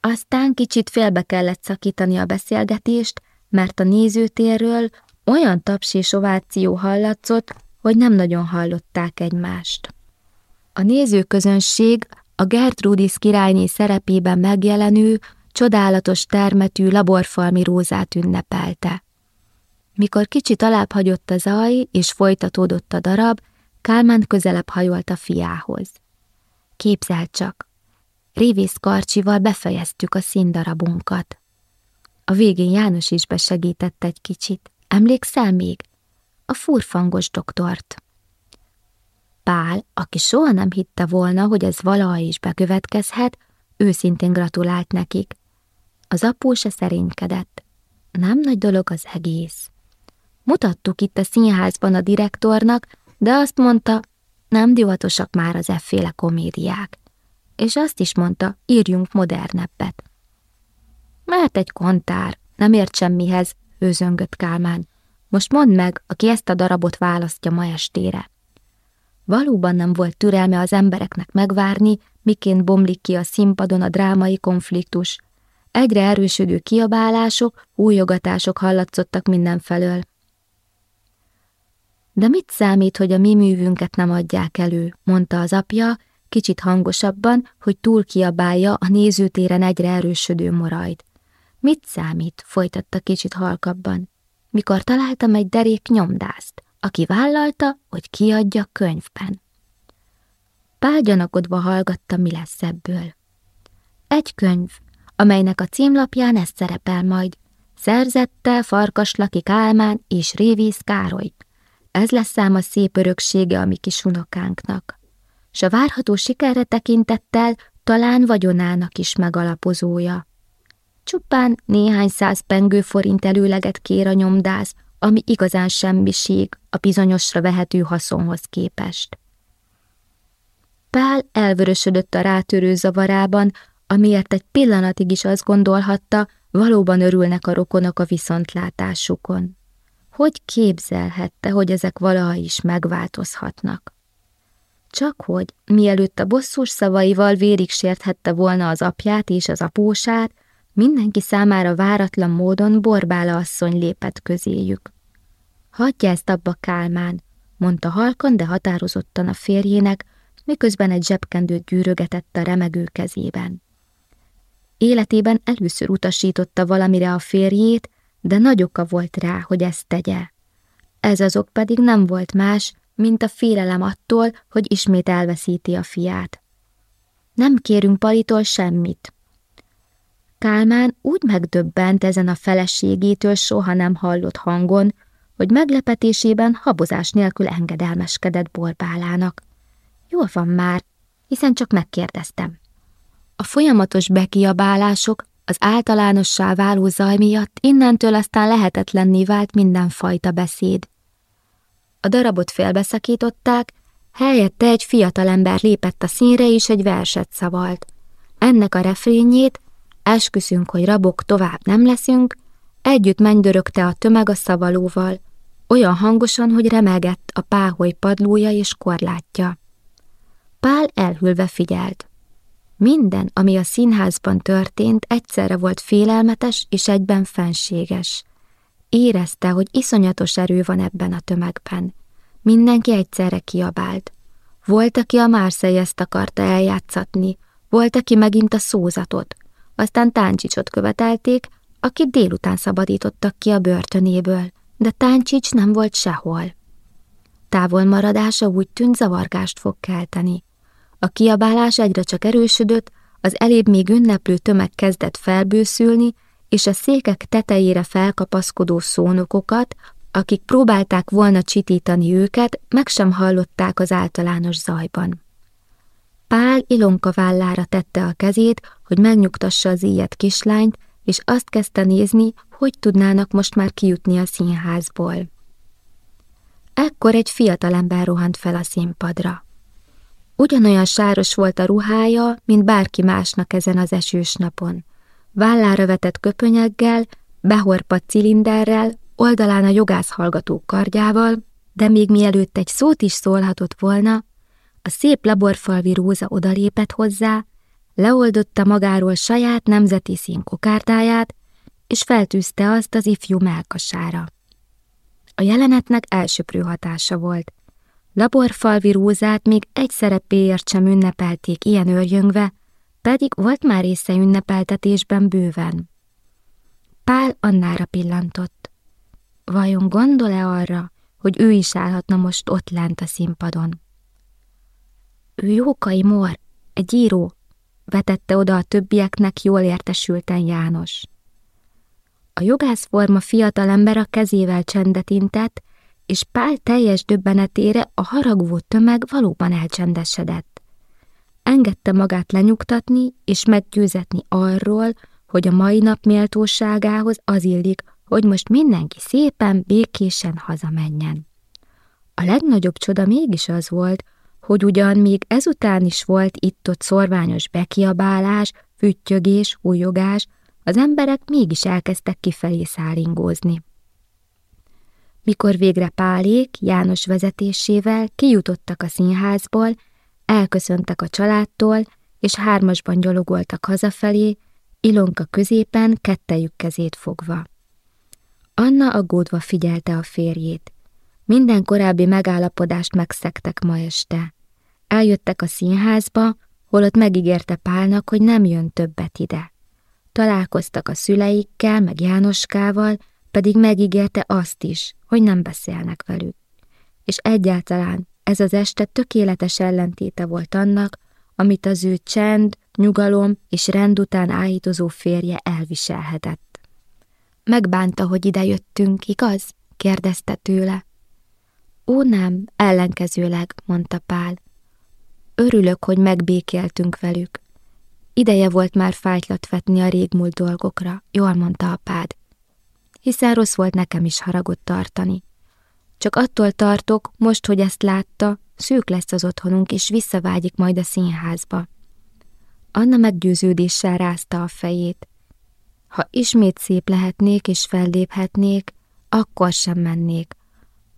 Aztán kicsit félbe kellett szakítani a beszélgetést, mert a nézőtérről olyan taps és ováció hallatszott, hogy nem nagyon hallották egymást. A nézőközönség a Gertrudis királyné szerepében megjelenő, csodálatos termetű laborfalmi rózát ünnepelte. Mikor kicsit alább hagyott a zaj, és folytatódott a darab, Kálmán közelebb hajolt a fiához. Képzeld csak, Révész Karcsival befejeztük a színdarabunkat. A végén János is besegített egy kicsit. Emlékszel még? A furfangos doktort. Pál, aki soha nem hitte volna, hogy ez valaha is bekövetkezhet, őszintén gratulált nekik. Az apó se szerénykedett. Nem nagy dolog az egész. Mutattuk itt a színházban a direktornak, de azt mondta, nem divatosak már az efféle komédiák. És azt is mondta, írjunk modernebbet. Mert egy kontár, nem ért semmihez, őzöngött Kálmán. Most mondd meg, aki ezt a darabot választja ma estére. Valóban nem volt türelme az embereknek megvárni, miként bomlik ki a színpadon a drámai konfliktus. Egyre erősödő kiabálások, újogatások hallatszottak mindenfelől. De mit számít, hogy a mi művünket nem adják elő, mondta az apja, kicsit hangosabban, hogy túl kiabálja a nézőtéren egyre erősödő morajd. Mit számít, folytatta kicsit halkabban, mikor találtam egy derék nyomdást, aki vállalta, hogy kiadja könyvben. Pál gyanakodva hallgatta, mi lesz ebből. Egy könyv, amelynek a címlapján ez szerepel majd, szerzette Farkaslaki Kálmán és Révész Károly. Ez lesz ám a szép öröksége a mi kis unokánknak. S a várható sikerre tekintettel talán vagyonának is megalapozója. Csupán néhány száz pengő forint előleget kér a nyomdász, ami igazán semmiség a bizonyosra vehető haszonhoz képest. Pál elvörösödött a rátörő zavarában, amiért egy pillanatig is azt gondolhatta, valóban örülnek a rokonok a viszontlátásukon. Hogy képzelhette, hogy ezek valaha is megváltozhatnak? Csak hogy, mielőtt a bosszus szavaival vérig sérthette volna az apját és az apósát, mindenki számára váratlan módon Borbála asszony lépett közéjük. Hagyja ezt abba, Kálmán, mondta halkan, de határozottan a férjének, miközben egy zsebkendőt gyűrögetett a remegő kezében. Életében először utasította valamire a férjét, de nagy oka volt rá, hogy ezt tegye. Ez azok pedig nem volt más, mint a félelem attól, hogy ismét elveszíti a fiát. Nem kérünk Palitól semmit. Kálmán úgy megdöbbent ezen a feleségétől soha nem hallott hangon, hogy meglepetésében habozás nélkül engedelmeskedett borbálának. Jól van már, hiszen csak megkérdeztem. A folyamatos bekiabálások, az általánossá váló zaj miatt innentől aztán lehetetlenné vált mindenfajta beszéd. A darabot félbeszakították, helyette egy fiatalember lépett a színre és egy verset szavalt. Ennek a refrényét, esküszünk, hogy rabok tovább nem leszünk, együtt mennydörögte a tömeg a szavalóval, olyan hangosan, hogy remegett a páholy padlója és korlátja. Pál elhülve figyelt. Minden, ami a színházban történt, egyszerre volt félelmetes és egyben fenséges. Érezte, hogy iszonyatos erő van ebben a tömegben. Mindenki egyszerre kiabált. Volt, aki a Márszelyeszt akarta eljátszatni, volt, aki megint a szózatot, aztán Táncsicsot követelték, akit délután szabadítottak ki a börtönéből, de Táncsics nem volt sehol. Távolmaradása úgy tűnt zavargást fog kelteni. A kiabálás egyre csak erősödött, az elébb még ünneplő tömeg kezdett felbőszülni, és a székek tetejére felkapaszkodó szónokokat, akik próbálták volna csitítani őket, meg sem hallották az általános zajban. Pál Ilonka vállára tette a kezét, hogy megnyugtassa az ilyet kislányt, és azt kezdte nézni, hogy tudnának most már kijutni a színházból. Ekkor egy fiatalember rohant fel a színpadra. Ugyanolyan sáros volt a ruhája, mint bárki másnak ezen az esős napon. Vállára vetett köpönyeggel, behorpadt cilinderrel, oldalán a jogász hallgató kardjával, de még mielőtt egy szót is szólhatott volna, a szép laborfalvi Róza odalépett hozzá, leoldotta magáról saját nemzeti színkokártáját, és feltűzte azt az ifjú melkasára. A jelenetnek elsöprő hatása volt. Laborfalvi Rózát még egy szerepéért sem ünnepelték ilyen örjöngve, pedig volt már része ünnepeltetésben bőven. Pál Annára pillantott. Vajon gondol-e arra, hogy ő is állhatna most ott lent a színpadon? Ő Jókai Mor, egy író, vetette oda a többieknek jól értesülten János. A jogászforma fiatalember a kezével csendet intett, és Pál teljes döbbenetére a haragvó tömeg valóban elcsendesedett. Engedte magát lenyugtatni és meggyőzetni arról, hogy a mai nap méltóságához az illik, hogy most mindenki szépen, békésen hazamenjen. A legnagyobb csoda mégis az volt, hogy ugyan még ezután is volt itt-ott szorványos bekiabálás, füttyögés, újogás, az emberek mégis elkezdtek kifelé szállingózni. Mikor végre Pálék János vezetésével kijutottak a színházból, elköszöntek a családtól, és hármasban gyalogoltak hazafelé, Ilonka középen kettejük kezét fogva. Anna aggódva figyelte a férjét. Minden korábbi megállapodást megszektek ma este. Eljöttek a színházba, holott megígérte Pálnak, hogy nem jön többet ide. Találkoztak a szüleikkel, meg Jánoskával, pedig megígérte azt is, hogy nem beszélnek velük. És egyáltalán ez az este tökéletes ellentéte volt annak, amit az ő csend, nyugalom és rend után áhítozó férje elviselhetett. Megbánta, hogy ide jöttünk, igaz? kérdezte tőle. Ó, nem, ellenkezőleg, mondta Pál. Örülök, hogy megbékéltünk velük. Ideje volt már fájtlat vetni a régmúlt dolgokra, jól mondta apád. Hiszen rossz volt nekem is haragot tartani. Csak attól tartok, most, hogy ezt látta, szűk lesz az otthonunk, és visszavágyik majd a színházba. Anna meggyőződéssel rázta a fejét. Ha ismét szép lehetnék és felléphetnék, akkor sem mennék.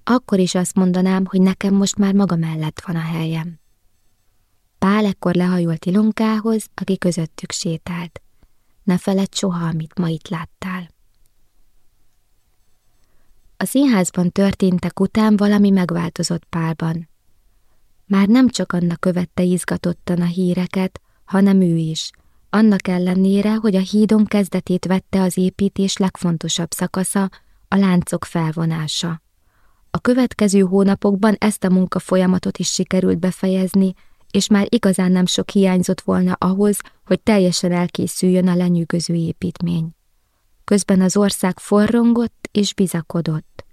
Akkor is azt mondanám, hogy nekem most már maga mellett van a helyem. Pál ekkor lehajolt Ilonkához, aki közöttük sétált. Ne feledd soha, amit ma itt láttál. A színházban történtek után valami megváltozott Pálban. Már nem csak annak követte izgatottan a híreket, hanem ő is, annak ellenére, hogy a hídon kezdetét vette az építés legfontosabb szakasza, a láncok felvonása. A következő hónapokban ezt a munkafolyamatot is sikerült befejezni, és már igazán nem sok hiányzott volna ahhoz, hogy teljesen elkészüljön a lenyűgöző építmény. Közben az ország forrongott és bizakodott.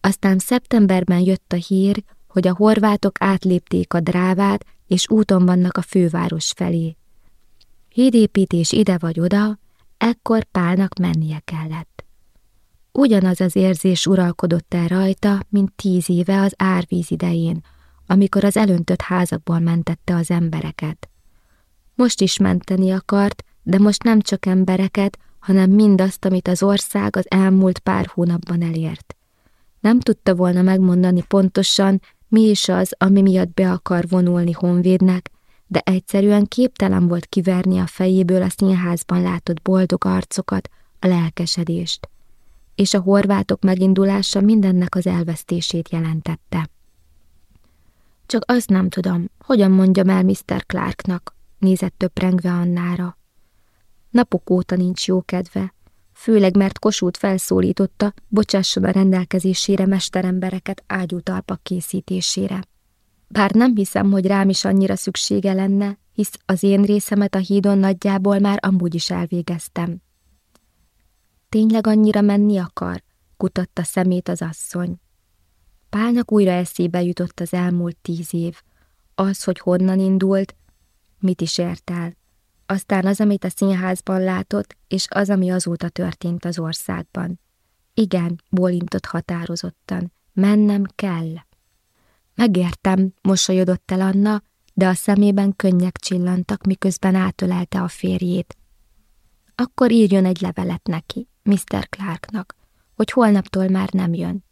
Aztán szeptemberben jött a hír, hogy a horvátok átlépték a drávát, és úton vannak a főváros felé. Hídépítés ide vagy oda, ekkor Pálnak mennie kellett. Ugyanaz az érzés uralkodott el rajta, mint tíz éve az árvíz idején, amikor az elöntött házakból mentette az embereket. Most is menteni akart, de most nem csak embereket, hanem mindazt, amit az ország az elmúlt pár hónapban elért. Nem tudta volna megmondani pontosan, mi is az, ami miatt be akar vonulni honvédnek, de egyszerűen képtelen volt kiverni a fejéből a színházban látott boldog arcokat, a lelkesedést, és a horvátok megindulása mindennek az elvesztését jelentette. Csak azt nem tudom, hogyan mondjam el Mr. Clarknak, nézett töprengve Annára. Napok óta nincs jó kedve, főleg mert Kosút felszólította, bocsásson a rendelkezésére mesterembereket ágyútalpak készítésére. Bár nem hiszem, hogy rám is annyira szüksége lenne, hisz az én részemet a hídon nagyjából már amúgy is elvégeztem. Tényleg annyira menni akar? kutatta szemét az asszony. Pálnak újra eszébe jutott az elmúlt tíz év. Az, hogy honnan indult, mit is ért el. Aztán az, amit a színházban látott, és az, ami azóta történt az országban. Igen, bólintott határozottan. Mennem kell. Megértem, mosolyodott el Anna, de a szemében könnyek csillantak, miközben átölelte a férjét. Akkor írjon egy levelet neki, Mr. Clarknak, hogy holnaptól már nem jön.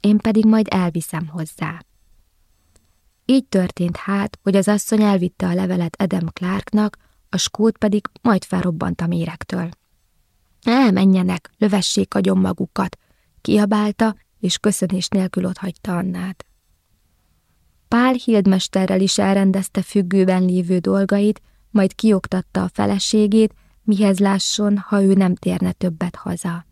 Én pedig majd elviszem hozzá. Így történt hát, hogy az asszony elvitte a levelet Adam Clarknak, a skót pedig majd felrobbant a méregtől. Elmenjenek, lövessék agyon magukat, kiabálta, és köszönés nélkül otthagyta Annát. Pál hildmesterrel is elrendezte függőben lévő dolgait, majd kioktatta a feleségét, mihez lásson, ha ő nem térne többet haza.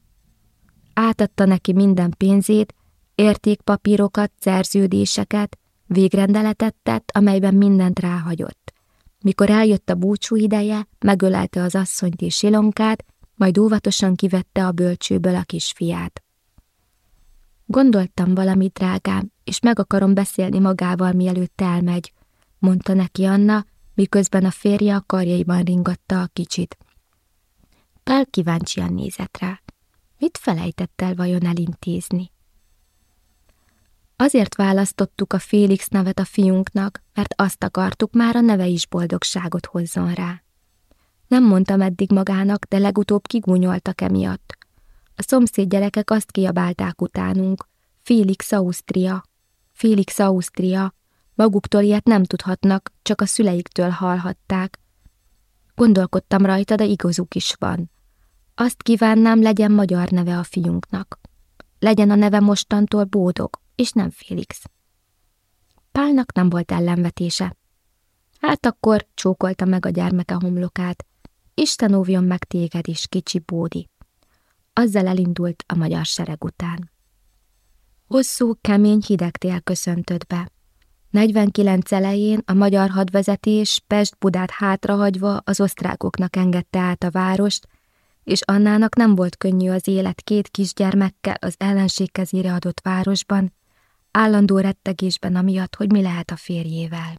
Átadta neki minden pénzét, értékpapírokat, szerződéseket, végrendeletet tett, amelyben mindent ráhagyott. Mikor eljött a búcsú ideje, megölelte az asszonyt és Ilonkát, majd óvatosan kivette a bölcsőből a kisfiát. Gondoltam valamit, drágám, és meg akarom beszélni magával, mielőtt elmegy, mondta neki Anna, miközben a férje a karjaiban ringatta a kicsit. Pál kíváncsian nézett rá. Mit felejtett el vajon elintézni? Azért választottuk a Félix nevet a fiunknak, mert azt akartuk, már a neve is boldogságot hozzon rá. Nem mondtam eddig magának, de legutóbb kigúnyoltak emiatt. A szomszéd gyerekek azt kiabálták utánunk, Félix Ausztria, Félix Ausztria, maguktól ilyet nem tudhatnak, csak a szüleiktől hallhatták. Gondolkodtam rajta, de igazuk is van. Azt kívánnám, legyen magyar neve a fiunknak. Legyen a neve mostantól bódog, és nem Félix. Pálnak nem volt ellenvetése. Hát akkor csókolta meg a gyermeke homlokát. Isten óvjon meg téged is, kicsi Bódi. Azzal elindult a magyar sereg után. Hosszú, kemény, hideg tél köszöntött be. 49 elején a magyar hadvezetés Pest-Budát hátrahagyva az osztrákoknak engedte át a várost, és Annának nem volt könnyű az élet két kisgyermekkel az ellenség kezére adott városban, állandó rettegésben amiatt, hogy mi lehet a férjével.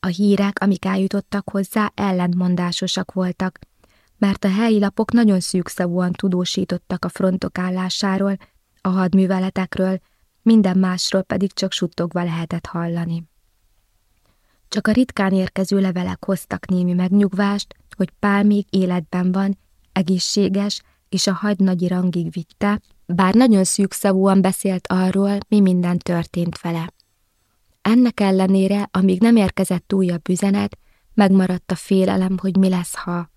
A hírek, amik eljutottak hozzá, ellentmondásosak voltak, mert a helyi lapok nagyon szűkszavúan tudósítottak a frontok állásáról, a hadműveletekről, minden másról pedig csak suttogva lehetett hallani. Csak a ritkán érkező levelek hoztak némi megnyugvást, hogy Pál még életben van, egészséges, és a hadnagyi rangig vitte, bár nagyon szűkszavúan beszélt arról, mi minden történt vele. Ennek ellenére, amíg nem érkezett újabb üzenet, megmaradt a félelem, hogy mi lesz, ha...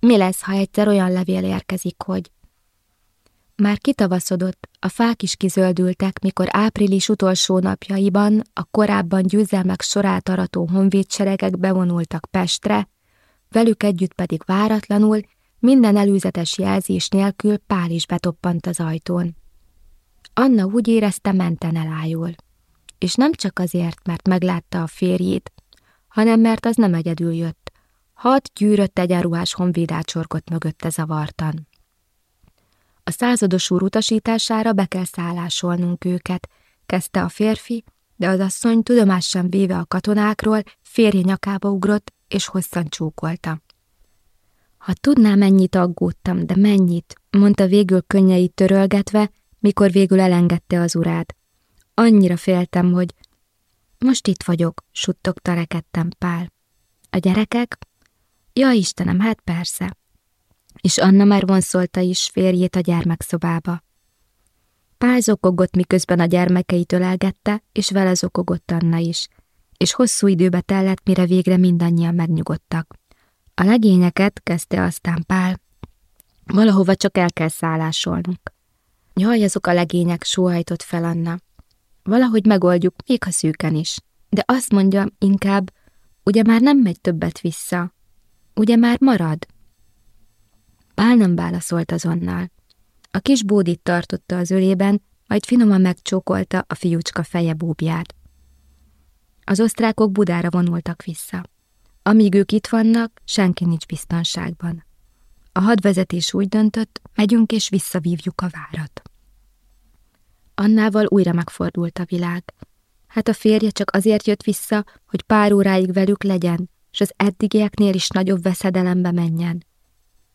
Mi lesz, ha egyszer olyan levél érkezik, hogy... Már kitavaszodott, a fák is kizöldültek, mikor április utolsó napjaiban a korábban győzelmek sorát arató honvédseregek bevonultak Pestre, velük együtt pedig váratlanul minden előzetes jelzés nélkül Pál is betoppant az ajtón. Anna úgy érezte, menten elájul. És nem csak azért, mert meglátta a férjét, hanem mert az nem egyedül jött. Hat gyűrött egyenruhás honvéd ácsorgott mögötte zavartan. A százados úr utasítására be kell szállásolnunk őket, kezdte a férfi, de az asszony tudomásan véve a katonákról, férje nyakába ugrott, és hosszan csókolta. Ha tudnám, mennyit aggódtam, de mennyit, mondta végül könnyeit törölgetve, mikor végül elengedte az urát. Annyira féltem, hogy... Most itt vagyok, suttogta rekedtem Pál. A gyerekek? Ja, Istenem, hát persze. És Anna már vonszolta is férjét a gyermekszobába. Pál zokogott, miközben a gyermekeit ölelgette, és vele zokogott Anna is. és hosszú időbe tellett, mire végre mindannyian megnyugodtak. A legényeket, kezdte aztán Pál, valahova csak el kell szállásolnunk. Jaj, azok a legények, sóhajtott fel Anna. Valahogy megoldjuk, még ha szűken is. De azt mondja, inkább, ugye már nem megy többet vissza. Ugye már marad? Pál nem válaszolt azonnal. A kis bódit tartotta az ölében, majd finoman megcsókolta a fiúcska feje búbját. Az osztrákok Budára vonultak vissza. Amíg ők itt vannak, senki nincs biztonságban. A hadvezetés úgy döntött, megyünk és visszavívjuk a várat. Annával újra megfordult a világ. Hát a férje csak azért jött vissza, hogy pár óráig velük legyen, és az eddigieknél is nagyobb veszedelembe menjen.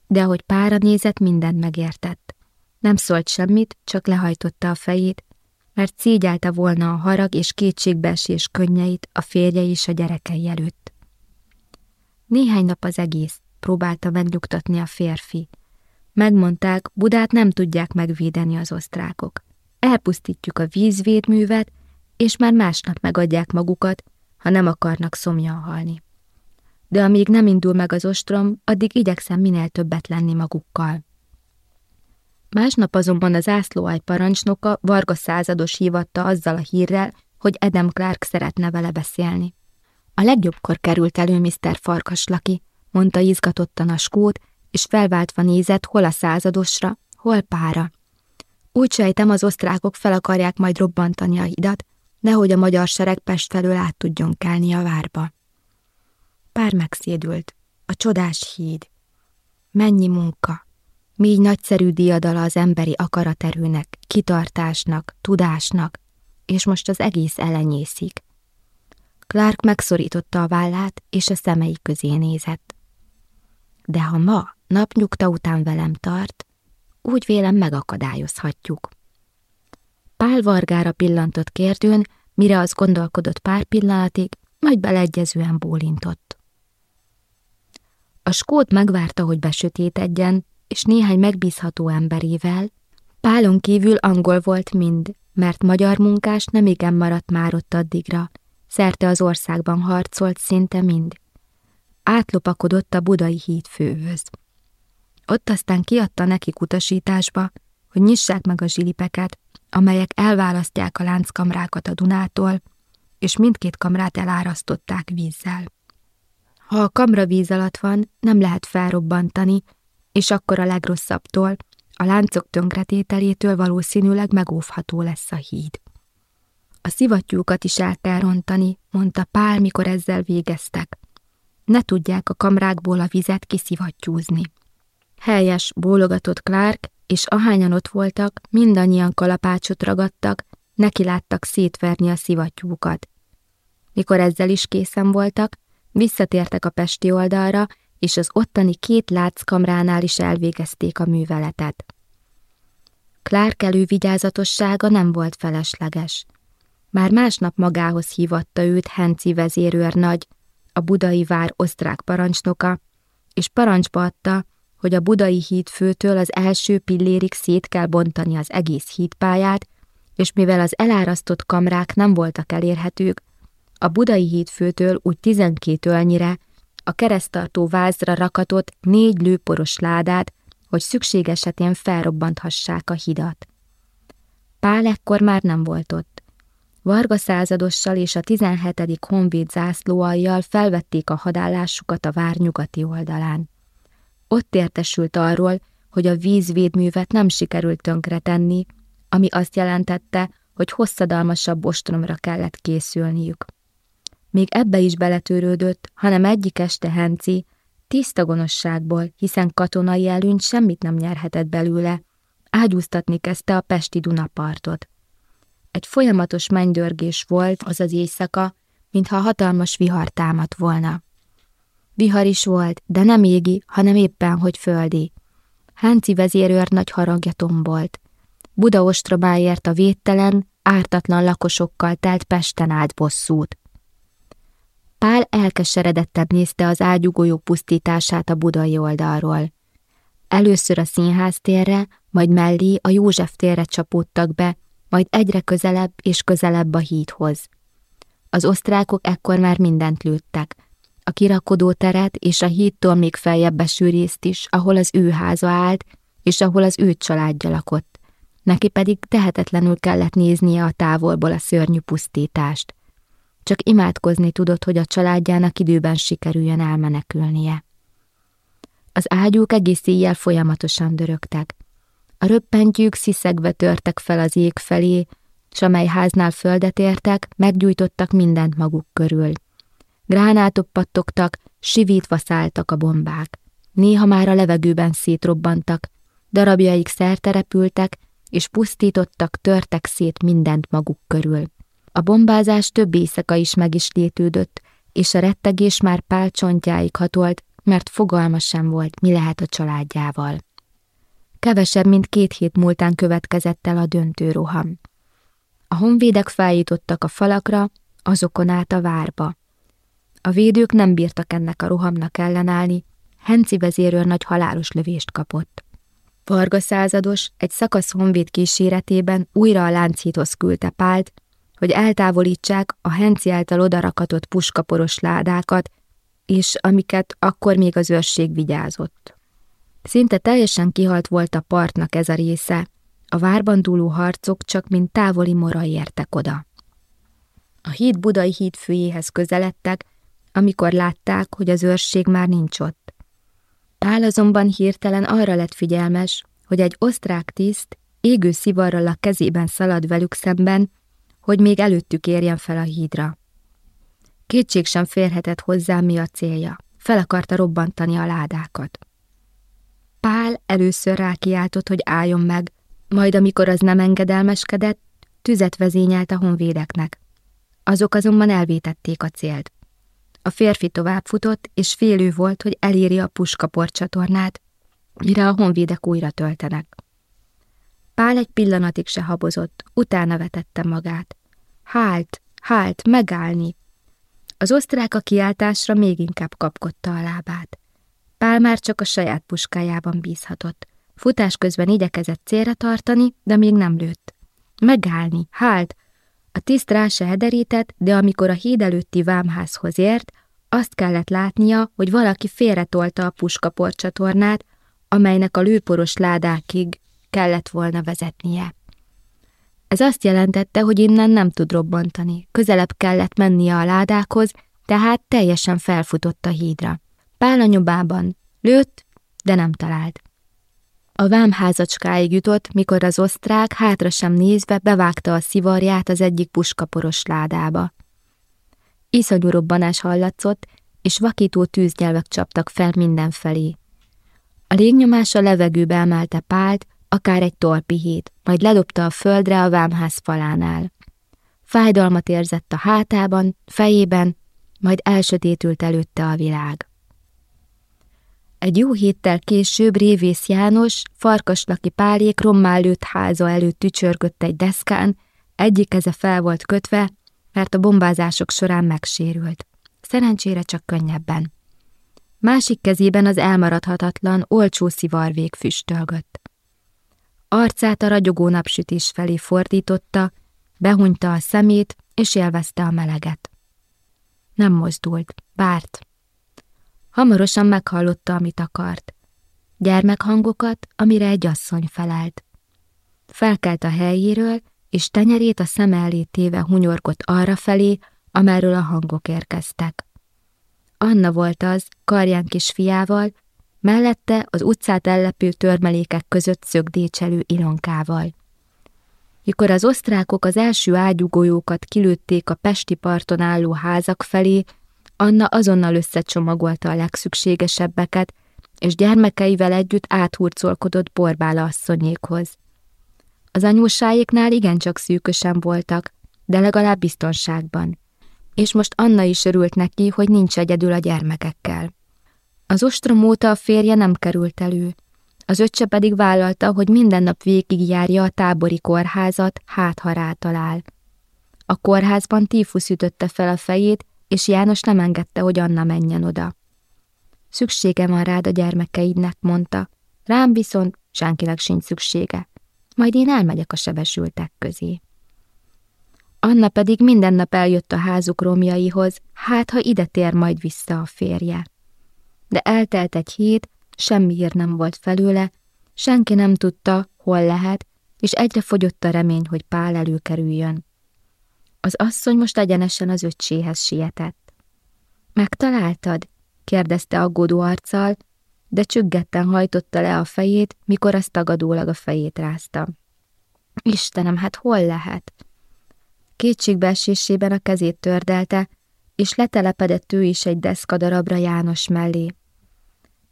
De ahogy pára nézett, mindent megértett. Nem szólt semmit, csak lehajtotta a fejét, mert szígyálta volna a harag és kétségbeesés könnyeit a férje és a gyerekei előtt. Néhány nap az egész, próbálta megnyugtatni a férfi. Megmondták, Budát nem tudják megvédeni az osztrákok. Elpusztítjuk a vízvédművet, és már másnap megadják magukat, ha nem akarnak szomjan halni. De amíg nem indul meg az ostrom, addig igyekszem minél többet lenni magukkal. Másnap azonban az ászlóáj parancsnoka Varga százados hívatta azzal a hírrel, hogy Edem Clark szeretne vele beszélni. A legjobbkor került elő Mr. Farkaslaki, mondta izgatottan a skót, és felváltva nézett hol a századosra, hol pára. Úgy sejtem, az osztrákok fel akarják majd robbantani a hidat, nehogy a magyar sereg Pest felől át tudjon kelni a várba. Pár megszédült. A csodás híd. Mennyi munka. Mi nagyszerű diadala az emberi akaraterőnek, kitartásnak, tudásnak, és most az egész elenyészik. Clark megszorította a vállát, és a szemei közé nézett. De ha ma napnyugta után velem tart, úgy vélem megakadályozhatjuk. Pál Vargára pillantott kérdőn, mire az gondolkodott pár pillanatig, majd beleegyezően bólintott. A skót megvárta, hogy besötétedjen, és néhány megbízható emberével, Pálon kívül angol volt mind, mert magyar munkás nem igen maradt már ott addigra, szerte az országban harcolt szinte mind. Átlopakodott a budai híd főhöz. Ott aztán kiadta neki utasításba, hogy nyissák meg a zsilipeket, amelyek elválasztják a lánckamrákat a Dunától, és mindkét kamrát elárasztották vízzel. Ha a kamra víz alatt van, nem lehet felrobbantani, és akkor a legrosszabbtól, a láncok tönkretételétől valószínűleg megóvható lesz a híd. A szivattyúkat is el kell rontani, mondta Pál, mikor ezzel végeztek. Ne tudják a kamrákból a vizet kiszivattyúzni. Helyes, bólogatott Clark, és ahányan ott voltak, mindannyian kalapácsot ragadtak, neki láttak szétverni a szivattyúkat. Mikor ezzel is készen voltak, visszatértek a pesti oldalra, és az ottani két látskamránál is elvégezték a műveletet. Clark elővigyázatossága nem volt felesleges. Már másnap magához hívatta őt Henci vezérőr-nagy, a budai vár osztrák parancsnoka, és parancsba adta, hogy a budai híd főtől az első pillérig szét kell bontani az egész hídpályát, és mivel az elárasztott kamrák nem voltak elérhetők, a budai hídfőtől úgy tizenkét ölnyire a keresztartó vázra rakatott négy lőporos ládát, hogy szükség esetén felrobbanthassák a hidat. Pál ekkor már nem volt ott. Varga századossal és a 17. honvéd zászlóaljal felvették a hadállásukat a vár nyugati oldalán. Ott értesült arról, hogy a vízvédművet nem sikerült tönkretenni, ami azt jelentette, hogy hosszadalmasabb ostromra kellett készülniük. Még ebbe is beletörődött, hanem egyik este Henci, tiszta gonoszságból, hiszen katonai előnyt semmit nem nyerhetett belőle, ágyúztatni kezdte a pesti Dunapartot. Egy folyamatos mennydörgés volt az az éjszaka, mintha hatalmas vihar támadt volna. Vihar is volt, de nem égi, hanem éppen, hogy földi. Hánci vezérőr nagy haragja tombolt. Buda ostrobáért a védtelen, ártatlan lakosokkal telt Pesten állt bosszút. Pál elkeseredetten nézte az ágyugójók pusztítását a budai oldalról. Először a színház térre, majd mellé a József térre csapódtak be, majd egyre közelebb és közelebb a hídhoz. Az osztrákok ekkor már mindent lőttek. A kirakodó teret és a hídtól még feljebb eső részt is, ahol az ő háza állt, és ahol az ő családja lakott. Neki pedig tehetetlenül kellett néznie a távolból a szörnyű pusztítást. Csak imádkozni tudott, hogy a családjának időben sikerüljön elmenekülnie. Az ágyúk egész éjjel folyamatosan dörögtek. A röppentyűk sziszegve törtek fel az ég felé, s amely háznál földet értek, meggyújtottak mindent maguk körül. Gránátok pattogtak, sivítva szálltak a bombák. Néha már a levegőben szétrobbantak, darabjaik szerterepültek, és pusztítottak, törtek szét mindent maguk körül. A bombázás több éjszaka is meg is létődött, és a rettegés már pálcsontjáig hatolt, mert fogalma sem volt, mi lehet a családjával. Kevesebb, mint két hét múltán következett el a döntő roham. A honvédek feljutottak a falakra, azokon át a várba. A védők nem bírtak ennek a rohamnak ellenállni, Henci vezérőr nagy halálos lövést kapott. Varga százados egy szakasz honvéd kíséretében újra a Lánchíthoz küldte Pált, hogy eltávolítsák a Henci által odarakatott puskaporos ládákat, és amiket akkor még az őrség vigyázott. Szinte teljesen kihalt volt a partnak ez a része, a várban dúló harcok csak mint távoli mora értek oda. A híd budai híd főjéhez közeledtek, amikor látták, hogy az őrség már nincs ott. Pál azonban hirtelen arra lett figyelmes, hogy egy osztrák tiszt égő szivarral a kezében szalad velük szemben, hogy még előttük érjen fel a hídra. Kétség sem férhetett hozzá, mi a célja. Fel akarta robbantani a ládákat. Pál először rákiáltott, hogy álljon meg, majd amikor az nem engedelmeskedett, tüzet vezényelt a honvédeknek. Azok azonban elvétették a célt. A férfi tovább futott, és félő volt, hogy eléri a puskaporcsatornát, mire a honvédek újra töltenek. Pál egy pillanatig se habozott, utána vetette magát. Hált, hált, megállni! Az osztrák a kiáltásra még inkább kapkodta a lábát. Pál már csak a saját puskájában bízhatott. Futás közben igyekezett célra tartani, de még nem lőtt. Megállni, hált! A tiszt rá se hederített, de amikor a híd előtti vámházhoz ért, azt kellett látnia, hogy valaki félretolta a puskaporcsatornát, amelynek a lőporos ládákig kellett volna vezetnie. Ez azt jelentette, hogy innen nem tud robbantani, közelebb kellett mennie a ládákhoz, tehát teljesen felfutott a hídra. Pál a lőtt, de nem talált. A vámházacskáig jutott, mikor az osztrák hátra sem nézve bevágta a szivarját az egyik puskaporos ládába. Iszonyú robbanás hallatszott, és vakító tűznyelvek csaptak fel mindenfelé. A légnyomás a levegőbe emelte Pált, akár egy torpihét, majd ledobta a földre a vámház falánál. Fájdalmat érzett a hátában, fejében, majd elsötétült előtte a világ. Egy jó héttel később Révész János, farkaslaki pálék rommá háza előtt tücsörgött egy deszkán, egyik keze fel volt kötve, mert a bombázások során megsérült. Szerencsére csak könnyebben. Másik kezében az elmaradhatatlan, olcsó szivarvég füstölgött. Arcát a ragyogó napsütés felé fordította, behunyta a szemét, és élvezte a meleget. Nem mozdult, várt. Hamarosan meghallotta, amit akart. Gyermekhangokat, amire egy asszony felelt. Felkelt a helyéről, és tenyerét a szem elé téve hunyorgott arra felé, amerről a hangok érkeztek. Anna volt az, karján fiával, mellette az utcát ellepő törmelékek között szögdécselő ilonkával. Mikor az osztrákok az első ágyugójókat kilőtték a pesti parton álló házak felé, Anna azonnal összecsomagolta a legszükségesebbeket, és gyermekeivel együtt áthurcolkodott Borbála asszonyékhoz. Az anyósáéknál igencsak szűkösen voltak, de legalább biztonságban. És most Anna is örült neki, hogy nincs egyedül a gyermekekkel. Az ostrom óta a férje nem került elő, az öccse pedig vállalta, hogy minden nap végigjárja a tábori kórházat, hát ha rátalál. A kórházban tífusz ütötte fel a fejét, és János nem engedte, hogy Anna menjen oda. Szüksége van rád a gyermekeidnek, mondta. Rám viszont senkinek sincs szüksége. Majd én elmegyek a sebesültek közé. Anna pedig minden nap eljött a házuk romjaihoz, hát ha ide tér majd vissza a férje. De eltelt egy hét, semmi hír nem volt felőle, senki nem tudta, hol lehet, és egyre fogyott a remény, hogy Pál előkerüljön. Az asszony most egyenesen az öccséhez sietett. Megtaláltad? kérdezte aggódó arccal, de csüggetten hajtotta le a fejét, mikor az tagadólag a fejét rázta. Istenem, hát hol lehet? Kétségbeesésében a kezét tördelte, és letelepedett ő is egy deszkadarabra János mellé.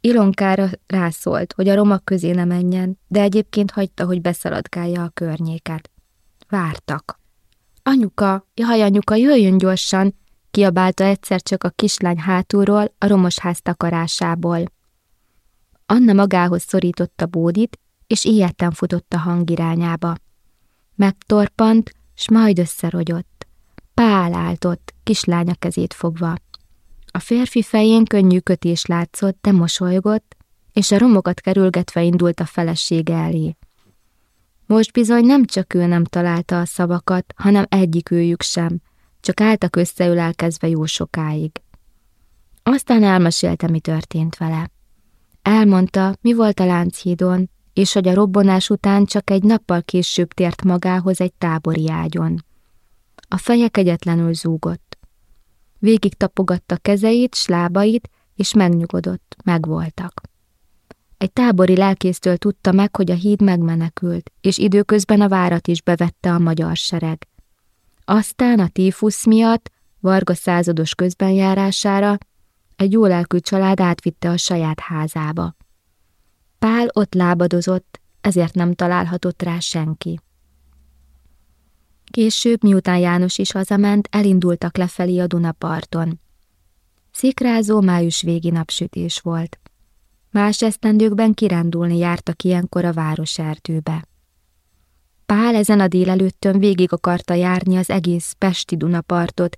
Ilonkára rászólt, hogy a romak közé ne menjen, de egyébként hagyta, hogy beszaladgálja a környéket. Vártak. Anyuka, jaj, anyuka, jöjjön gyorsan, kiabálta egyszer csak a kislány hátulról, a romos ház takarásából. Anna magához szorította Bódit, és ilyetten futott a hang irányába. Megtorpant, s majd összerogyott. Pál áltott, kislánya kezét fogva. A férfi fején könnyű kötés látszott, de mosolygott, és a romokat kerülgetve indult a felesége elé. Most bizony nem csak ő nem találta a szavakat, hanem egyik őjük sem, csak álltak összeülelkezve jó sokáig. Aztán elmesélte, mi történt vele. Elmondta, mi volt a Lánchídon, és hogy a robbanás után csak egy nappal később tért magához egy tábori ágyon. A feje kegyetlenül zúgott. Végig tapogatta kezeit, slábait, és megnyugodott, megvoltak. Egy tábori lelkésztől tudta meg, hogy a híd megmenekült, és időközben a várat is bevette a magyar sereg. Aztán a tífusz miatt, Varga százados közbenjárására egy jólelkű család átvitte a saját házába. Pál ott lábadozott, ezért nem találhatott rá senki. Később, miután János is hazament, elindultak lefelé a Dunaparton. Szikrázó május végi napsütés volt. Más esztendőkben kirándulni jártak ilyenkor a városerdőbe. Pál ezen a délelőttön végig akarta járni az egész Pesti Dunapartot,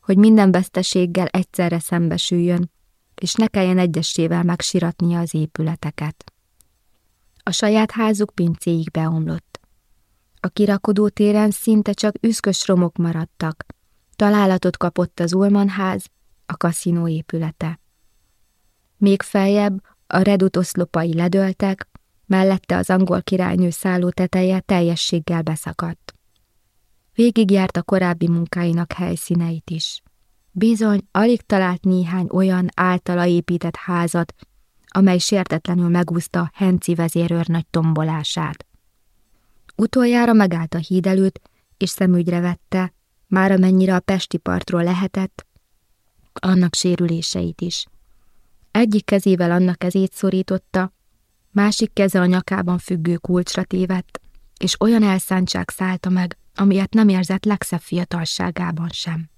hogy minden veszteséggel egyszerre szembesüljön, és ne kelljen egyesével megsiratnia az épületeket. A saját házuk pincéig beomlott. A kirakodó téren szinte csak üszkös romok maradtak. Találatot kapott az Ulman ház, a kaszinó épülete. Még feljebb a redut oszlopai ledöltek, mellette az angol királynő szálló teteje teljességgel beszakadt. Végigjárt a korábbi munkáinak helyszíneit is. Bizony, alig talált néhány olyan általa épített házat, amely sértetlenül megúszta Henci vezérőrnagy tombolását. Utoljára megállt a híd előtt, és szemügyre vette, már amennyire a Pesti partról lehetett, annak sérüléseit is. Egyik kezével annak kezét szorította, másik keze a nyakában függő kulcsra tévedt, és olyan elszántság szállta meg, amilyet nem érzett legszebb fiatalságában sem.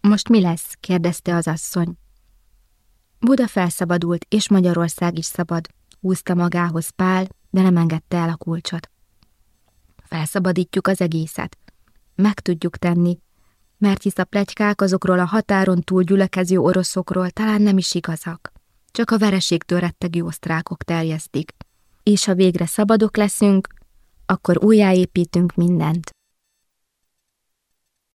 Most mi lesz? kérdezte az asszony. Buda felszabadult, és Magyarország is szabad, húzta magához Pál, de nem engedte el a kulcsot. Felszabadítjuk az egészet. Meg tudjuk tenni, mert hisz a plegykák azokról a határon túl gyülekező oroszokról talán nem is igazak. Csak a vereségtől rettegő osztrákok terjesztik. És ha végre szabadok leszünk, akkor újjáépítünk mindent.